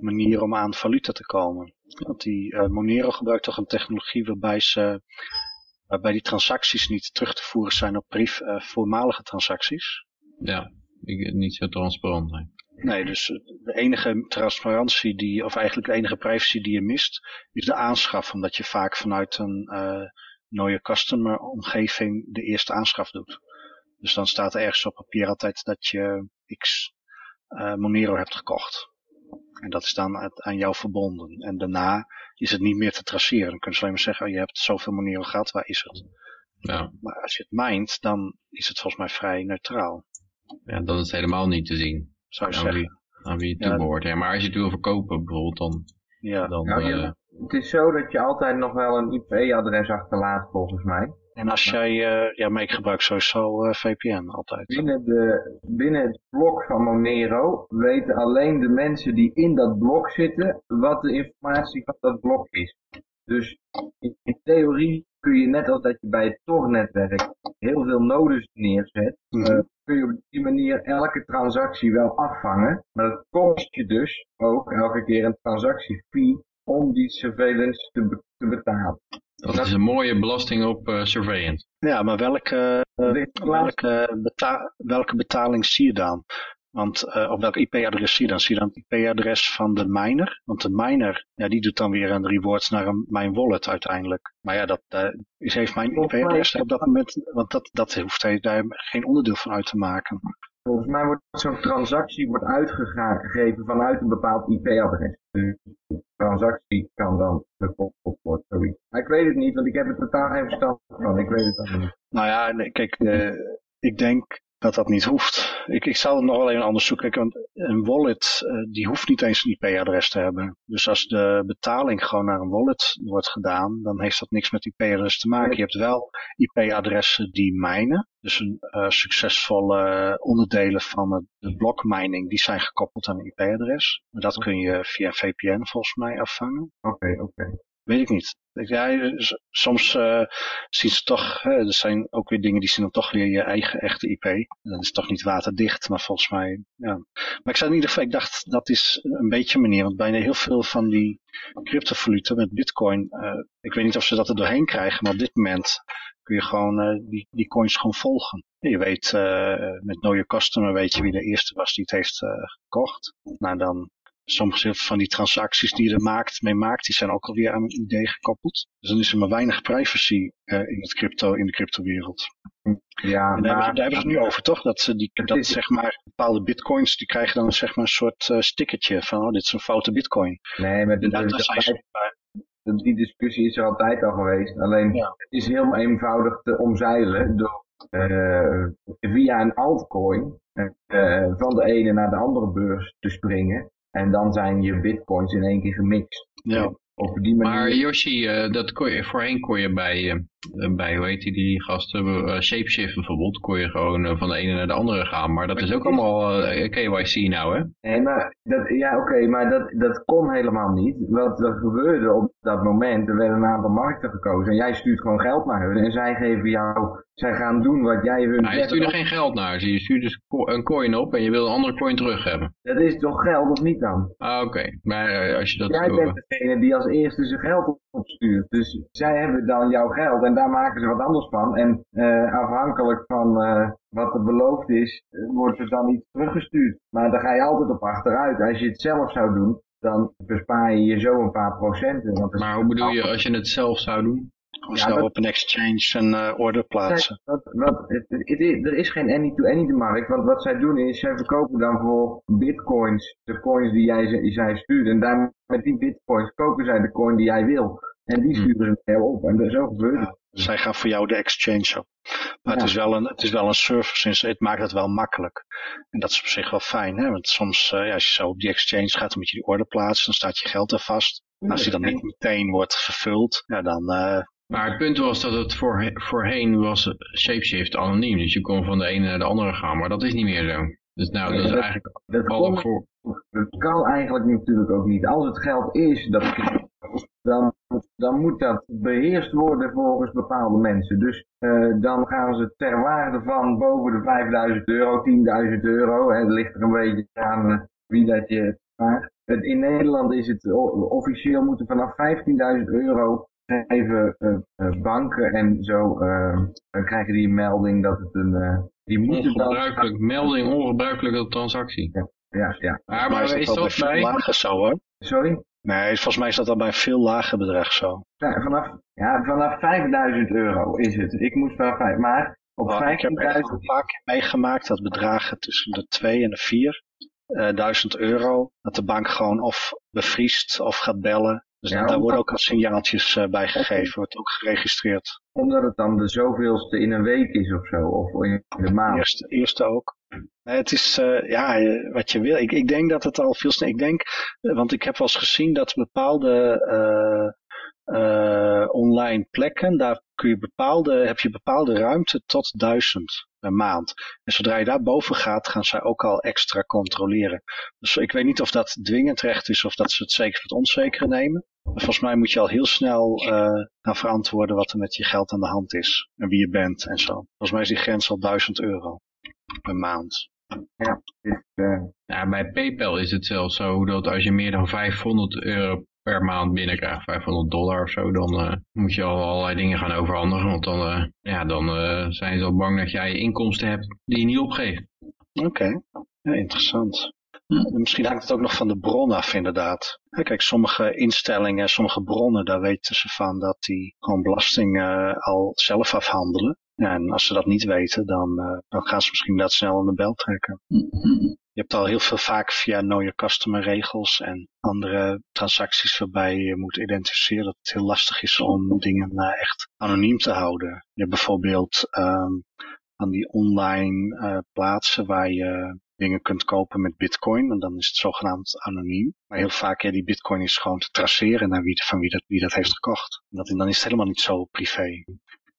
manier om aan valuta te komen. Want die eh, Monero gebruikt toch een technologie waarbij ze waarbij die transacties niet terug te voeren zijn op brief, uh, voormalige transacties. Ja, ik, niet zo transparant. Nee. Nee, dus de enige transparantie die, of eigenlijk de enige privacy die je mist, is de aanschaf. Omdat je vaak vanuit een uh, nieuwe customer omgeving de eerste aanschaf doet. Dus dan staat er ergens op papier altijd dat je x uh, Monero hebt gekocht. En dat is dan aan jou verbonden. En daarna is het niet meer te traceren. Dan kun je alleen maar zeggen, oh, je hebt zoveel Monero gehad, waar is het? Ja. Maar als je het mijnt, dan is het volgens mij vrij neutraal. Ja, dan is het helemaal niet te zien. Zou je aan zeggen. Wie, aan wie het toebehoort. Ja, maar als je het wil verkopen bijvoorbeeld, dan... Ja. dan Nou, eh, Het is zo dat je altijd nog wel een IP-adres achterlaat volgens mij. En als jij, uh, ja, maar ik gebruik sowieso uh, VPN altijd. Binnen, de, binnen het blok van Monero weten alleen de mensen die in dat blok zitten wat de informatie van dat blok is. Dus in, in theorie kun je net als dat je bij het Tor-netwerk heel veel nodes neerzet, Mhm. eh, kun je op die manier elke transactie wel afvangen. Maar dat kost je dus ook elke keer een transactiefee om die surveillance te, be- te betalen. dat is een mooie belasting op eh, surveillance. Ja, maar welke, uh, beta welke betaling zie je dan? Want uh, op welk IP-adres zie je dan? Zie je dan het IP-adres van de miner? Want de miner, ja, die doet dan weer een reward naar een, mijn wallet uiteindelijk. Maar ja, dat uh, is, heeft mijn IP-adres op dat moment, want dat, dat hoeft hij daar geen onderdeel van uit te maken. Volgens mij wordt zo'n transactie wordt uitgegeven vanuit een bepaald IP-adres. Dus de transactie kan dan gekoppeld worden. Zoiets. Maar ik weet het niet, want ik heb er totaal geen verstand van. Ik weet het dan niet. Nou ja, nee, kijk, uh, ik denk dat dat niet hoeft. Ik, ik zal het nog wel even anders zoeken. Kijk, want een wallet, uh, die hoeft niet eens een IP-adres te hebben. Dus als de betaling gewoon naar een wallet wordt gedaan, dan heeft dat niks met IP-adres te maken. Je hebt wel IP-adressen die mijnen. Dus een uh, succesvolle onderdelen van het, de blokmining, die zijn gekoppeld aan een IP-adres. Maar dat kun je via VPN volgens mij afvangen. Oké, okay, oké. Okay. Weet ik niet. Ja, soms uh, zien ze toch, hè, er zijn ook weer dingen die zien dan toch weer je eigen echte IP. Dat is toch niet waterdicht, maar volgens mij, ja. Maar ik zei in ieder geval, ik dacht, dat is een beetje een manier, want bijna heel veel van die cryptovaluta met bitcoin, uh, ik weet niet of ze dat er doorheen krijgen, maar op dit moment kun je gewoon die, die coins gewoon volgen. Je weet, met Know Your Customer weet je wie de eerste was die het heeft gekocht. Nou, dan sommige van die transacties die je er maakt, mee maakt, die zijn ook alweer aan een idee gekoppeld. Dus dan is er maar weinig privacy uh, in, het crypto, in de cryptowereld. Ja, en daar, maar, hebben ze, daar hebben ze het nu over, toch? Dat, ze die, dat zeg maar, bepaalde bitcoins, die krijgen dan zeg maar een soort uh, stickertje van, oh, dit is een foute bitcoin. Nee, maar dat, dat die discussie is er altijd al geweest. Alleen, ja. het is heel eenvoudig te omzeilen door uh, via een altcoin van de ene naar de andere beurs te springen. En dan zijn je bitcoins in één keer gemixt. Ja. Op die manier... Maar Yoshi, uh, dat kon je, voorheen kon je bij, uh, bij hoe heet die, die gasten, uh, Shapeshift bijvoorbeeld, kon je gewoon van de ene naar de andere gaan. Maar dat maar is ook is... allemaal KYC nou, hè? Nee, maar dat, ja, oké, okay, maar dat, dat kon helemaal niet. Wat er gebeurde op dat moment, er werden een aantal markten gekozen en jij stuurt gewoon geld naar hun en zij geven jou, zij gaan doen wat jij hun nou, je stuurt er geen geld naar, je stuurt dus een coin op en je wil een andere coin terug hebben. Dat is toch geld of niet dan? Ah, oké, okay. maar als je dat... Jij bent degene die als eerste zijn geld opstuurt. Dus zij hebben dan jouw geld en daar maken ze wat anders van. En uh, afhankelijk van uh, wat er beloofd is, wordt er dan iets teruggestuurd. Maar daar ga je altijd op achteruit. Als je het zelf zou doen, dan bespaar je je zo een paar procenten. Want maar hoe bedoel je als je het zelf zou doen? Gewoon ja, snel dat, op een exchange een uh, order plaatsen. Wat, het, het, het, er is geen any-to-any -any markt, want wat zij doen is, zij verkopen dan voor bitcoins de coins die jij, zij stuurt. En daar, met die bitcoins kopen zij de coin die jij wil. En die sturen ze jou op. En zo gebeurt het. Ja, zij gaan voor jou de exchange op. Maar ja. het, is wel een, het is wel een service, het maakt het wel makkelijk. En dat is op zich wel fijn, hè? want soms uh, ja, als je zo op die exchange gaat, dan moet je die order plaatsen, dan staat je geld er vast. En als die dan niet meteen wordt vervuld, ja, dan... Uh, maar het punt was dat het voor, voorheen was Shapeshift anoniem, dus je kon van de ene naar de andere gaan, maar dat is niet meer zo. Dus nou, dat is eigenlijk dat al kon, voor... Dat kan eigenlijk natuurlijk ook niet. Als het geld is, dat, dan, dan moet dat beheerst worden volgens bepaalde mensen. Dus uh, dan gaan ze ter waarde van boven de 5000 euro, 10.000 euro, hè, dat ligt er een beetje aan uh, wie dat je vraagt. In Nederland is het officieel moeten vanaf 15.000 euro geschreven uh, uh, banken en zo, dan krijgen die een melding dat het een... die moeten ongebruikelijk, dan... melding ongebruikelijke transactie. Ja, ja. ja. Maar, maar is, dat bij... lager zo hoor? Sorry? Nee, volgens mij is dat al bij een veel lager bedrag zo. Ja, vanaf, ja, vanaf 5000 euro is het. Ik moest wel 5, maar op oh, 15.000... Ik heb echt vaak meegemaakt dat bedragen tussen de 2 en de 4 uh, 1000 euro, dat de bank gewoon of bevriest of gaat bellen. Dus ja, daar worden ook al signaaltjes uh, bij gegeven, wordt ook geregistreerd. Omdat het dan de zoveelste in een week is of zo, of in de maand. Eerste, eerste ook. Het is, uh, ja, wat je wil. Ik, ik denk dat het al veel sneller, ik denk, want ik heb wel eens gezien dat bepaalde uh, online plekken, daar kun je bepaalde, heb je bepaalde ruimte tot duizend per maand. En zodra je daar boven gaat, gaan zij ook al extra controleren. Dus ik weet niet of dat dwingend recht is of dat ze het zeker voor het onzekere nemen. Volgens mij moet je al heel snel uh, gaan verantwoorden wat er met je geld aan de hand is. En wie je bent en zo. Volgens mij is die grens al 1000 euro per maand. Ja, uh... ja, bij PayPal is het zelfs zo dat als je meer dan 500 euro per maand binnenkrijgt, 500 dollar of zo, dan uh, moet je al allerlei dingen gaan overhandigen. Want dan, uh, ja, dan uh, zijn ze al bang dat jij inkomsten hebt die je niet opgeeft. Oké, ja, interessant. Hm. Misschien hangt het ook nog van de bron af inderdaad. kijk, sommige instellingen, sommige bronnen, daar weten ze van dat die gewoon belasting al zelf afhandelen. En als ze dat niet weten, dan, dan gaan ze misschien dat snel aan de bel trekken. Hm je hebt al heel veel vaak via Know Your Customer regels en andere transacties waarbij je moet identificeren dat het heel lastig is om dingen uh, echt anoniem te houden. Je hebt bijvoorbeeld um, aan die online uh, plaatsen waar je dingen kunt kopen met bitcoin en dan is het zogenaamd anoniem. Maar heel vaak, ja, die bitcoin is gewoon te traceren naar wie, van wie dat, wie dat heeft gekocht. En dat, dan is het helemaal niet zo privé.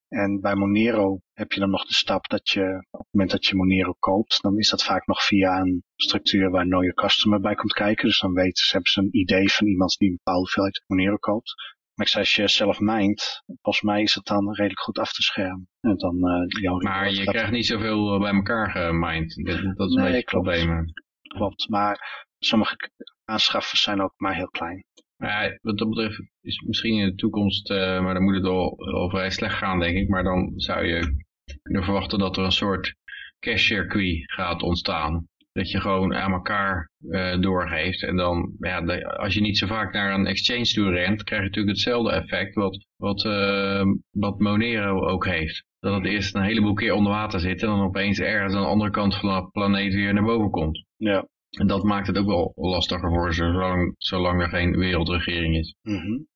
En bij Monero heb je dan nog de stap dat je op het moment dat je Monero koopt, dan is dat vaak nog via een structuur waar Know Your Customer bij komt kijken. Dus dan weten ze, hebben ze een idee van iemand die een bepaalde hoeveelheid Monero koopt. Maar ik zei, als je zelf mijnt, volgens mij is het dan redelijk goed af te schermen. En dan, uh, maar je krijgt niet zoveel eh, bij elkaar gemined. Dat, dat is een beetje het probleem. Klopt, maar sommige aanschaffers zijn ook maar heel klein. Ja, wat dat betreft is misschien in de toekomst, uh, maar dan moet het al, al vrij slecht gaan denk ik. Maar dan zou je kunnen verwachten dat er een soort cash circuit gaat ontstaan. Dat je gewoon aan elkaar uh, doorgeeft. En dan, ja, de, als je niet zo vaak naar een exchange toe rent, krijg je natuurlijk hetzelfde effect wat, wat, uh, wat Monero ook heeft. Dat het eerst een heleboel keer onder water zit en dan opeens ergens aan de andere kant van de planeet weer naar boven komt. Ja. En dat maakt het ook wel lastiger voor ze, zolang, zolang er geen wereldregering is. Mm -hmm.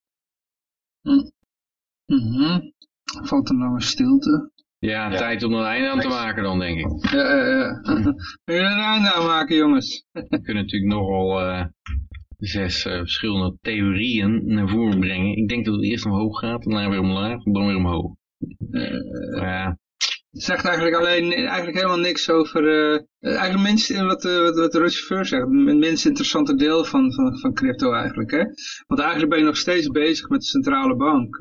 Valt er nou een stilte? Ja, tijd om een einde aan te maken dan, denk ik. Ja, ja, ja. Een einde aan maken, jongens? We kunnen natuurlijk nogal uh, zes uh, verschillende theorieën naar voren brengen. Ik denk dat het eerst omhoog gaat, daarna weer omlaag, dan weer omhoog. Uh, ja, zegt eigenlijk alleen eigenlijk helemaal niks over eigenlijk minst wat, wat, wat Roger zegt, het minst interessante deel van, van, van crypto eigenlijk. Hè? Want eigenlijk ben je nog steeds bezig met de centrale bank.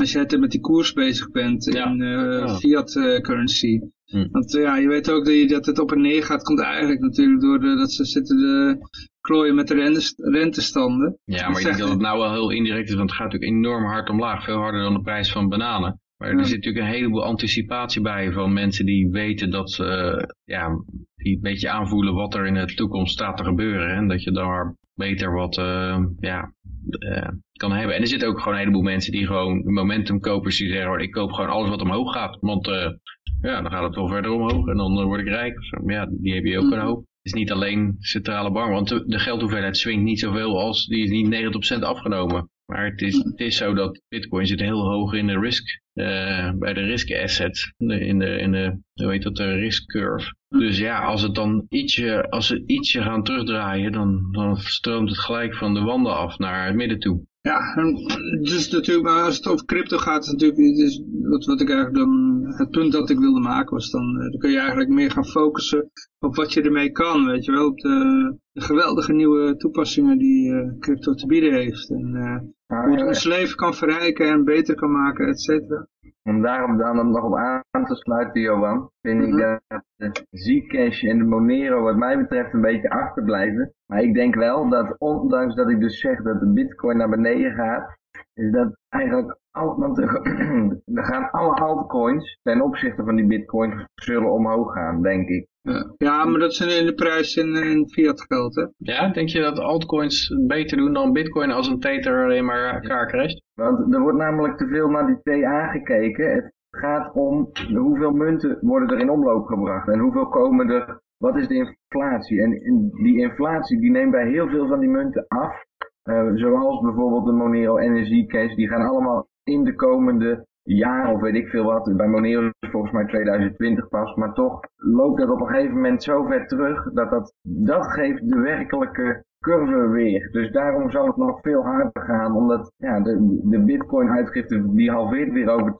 Als je het met die koers bezig bent in ja. fiat currency. Hm. Want ja, je weet ook dat, je, dat het op en neer gaat, komt eigenlijk natuurlijk door de, dat ze zitten de klooien met de rentestanden. Ja, maar ik denk dat het nou wel heel indirect is, want het gaat natuurlijk enorm hard omlaag. Veel harder dan de prijs van bananen. Maar er zit natuurlijk een heleboel anticipatie bij van mensen die weten dat ze, uh, ja, die een beetje aanvoelen wat er in de toekomst staat te gebeuren. En dat je daar beter wat, uh, ja, uh, kan hebben. En er zitten ook gewoon een heleboel mensen die gewoon momentumkopers die zeggen, ik koop gewoon alles wat omhoog gaat. Want ja, dan gaat het wel verder omhoog en dan word ik rijk. Ja, die heb je ook een hoop. Het is niet alleen centrale bank, want de, de geldhoeveelheid swingt niet zoveel als, die is niet 90% afgenomen. Maar het is, het is zo dat bitcoin zit heel hoog in de risk, uh, bij de risk assets, in de, in de, hoe heet dat, de risk curve. Dus ja, als het dan ietsje, als ze ietsje gaan terugdraaien, dan, dan stroomt het gelijk van de wanden af naar het midden toe. Ja, dus natuurlijk, maar als het over crypto gaat, natuurlijk, dus wat, wat ik eigenlijk dan, het punt dat ik wilde maken was dan, eh, dan kun je eigenlijk meer gaan focussen op wat je ermee kan, weet je wel, op de, geweldige nieuwe toepassingen die uh, crypto te bieden heeft. En uh, hoe het ons leven kan verrijken en beter kan maken, et cetera. Om daarom dan nog op aan te sluiten, Johan, vind ik mhm. dat de Zcash en de Monero wat mij betreft een beetje achterblijven. Maar ik denk wel dat ondanks dat ik dus zeg dat de bitcoin naar beneden gaat, is dat eigenlijk al, want er, er gaan alle altcoins ten opzichte van die bitcoin zullen omhoog gaan, denk ik. Ja, maar dat is in de prijs in, in fiat geld, hè? Ja, denk je dat altcoins het beter doen dan bitcoin als een tether alleen maar elkaar crasht? Want er wordt namelijk te veel naar die TA gekeken. Het gaat om hoeveel munten worden er in omloop gebracht en hoeveel komen er, wat is de inflatie? En in die inflatie die neemt bij heel veel van die munten af. Eh, zoals bijvoorbeeld de Monero Energy Cash, die gaan allemaal in de komende jaar of weet ik veel wat. Bij Monero is volgens mij 2020 pas, maar toch loopt dat op een gegeven moment zo ver terug dat dat, dat geeft de werkelijke curve weer. Dus daarom zal het nog veel harder gaan, omdat ja, de, de bitcoin uitgifte die halveert weer over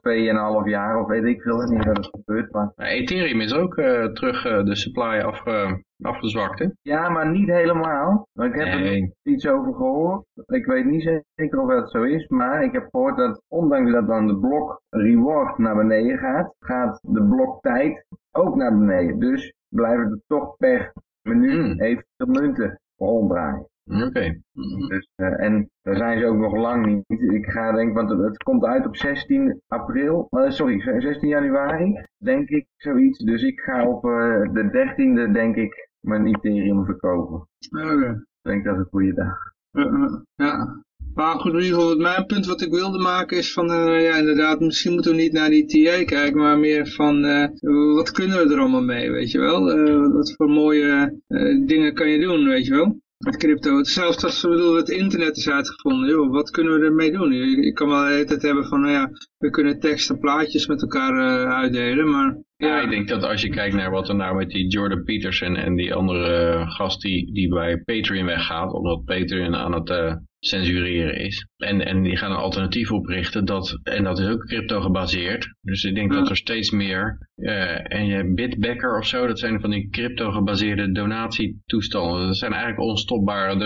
2,5 jaar of weet ik veel wanneer dat het gebeurt. Maar... Ethereum is ook uh, terug uh, de supply afge, afgezwakt, hè? Ja, maar niet helemaal. Ik heb nee. er iets over gehoord. Ik weet niet zeker of dat zo is, maar ik heb gehoord dat ondanks dat dan de blok reward naar beneden gaat, gaat de bloktijd ook naar beneden. Dus blijven er toch per minuut mm. evenveel munten ronddraaien. Oké. Okay. Dus, uh, en daar zijn ze ook nog lang niet. Ik ga denk, want het, het komt uit op 16 april, uh, sorry, 16 januari, denk ik, zoiets. Dus ik ga op uh, de 13e, denk ik, mijn Ethereum verkopen. Oké. Okay. Ik denk dat is een goede dag. ja. Maar goed, in ieder mijn punt wat ik wilde maken is van, uh, ja inderdaad, misschien moeten we niet naar die TA kijken, maar meer van, uh, wat kunnen we er allemaal mee, weet je wel? Uh, wat voor mooie dingen kan je doen, weet je wel? Met crypto. Zelfs als bedoel, het internet is uitgevonden, joh, wat kunnen we ermee doen? Je, je kan wel de hele tijd hebben van, nou ja, we kunnen tekst en plaatjes met elkaar uitdelen, maar... Ja. ik denk dat als je kijkt naar wat er nou met die Jordan Peterson en die andere gast die, die bij Patreon weggaat, omdat Patreon aan het censureren is. En, en die gaan een alternatief oprichten, dat, en dat is ook crypto gebaseerd. Dus ik denk dat er steeds meer, uh, en je Bitbacker of zo, dat zijn van die crypto gebaseerde donatietoestanden. Dat zijn eigenlijk onstopbare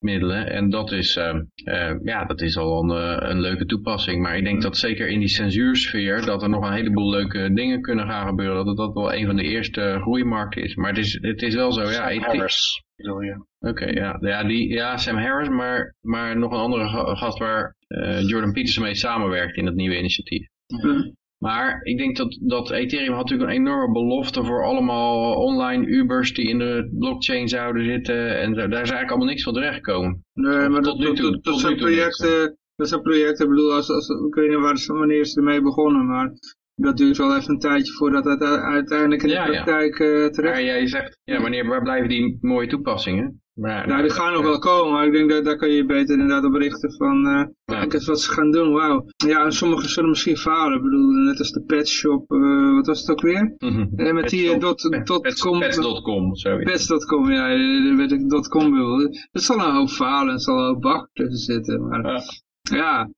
donatiemiddelen. En dat is, uh, uh, ja, dat is al een, een, leuke toepassing. Maar ik denk dat zeker in die censuursfeer, dat er nog een heleboel leuke dingen kunnen gaan gebeuren. Dat dat wel een van de eerste groeimarkten is. Maar het is, het is wel zo, ja. Harris, bedoel je? Oké, okay, ja. Ja, die, ja, Sam Harris, maar, maar nog een andere gast waar uh, Jordan Peterson mee samenwerkt in het nieuwe initiatief. Mm. Maar ik denk dat, dat Ethereum had natuurlijk een enorme belofte voor allemaal online Ubers die in de blockchain zouden zitten. En daar is eigenlijk allemaal niks van terechtgekomen. Nee, maar tot, dat, dat, dat zijn projecten, dat zijn projecten, ik bedoel, als, als, ik weet niet waar, wanneer ze ermee begonnen, maar dat duurt wel even een tijdje voordat het uiteindelijk in de ja, praktijk ja. Uh, terecht... Maar jij zegt, ja, wanneer, waar blijven die mooie toepassingen? Maar, nou, die gaan nog wel komen, maar ik denk dat daar kan je beter inderdaad op richten van, uh, kijk eens wat ze gaan doen, wauw. Ja, en sommigen zullen misschien falen, ik bedoel, net als de petshop, uh, wat was het ook weer? Mm -hmm. En met die dot, dot pets, com. Pets.com, zoiets. Pets.com, ja, weet ik, dot com wil. Het zal een hoop falen, het zal een hoop bak tussen zitten, maar ja, ja,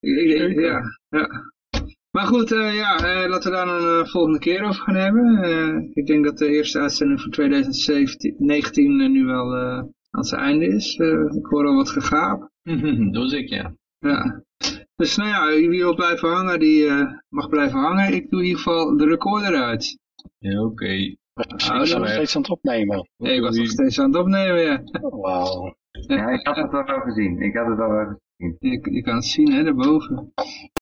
ik, ja, ja. Maar goed, uh, ja, uh, laten we daar een uh, volgende keer over gaan hebben. ik denk dat de eerste uitzending voor 2019 nu wel aan zijn einde is. ik hoor al wat gegaap. Dat ik, ja. Ja. Dus nou ja, wie wil blijven hangen, die mag blijven hangen. Ik doe in ieder geval de recorder uit. Ja, oké. Okay. Nou, ik nog steeds aan het opnemen. Nee, ik was nog steeds aan het opnemen, ja. Wauw. Ja, ik had het al gezien. Ik had het al gezien. Je, je kan het zien, hè, daarboven.